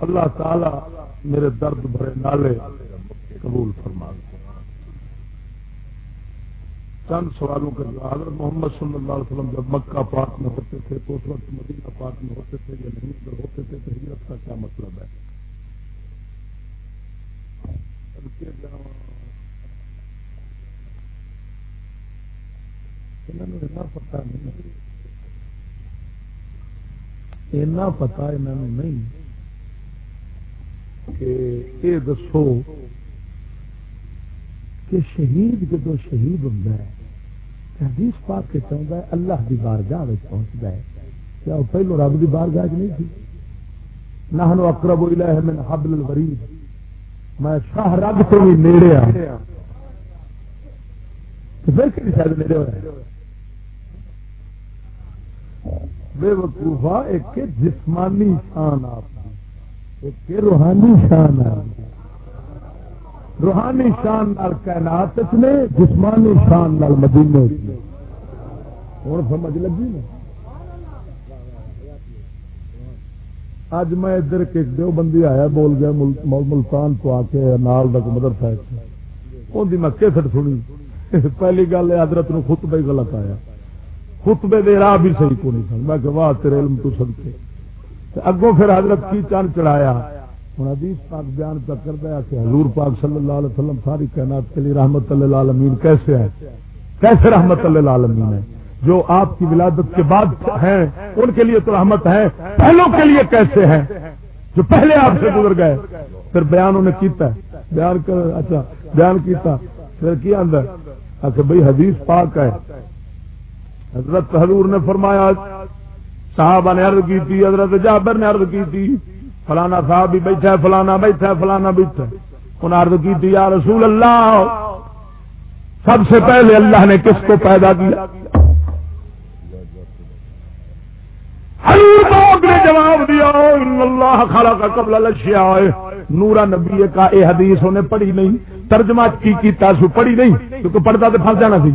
اللہ تعالی میرے درد بھرے نالے قبول فرما چند سوالوں کا حضرت محمد صلی اللہ علیہ وسلم جب مکہ پاک میں ہوتے تھے تو اس وقت مدینہ پاک میں ہوتے تھے یا نہیں، اگر ہوتے تھے تو ہجرت کا کیا مطلب ہے؟ پتا نہیں اینا پتا انہوں نہیں کہ یہ دسو کہ شہید جدو شہید ہوں حدیث پاک کے چاہتا ہے، اللہ دی بارگاہ پہنچتا ہے۔ کیا وہ پہلو رب دی بارگاہ نہیں تھی؟ نہ اقرب الیہ من حبل الورید۔ میں شاہ رب تو بھی نیڑے ہاں۔ آ پھر کہ شاید نیڑے ہوا بے وقوفا ایک جسمانی شان آپ ایک روحانی شان آپ روحانی شان نال کائنات نے، جسمانی شان نال مدینے ہوں سمجھ لگی نا؟ اج میں ادھر دو بندی آیا، بول گیا ملتان تو آ کے نال مدرسہ ان میں کیسٹ سنی۔ پہلی گل حضرت نو خطبہ ہی غلط آیا۔ خطبے دے راہ بھی صحیح کو نہیں سن۔ میں کہ واہ، تیرے علم تو سدکے اگوں پھر حضرت کی چند چڑھایا۔ ہوں حدیث پاک بیان کا کرتا ہے کہ حضور پاک صلی اللہ علیہ وسلم ساری کائنات کے لیے رحمت اللہ عالمین کیسے ہے کیسے رحمت اللہ عالمین ہے جو آپ کی ولادت کے بعد ہیں، ان کے لیے تو رحمت ہے، پہلوں کے لیے کیسے ہیں؟ جو پہلے آپ سے گزر گئے، پھر بیان انہیں کیتا ہے۔ بیان کر اچھا بیان کیتا۔ پھر کیا اندر؟ اچھا بھائی حدیث پاک ہے۔ حضرت حضور نے فرمایا، صحابہ نے عرض کی تھی، حضرت جابر نے عرض کی تھی، فلانا صاحب بھی بیٹھا فلانا بیٹھا فلانا بیٹھا انہیں عرض کی تھی، یا رسول اللہ، سب سے پہلے اللہ نے کس کو پیدا کیا؟ حضور پاک نے جواب دیا، ان اللہ خالہ کا قبل لشیا نورا نبی کا یہ حدیث انہیں پڑھی نہیں، ترجمہ کی کیتا، سو پڑھی نہیں، کیونکہ پڑھتا تو پھنس جانا سی۔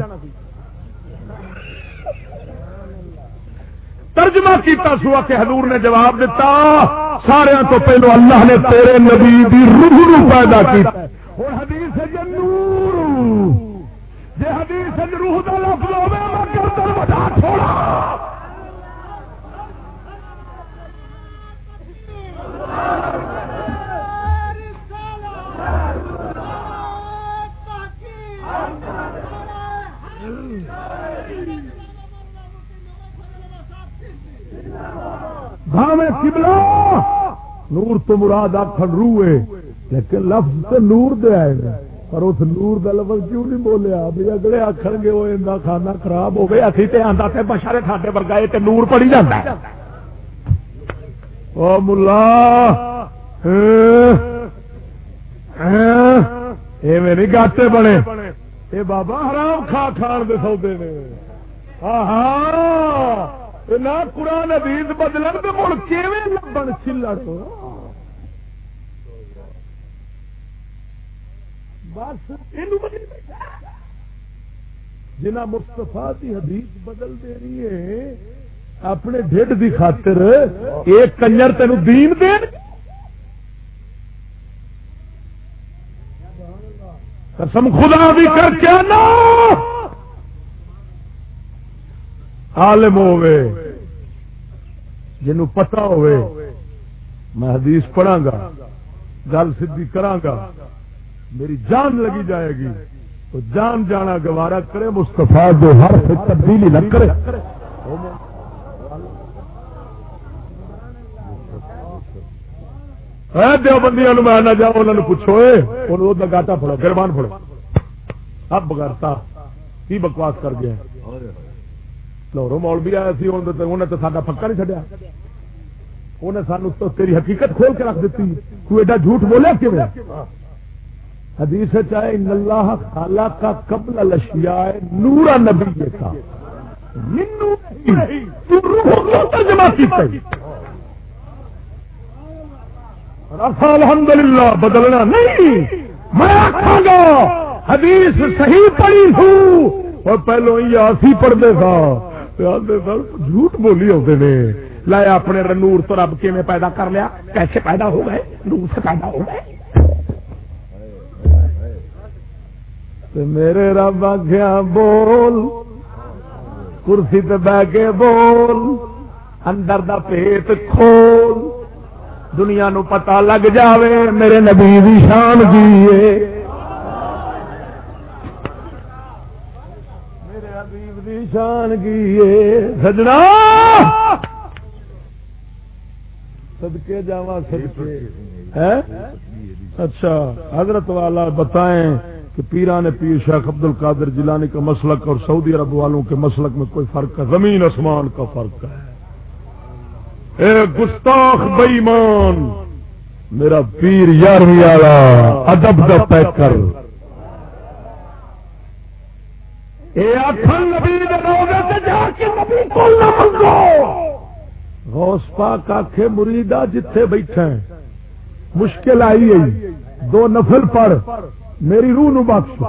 ترجمہ کیتا سوا کہ حضور نے جواب دیتا سارے تو پہلو اللہ نے تیرے نبی دی روح نو پیدا کیا حدیث نور۔ جی حدیث روح کا لفظ ہوگا چھوڑا کبلا نور تو مراد آخر روح ہے لیکن لفظ تو نور دے آئے گا پر اس نور کا لفظ کیوں نہیں بولیا؟ بھی اگلے آخر گے وہ اندر کھانا خراب ہو گئے اتنی تے آتا تے بشارے ٹھاڈے پر گئے تے نور پڑی جاتا ہے۔ او ملا نہیں گاٹے بنے۔ اے بابا، حرام کھا کھان دے سودے نے۔ ہاں ہاں نہ قرآن ادیز بدلن تو مڑ لبن چلڑ بس جنا مستفا کی حدیث بدل دے رہی ہے، اپنے ڈیڈ دی خاطر ایک کنجر تین دین دے قسم خدا بھی کر کے نا عالم ہوے جنو پتا ہوے میں حدیث پڑھا گا گل سی گا میری جان لگی جائے گی، تو جان جانا گوارا کرے مستفا دو ہر سے تبدیلی نہ کرے۔ دو بندیاں میں نہ جاؤ انہوں نے پوچھو گاٹا پڑو گربان پڑو اب بگارتا کی بکواس کر گیا لاہوروں مول بھی آیا سی انہیں تو سا پکا نہیں چڈیا انہیں سانو تیری حقیقت کھول کے رکھ دیتی تو ایڈا جھوٹ بولیا کہ حدیث چاہے ان اللہ خالہ کا قبل الاشیاء نورا نبی کا الحمد للہ بدلنا نہیں میں آخا گا حدیث صحیح پڑھی ہوں اور پہلو یہ آسی پڑھتے تھا جھوٹ بولی ہوتے نے۔ لایا اپنے نور تو رب کے پیدا کر لیا؟ کیسے پیدا ہو گئے؟ نور سے پیدا ہو گئے۔ میرے رب آخیا بول۔ کرسی پہ بہ کے بول۔ اندر دا پیٹ کھول۔ دنیا نو پتا لگ جاوے، میرے نبی شان کی میرے حبیب دی شان کی سجنا! سدکے جا سدکے اچھا حضرت والا بتائیں کہ پیران پیر شیخ عبد القادر جیلانی کا مسلک اور سعودی عرب والوں کے مسلک میں کوئی فرق ہے؟ زمین آسمان کا فرق ہے۔ اے گستاخ بئیمان میرا پیر یارویں والا ادب دا پیکر۔ غوث پاک آخے مریدا جتھے بیٹھے مشکل آئی ہے۔ دو نفل پر میری روح نو بخش۔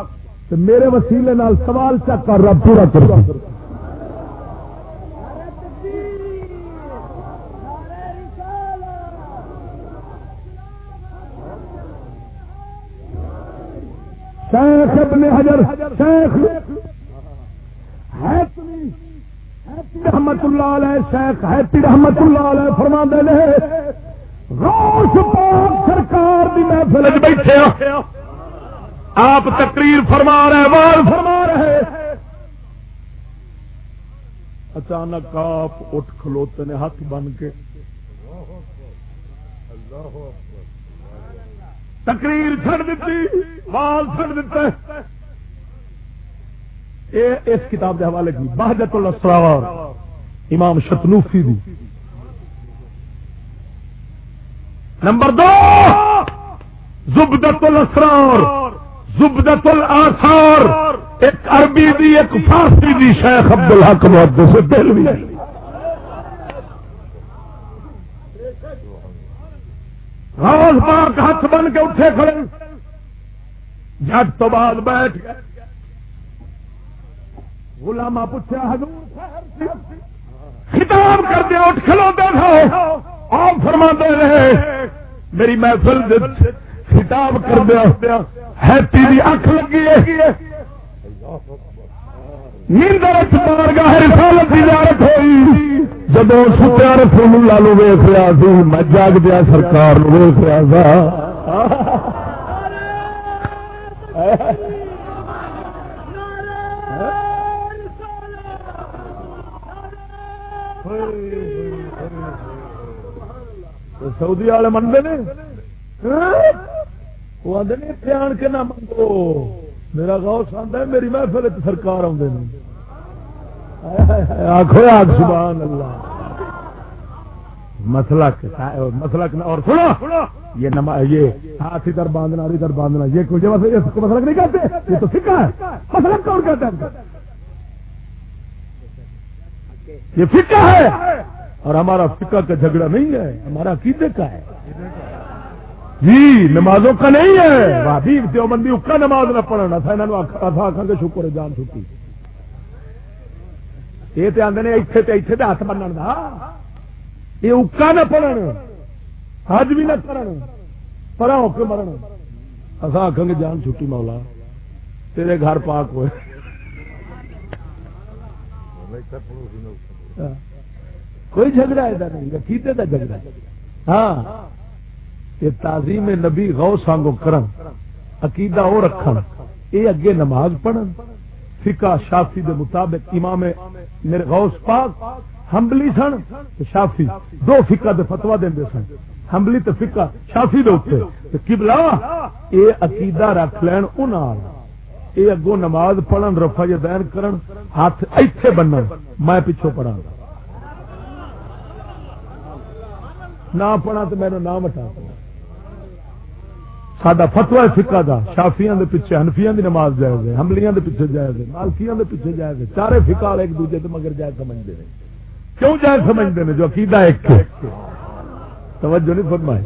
میرے وسیلے نال سوال چک کر رب پورا کر۔ شیخ ابن حجر، شیخ رحمت اللہ علیہ شیخ ہے رحمت اللہ علیہ فرما دے روش پاک سرکار دی محفل بیٹھے آپ تقریر فرما رہے وال فرما رہے اچانک آپ اٹھ کھلوتے نے، ہاتھ بن کے۔ تقریر چھڑ دیتی وال چھڑ دیتے اس کتاب کے حوالے کی، بہجت الاسرار امام شتنوفی دی۔ نمبر دو زبدت الاسرار زبدت الاثار ایک عربی دی، ایک فارسی دی، شیخ عبد الحق محدث دلوی روز پاک ہاتھ بن کے اٹھے کھڑے۔ جٹ تو بعد بیٹھ گئے۔ غلامہ پوچھا، حضور خطاب کر دیا اٹھ کھلو دے آپ فرما دے رہے، میری محفل خطاب کر دیا ہیپی کی اک لگی ہے۔ نیندر مار گاہ رسالت زیارت ہوئی۔ جب ستیا رسول اللہ نو ویخ رہا سی، میں جاگ دیا، سرکار ویخ رہا تھا سعودی والے منگے نے وہ آدھے نے اتنے آن کے نہ منگو میرا غوث آتا ہے میری محفل سرکار آدھے آخو آگ سبحان اللہ مسلک مسلک اور سنو یہ نما یہ ہاتھ ادھر باندھنا ادھر باندھنا یہ کچھ مسلک نہیں کہتے یہ تو فکا ہے مسلک کون کہتے ہیں یہ فکا ہے اور ہمارا فکا کا جھگڑا نہیں ہے، ہمارا عقیدے کا ہے۔ جی نمازوں کا نہیں ہے۔ بھابی دیوبندی، اکا نماز نہ پڑھنا، تھا انہوں آخا گے شکر ہے، جان چھٹی۔ یہ تو آدھے اتنے تو اتنے تو ہاتھ بننے کا یہ اکا نہ پڑھن، حج بھی نہ کرن پر ہو کے مرن۔ اصا آخ گے، جان چھٹی مولا، تیرے گھر پاک ہوئے۔ کوئی جھگڑا ادھر نہیں کیتے کا جھگڑا ہاں یہ تعظیم نبی غو سانگو کرن، عقیدہ او رکھن اے اگے نماز پڑھن۔ فقہ شافی دے مطابق امام میرے غوث پاک ہمبلی سن شافی دو فقہ دے فتوا دے سن۔ حملی تو فکا شافی کبلا یہ عقیدہ رکھ لین ان یہ اگوں نماز پڑھن رفا دین کرن، ہاتھ ایتھے بنن۔ میں پیچھوں پڑھا نہ پڑھا تو میرا نام ہٹا سڈا فتوا فکا دا۔ شافیاں دے پیچھے ہنفیاں دی نماز جائز ہے، حملیاں دے پیچھے جائز ہے، مالکیاں دے پیچھے جائز ہے۔ چارے فکا والے ایک دوجے تے مگر جائز سمجھتے ہیں کیوں جائز سمجھتے ہیں جو عقیدہ ایک توجہ نہیں فرمائے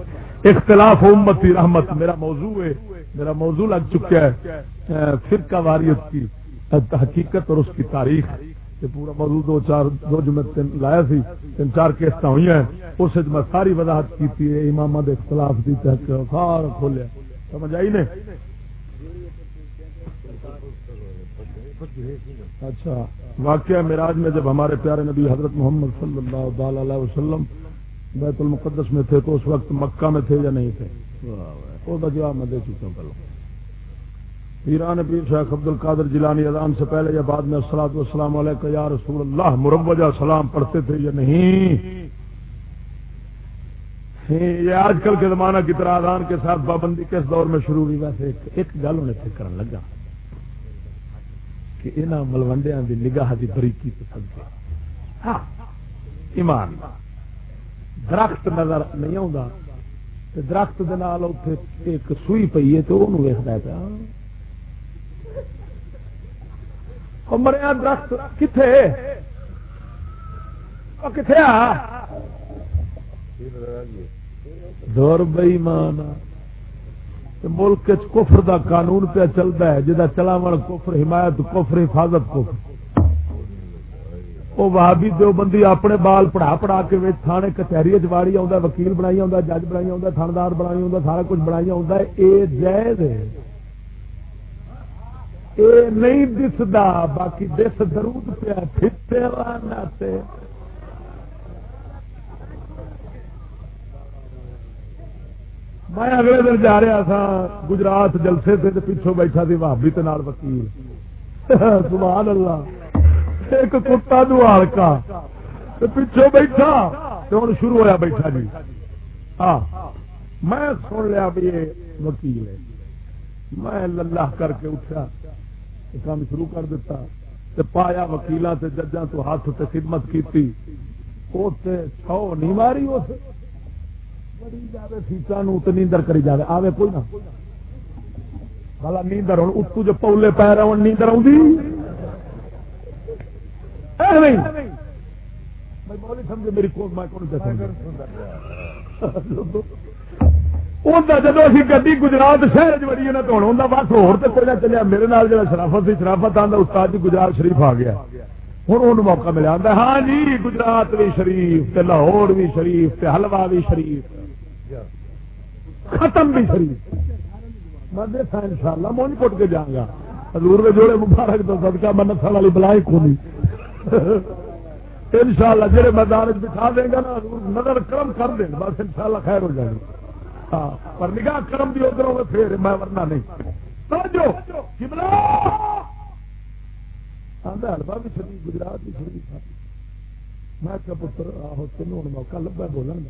اختلاف امتی رحمت، میرا موضوع ہے۔ میرا موضوع لگ چکا ہے فرقہ واریت کی، حقیقت اور اس کی تاریخ۔ یہ پورا موضوع دو چار، دو جمعے لایا سی، تین چار کیسٹ ہوئی ہیں۔ اس میں ساری وضاحت کی امام اختلاف کی سارا کھولیا سمجھ آئی نے اچھا۔ واقعہ میراج میں جب ہمارے پیارے نبی حضرت محمد صلی اللہ علیہ وسلم بیت المقدس میں تھے تو اس وقت مکہ میں تھے یا نہیں تھے؟ وہ جواب میں دے چکا ہوں پہلے۔ پیران پیر شیخ عبد القادر جیلانی اذان سے پہلے یا بعد میں السلام والسلام علیکم یا رسول اللہ مروجہ سلام پڑھتے تھے یا نہیں؟ یہ آج کل کے زمانہ کی طرح اذان کے ساتھ پابندی کس دور میں شروع ہوئی؟ ویسے ایک گل انہیں فکر لگا کہ انہوں ملوڈیا کی نگاہ کی بریکی پسند ہاں ایمان۔ درخت نظر نہیں آتا درخت ایک سوئی پی ہے تو وہ ویستا پیا۔ مریا، درخت کتنے کتنے آ؟ دور بئی مان ملک کفر دا قانون پہ چلتا ہے جہاں چلاو کفر، حمایت کفر، حفاظت کفر۔ وہ وہابی دو بندی اپنے بال پڑھا پڑھا کے تھانے کچہری چاڑی آ وکیل بنائی آ جج بنائی آ تھاندار بنائی آ سارا کچھ بنائی آ جائز ہے اے نہیں دستا باقی دس درود پیا میں اگلے دن جا رہا تھا گجرات جلسے سے پیچھوں بیٹھا سی بھابی وکیل سبحان اللہ ایک کتا دوال کا پیچھوں بیٹھا تو ہوں شروع ہوا بیٹھا جی۔ ہاں میں سن لیا بھی یہ وکیل ہے۔ میں اللہ کر کے اٹھا کام شروع کر دیتا۔ تے پایا وکیل سے ججاں تو ہاتھ سے خدمت کی چھو نہیں ماری اس۔ بڑی جائے سیٹان نیندر کری جائے آوے کوئی نہ۔ والا نیندر ہوں اتو جو پولے پی رہا ہوں نیندر آؤں میری جب گی گجرات شہر چڑی نا تو ہوں بس ہو چلیا میرے نال جا شرافت سی شرافت آتا استاد جی گجرات شریف آ گیا۔ ہوں ان موقع ملیا۔ ہاں جی گجرات بھی شریف لاہور بھی شریف حلوا بھی شریف۔ ختم بھی شریف۔ میں دیکھا ان شاء اللہ مونج پٹ کے جاؤں گا حضور میں جوڑے مبارک تو سدکا میں نسل والی بلائی کھولی ان شاء اللہ جہے میدان بٹھا دیں گا نا نظر کرم کر دیں بس ان شاء اللہ خیر ہو جائے گا ہاں پر نگاہ کرم بھی ادھر ہوگا پھر، میں ورنہ نہیں۔ ہلوا بھی چلی گجرات بھی چلی میں پتر، آہو ہوں، موقع لبا بولوں گا